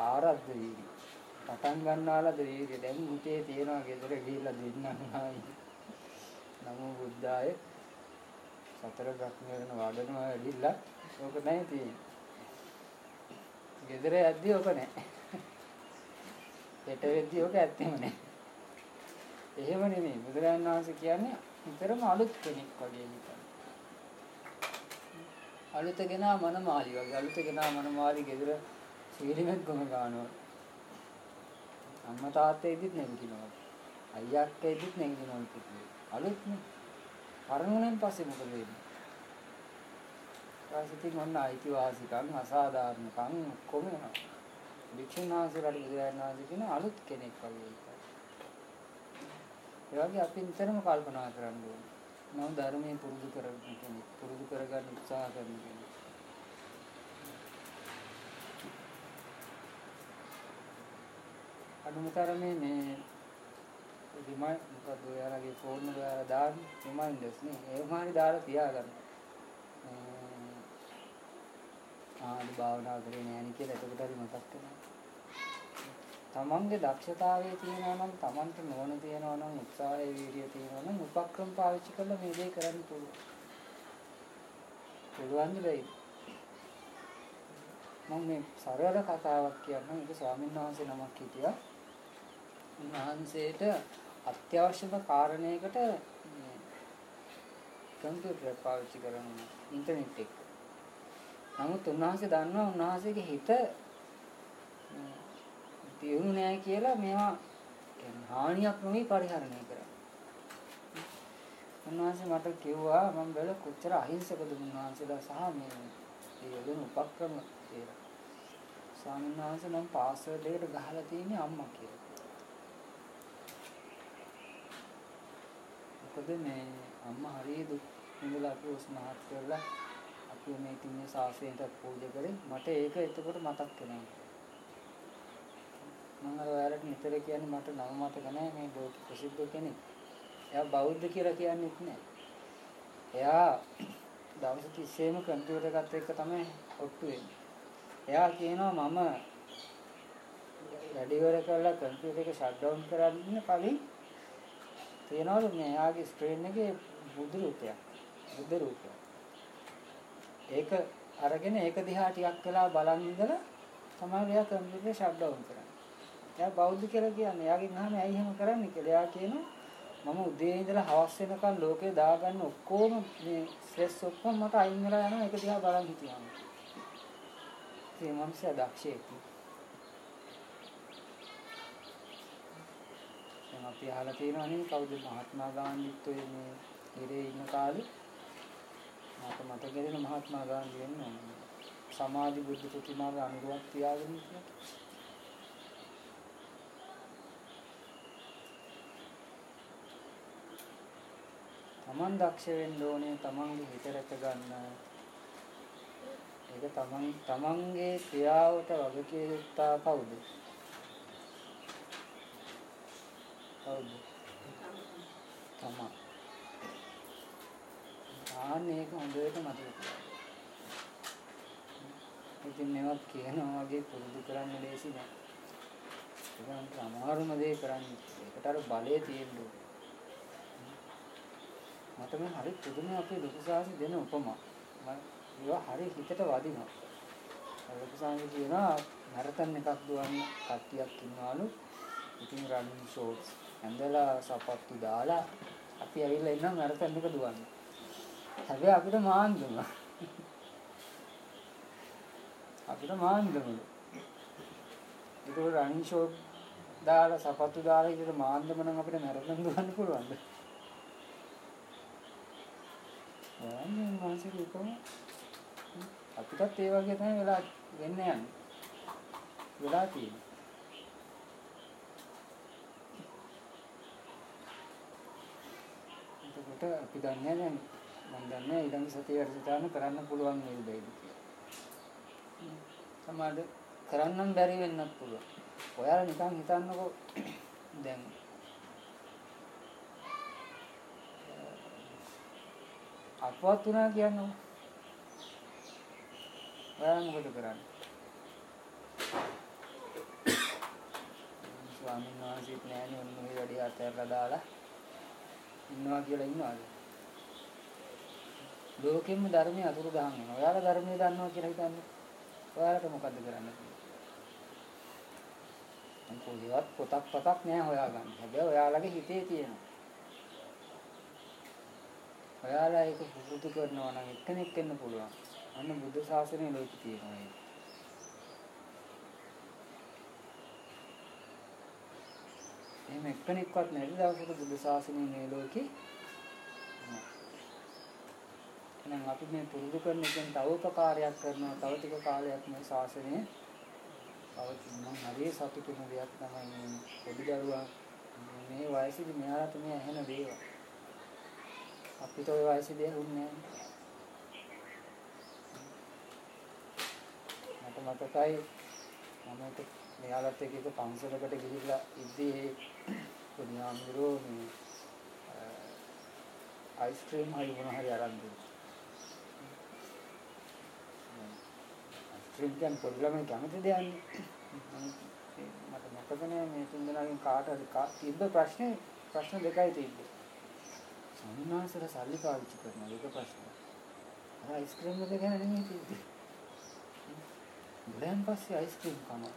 ආරද්ධ වීර්ය. පටන් ගන්නාලද වීර්ය. දැන් මුටේ තියනවා ගෙදර ගිහිල්ලා දෙන්නම් ආයි. නමෝ බුද්ධාය. සතර බ්‍රහ්මයන් වඩනවා ඇවිල්ලා ඕක නැහැ තියෙන්නේ. ගෙදර යද්දි ඕක නැහැ. හෙට වෙද්දි ඕක ඇත්තෙම නැහැ. එහෙම නෙමෙයි. බුදුරජාණන් වහන්සේ කියන්නේ විතරම අලුත් කෙනෙක් වගේ හිතන්න. අලුත ගෙනා මනමාලි වගේ. අලුත ගෙනා මනමාලි ගෙදර සීලිමෙත් ගොම ගන්නවා. අම්මා තාත්තා ඉදිත් නැගිටිනවා. අයියා අක්කා ඉදිත් නැගිටිනවා කිව්වේ. අලුත්නේ. පරණුණෙන් පස්සේ මොකද වෙන්නේ? ඊපස්සේ ඔන්න අයිතිවාසිකම් අසාධාරණකම් ඔක්කොම එනවා. වික්ෂුන් වහන්සේලාට බුදුරජාණන් වහන්සේ කියන අලුත් කෙනෙක් වගේ එකයි. ඒ වගේ අපි නිතරම කල්පනා කරන්න ඕනේ. මම ධර්මයේ පුරුදු කරගන්න කෙනෙක්, පුරුදු කරගන්න උත්සාහ කරන කෙනෙක්. අනුමතරමේ මේ රිමයි මොකද ඔයාලගේ ෆෝන් එක ඔයාලා දාන්න රිමයින්ඩර්ස් නේ ඒ වගේ දාලා තියාගන්න. ආදි භාවනා කරේ නෑනේ කියලා එතකොට හරි මතක් වෙනවා. තමන්ගේ දක්ෂතාවයේ තියෙනවා නම් තමන්ට නොවන තියෙනවා නම් උත්සාහයේ වීර්යය තියෙනවා නම් උපක්‍රම පාවිච්චි කරලා මේ දේ කරන්න පුළුවන්. පුළුවන් දෙයි. මම මේ සරල කතාවක් කියන්නම් ඒක ස්වාමීන් වහන්සේ නමක් හිටියා. උන්වහන්සේට අත්‍යවශ්‍යම කාරණයකට කම්පියුටර් පාවිච්චි කරනවා ඉන්ටර්නෙට් එක. නමුත් උන්වහන්සේ දන්නවා උන්වහන්සේගේ හිත දියුණු නෑ කියලා මේවා කියන්නේ හානියක් නොවි පරිහරණය කරන්න. උන්වහන්සේ මට කිව්වා මම බැල කොච්චර අහිංසකද උන්වහන්සේලා සහ මේ ඒ යොදන උපක්‍රම කියලා. ස්වාමීන් වහන්සේ නම් පාස්වර්ඩ් එකට ගහලා තියෙන්නේ අම්මා කියලා. මොකද මේ අම්මා හරිය දුක් විඳලා අපි උස්මහත් කරලා අපි මේ තින්නේ සාසනයට පූජා කරේ මට ඒක එතකොට මතක් වෙනවා. මම අර ඔයාලට නිතර කියන්නේ මට නම මතක නැහැ මේ ලෝක ප්‍රසිද්ධ කෙනෙක්. එයා බෞද්ධ කියලා කියන්නේත් නැහැ. එයා දවස් 30ෙම කම්පියුටර් එකත් එක්ක තමයි ඔට්ටු වෙන්නේ. එයා කියනවා මම වැඩි ඉවර කරලා කම්පියුටර් එක ෂට් ඩවුන් කරන්න කලින් තියනවලු මේ එයාගේ ස්ක්‍රීන් එකේ බුදු රූපයක්. බුදු රූපයක්. ඒක අරගෙන ඒක දිහා ටිකක් වෙලා බලන් ඉඳලා තමයි එයා කම්පියුටර් ෂට් ඩවුන් කරන්නේ. එයා බෞද්ධ කියලා කියන්නේ. එයාගෙන් අහන්නේ ඇයි එහෙම කරන්නේ කියලා. එයා කියනවා මම උදේ ඉඳලා හවස වෙනකන් ලෝකේ දාගන්න ඔක්කොම මේ ස්ට්‍රෙස් ඔක්කොම මට අයින් වෙලා යනවා ඒක දිහා බලන් හිටියාම. ඒ මනුස්සයා දක්ෂයෙක්. දැන් අපි අහලා තියෙනවනේ කවුද මහත්මා ගාන්ධිත් ඔය මේ ඉරේ ඉන්න කාලේ මට මතකෙදෙන මහත්මා ගාන්ධි වෙන්නේ සමාධි බුද්ධ ප්‍රතිමාවේ අනුරුවක් තියාගෙන ඉන්නවා. තමන් දක්ෂ වෙන්න ඕනේ තමන්ගේ හිත රැක ගන්න. ඒක තමන් තමන්ගේ ක්‍රියාවට වගකිය යුත්තා කවුද? කවුද? තමන්. ආන්නේ ඒක හොඳට මතක තියාගන්න. ඉතින් මේවත් කියනවා වගේ පුරුදු කරන්න ලේසි නෑ. ඒකට අමාරුම දේ කරන්නේ. ඒකට අර බලය තියෙන්න ඕනේ. මට මේ හරි පුදුම අපේ ලොකු සාසි දෙන උපමා. මම ඒවා හරි හිතට වදිනවා. ලොකු සාසි කියනවා මැරතන් එකක් දුවන්න කට්ටියක් ඉන්නවලු. ඉතින් රනින් ෂෝට්ස් ඇඳලා සපත්තු දාලා අපි ඇවිල්ලා ඉන්නවා මැරතන් එක දුවන්න. හැබැයි අපිට මාන්දුම. අපිට මාන්දුම. ඒක රනින් ෂෝට් දාලා සපත්තු දාලා ඉතින් මාන්දම නම් අපිට මැරතන් දුවන්න පුළුවන්ද? යන්නේ මානසික උපම අපිටත් ඒ වගේ තමයි වෙලා වෙන්න යන්නේ. වෙලා තියෙන්නේ. එතකොට අපි දන්නේ නැහැ මම දන්නේ ඊළඟ සතිය වැඩසටහන කරන්න පුළුවන් වේද බැයිද කියලා. සමහරවිට කරන්නම් බැරි වෙන්නත් පුළුවන්. ඔයාලා නිකන් හිතන්නකෝ දැන් අපවත් වුණා කියන්නේ. ඔයා මොකද කරන්නේ. ස්වාමීන් වහන්සේත් නෑනේ ඔන්න මේ වැඩි අතහැරලා දාලා ඉන්නවා කියලා ඉන්නවාද? ලෝකෙම ධර්මයේ අතුරු දහන් වෙනවා. ඔයාලා ධර්මයේ දන්නවා කියලා හිතන්නේ. ඔයාලට මොකද්ද කරන්න පුළුවන් කොහේවත් පොතක් පතක් නෑ හොයාගන්න. හැබැයි ඔයාලගේ හිතේ තියෙනවා. ඔයාලා ඒක පුරුදු කරනවා නම් එක්කෙනෙක් වෙන්න පුළුවන්. අන්න බුද්ධ ශාසනය ලෝකෙ තියෙනවා ඒක. එහෙම එක්කෙනෙක්වත් නැති දවසක බුද්ධ ශාසනය මේ ලෝකෙ එහෙනම් අපි මේ පුරුදු කරන එකෙන් තව උපකාරයක් කරනවා. තව ටික කාලයක් මේ ශාසනය පවතින නම් හරිය සතුටුන දෙයක් තමයි මේ පොඩි දරුවා. මේ වයසේදී මෙයාට මේ ඇහෙන දේවල් අපිට ওই වයසේදී ඇහුන්නේ නැහැ මට මතකයි මම එක මෙයාලත් එක්ක එක පන්සලකට ගිහිල්ලා ඉද්දී ඒ පොඩි ආම්දුරෝ මේ අයිස්ක්‍රීම් හරි මොන හරි අරන් දුන්නා. අයිස්ක්‍රීම් කියන්නේ පොඩි ළමයි කැමති දෙයක්නේ. මට මතක නෑ මේ තුන් දෙනාගෙන් කාට හරි තිබ්බ ප්‍රශ්නේ ප්‍රශ්න දෙකයි තිබ්බේ. සම්මාසල සල්ලි පාවිච්චි කරන එක ප්‍රශ්න. අර අයිස්ක්‍රීම් එක ගැන නෙමෙයි තිබ්බේ. බුලයන් පස්සේ අයිස්ක්‍රීම් කනවා.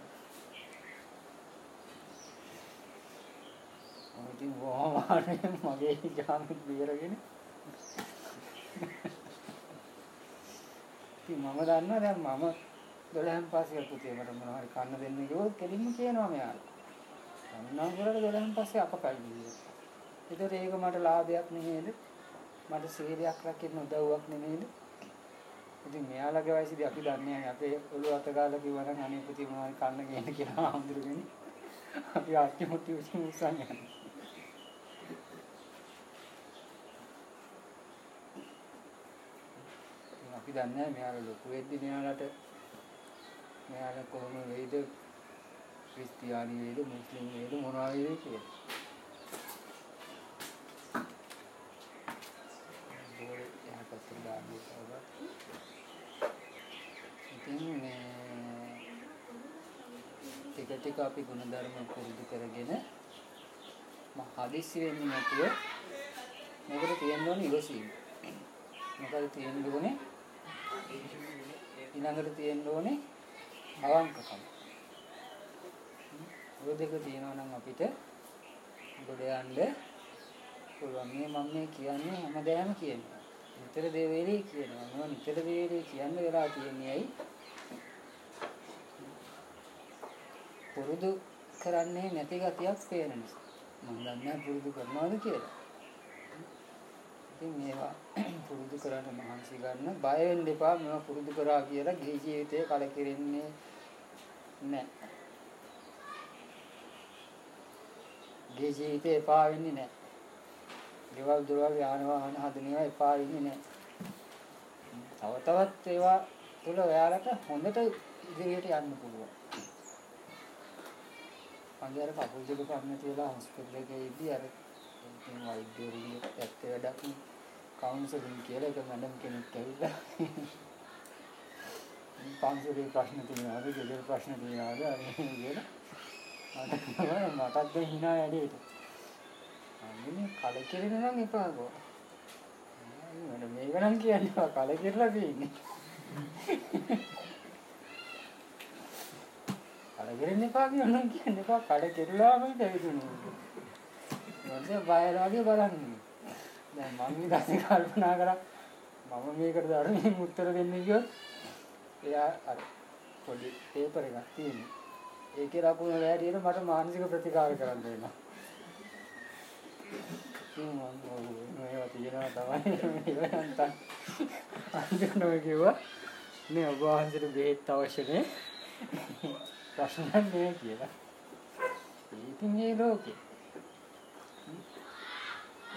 මම ඉතින් වහමානේ මගේ ජාමෙත් බේරගෙන ඉතින් මම දන්නවා දැන් මම 12න් පස්සේ පුතේ මට මොනවා හරි කන්න දෙන්න කිව්වොත් කෙලින්ම කියනවා මෙයාලා. සම්නම් වලට 12න් පස්සේ අපකයි කියලා. ඒතර ඒක මට ලාභයක් නෙමෙයිද? මට සීලයක් රකින්න උදව්වක් නෙමෙයිද? ඉතින් මෙයාලගේ වයසේදී අපි දන්නේ නැහැ අපේ ඔළුව අත ගාලා කිව්වනම් අනේ පුතේ මොනවා හරි කන්න ගේන්න කියලා හඳුරුගෙන අපි ආච්චි මුට්ටි උසින් උස්සන් යනවා. අපි දන්නේ නැහැ මෙයාලා ලොකු වෙද්දි මෙයාලට මෙයාලා කොහොම වෙයිද ක්‍රිස්තියානි වේද මුස්ලිම් වේද මොනවා වේද කියලා. ඉතින් මේ ටික ටික අපි ගුණධර්ම පුරුදු කරගෙන හදිස්සි වෙන්නේ නැතුව මේකට තියෙන්න ඕනේ ඉවසීම. මොකද තියෙන්න ඕනේ ඊළඟට තියෙන්න ඕනේ අවංකකම. ඔය දෙක තියෙනවා නම් අපිට ගොඩ යන්න පුළුවන්. මේ මම මේ කියන්නේ හැමදාම කියනවා. නිතර දෙවේලේ කියනවා. මම නිතර දෙවේලේ කියන්න වෙලා තියෙන්නේ ඇයි? පුරුදු කරන්නේ නැති ගතියක් පේන නිසා. මම දන්නේ පුරුදු කරනවද කියලා. ඉතින් මේවා [clears throat] පුරුදු කරන්න මහන්සි ගන්න බය වෙන්න එපා මේවා පුරුදු කරා කියලා ගිහි ජීවිතේ කලකිරෙන්නේ නැහැ. ගිහි ජීවිතේ එපා වෙන්නේ නැහැ. ගෙවල් දොරවල් යාන වාහන හදන ඒවා එපා වෙන්නේ නැහැ. තව තවත් ඒවා තුල ඔයාලට හොඳට ඉදිරියට යන්න පුළුවන්. මගේ අර කකුල් දෙක පන්න තියලා හොස්පිටල් එකේ ඉදී අර ඉතින් වෛද්‍යවරුන්ගේ පැත්තේ වැඩක් නේ කවුන්සලින් කියලා එක මැඩම් කෙනෙක් ඇවිල්ලා පන්සලේ ප්‍රශ්න තියෙනවාද ගෙදර ප්‍රශ්න තියෙනවාද අනේ කියලා මට මටත් දැන් hina ඇඩේට අනේ කලකිරෙන නම් එපා ගෝ මම මේක නම් කියන්නේ කලකිරලා තියෙන්නේ. කලකිරෙන්න එපා කියනවා කියන්නේ එපා. කලකිරලාම ඉඳිදුණු මොකද බයලාගේ බලන්නේ. දැන් මම ඊටසේ කල්පනා කරා මම මේකට ධර්මයෙන් උත්තර දෙන්න ගියොත් එයා අර පොඩි පේපර් එකක් තියෙනවා. ඒකේ ලකුණු වැඩියට මට මානසික ප්‍රතිකාර කරන්න වෙනවා. ඉතින් මම මේවා තියෙනවා තමයි මේවා යන්තම් අන්තිමට කිව්වා මේ ඔබ වහන්සේට බෙහෙත් අවශ්‍ය නේ ප්‍රශ්න නෑ කියලා. ඉතින් මේ ලෝකේ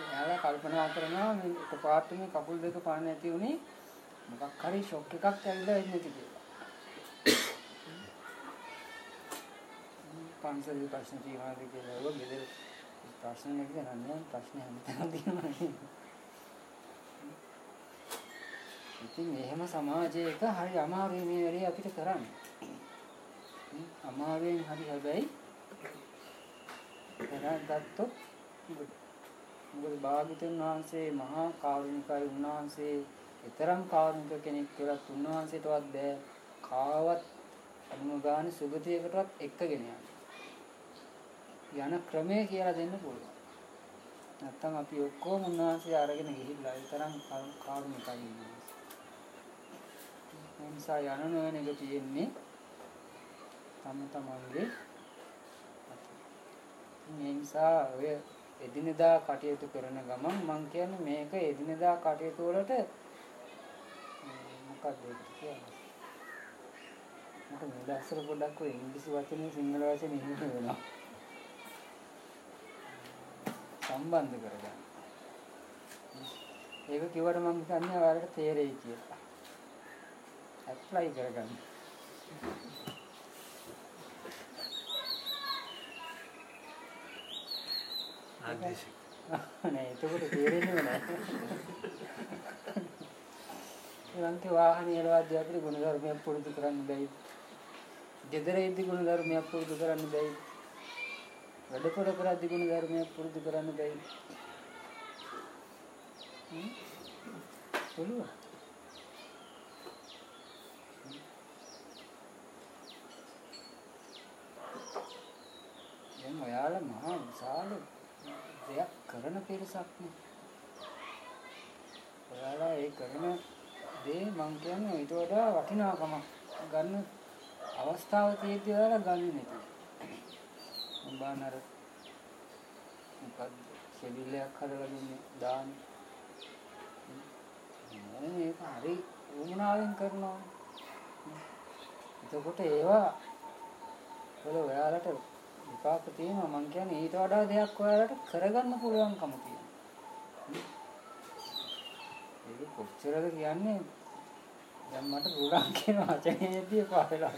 එයාලා කල්පනා කරනවා මේ එකපාරට මේ කකුල් දෙක පාන නැති උනේ මොකක් හරි ෂොක් එකක් ඇවිල්ලා ඉන්නේ කියලා. පන්සලේ ප්‍රශ්න තියනවාද කියලා ඔය ගෙදර ප්‍රශ්න නැති නන්නේ ප්‍රශ්න හැමතැනම තියෙනවා. ඉතින් එහෙම සමාජයක හරි අමාරුයි මේ වැඩේ අපිට කරන්න. අමාරුවෙන් හරි හැබැයි කරගත්තොත් මොකද භාග්‍යතුන් වහන්සේ මහා කාරුණිකයි උන්වහන්සේ ඊතරම් කාරුණික කෙනෙක් කියලා උන්වහන්සේටවත් බෑ කාවත් අනුගාන සුගතියකටවත් එක්කගෙන යන්න. යන ක්‍රමය කියලා දෙන්න පුළුවන්. නැත්තම් අපි ඔක්කොම උන්වහන්සේ අරගෙන ගිහිල්ලා ඊතරම් කාරුණිකයි ඉන්නේ. ඒ නිසා යන නොයන එක තියෙන්නේ තම තමන්ගේ මේ නිසා ඔය එදිනෙදා කටයුතු කරන ගමන් මම කියන්නේ මේක එදිනෙදා කටයුතු වලට මොකක්ද ඒකට කියන්නේ? මට මේ දවස්වල පොඩ්ඩක් ඔය ඉංග්‍රීසි වචනේ සිංහල වචනේ හිමි වෙනවා. සම්බන්ධ කරගන්න. ඒක කිව්වට මම හිතන්නේ ඔයාලට තේරෙයි කියලා. ඇප්ලයි කරගන්න. ආදේශ නෑ එතකොට තේරෙන්නේ නැහැ. ඒවන්ට වාහනේ එලවද්දී අපිට ගුණධර්මයක් පුරුදු කරන්න බැයි. ගෙදර ඉදි ගුණධර්මයක් පුරුදු කරන්න බැයි. වැඩ කර කරද්දී ගුණධර්මයක් පුරුදු කරන්න බැයි. හ්ම්? පුළුවන්. දැන් ඔයාලා මහා විශාල දෙයක් කරන පිරිසක් නේ. ඔයාලා ඒ කරන දේ මං කියන්නේ ඊට වඩා වටිනාකමක් ගන්න අවස්ථාව තියෙද්දි ඔයාලා ගන්නේ නැති. මම බානර මොකද්ද සෙවිල්ලයක් හදලා දුන්නේ දාන. මේක හරි වුණාවෙන් කරනවා. එතකොට ඒවා වල ඔයාලට විපාක තියෙනවා මං කියන්නේ ඊට වඩා දෙයක් ඔයාලට කරගන්න පුළුවන්කම තියෙනවා. ඒක කොච්චරද කියන්නේ දැන් මට රුලන් කියන වචනේදී පාවෙලා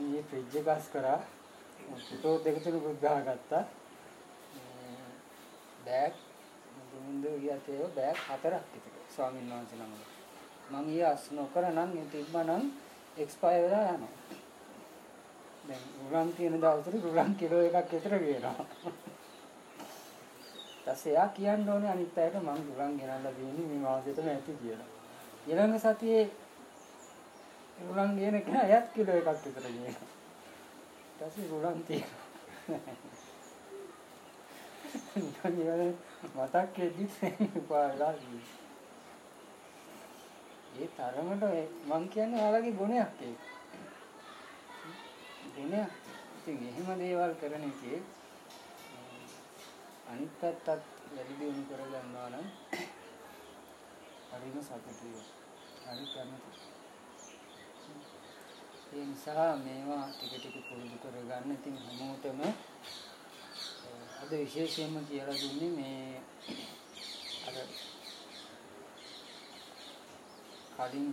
මම මේ ෆ්‍රිජ් එක ගස් කරා ෆොටෝ දෙක තුන ගහ ගත්තා බෑග් දුමුන්ද ගියත් ඒව බෑග් හතරක් විතර ස්වාමීන් වහන්සේ නමකට මම ඊය අස් නොකර නම් ඒ තිබ්බනම් එක්ස්පයර් වෙලා යනවා. දැන් රුලන් තියෙන දවසට රුලන් කිලෝ එකක් විතර වෙනවා. ඊපස්සේ එයා කියන්න ඕනේ අනිත් අයට මම රුලන් ගෙනල්ලා දෙන්නේ මේ මාසෙටම ඇති කියලා. ඊළඟ සතියේ රුලන් ගෙන කෙනා එයත් කිලෝ එකක් විතර ගෙනවා. ඊපස්සේ රුලන් තියෙනවා. නිකන් [laughs] මතක් වෙද්දි පාරලා ඒ තරමට මං කියන්නේ ඔයාලගේ ගුණයක් ඒක. ගුණයක්. ඉතින් එහෙම දේවල් කරන එකේ අනිත් පැත්තත් වැඩි දියුණු කරගන්නවා නම් හරිම සතුටුයි. හරි කැමති. ඒ නිසා මේවා ටික ටික පුරුදු කරගන්න. ඉතින් හැමෝටම අද විශේෂයෙන්ම කියලා දුන්නේ මේ අර කලින්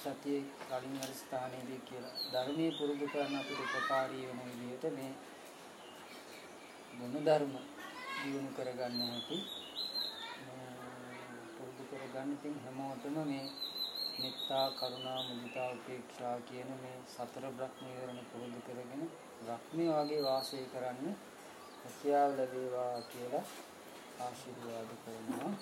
සතියේ කලින් වර ස්ථානයේදී කියලා ධර්මයේ පුරුදු කරන අපිට උපකාරී වෙන විදිහට මේ ගුණ ධර්ම දියුණු කරගන්න හැටි පුරුදු කරගන්න ඉතින් හැමෝටම මේ මෙත්තා කරුණා මුදිතා උපේක්ෂා කියන මේ සතර බ්‍රහ්ම විවරණ පුරුදු කරගෙන බ්‍රහ්මී වගේ වාසය කරන්න හැකියාව ලැබේවා කියලා ආශිර්වාද කරනවා.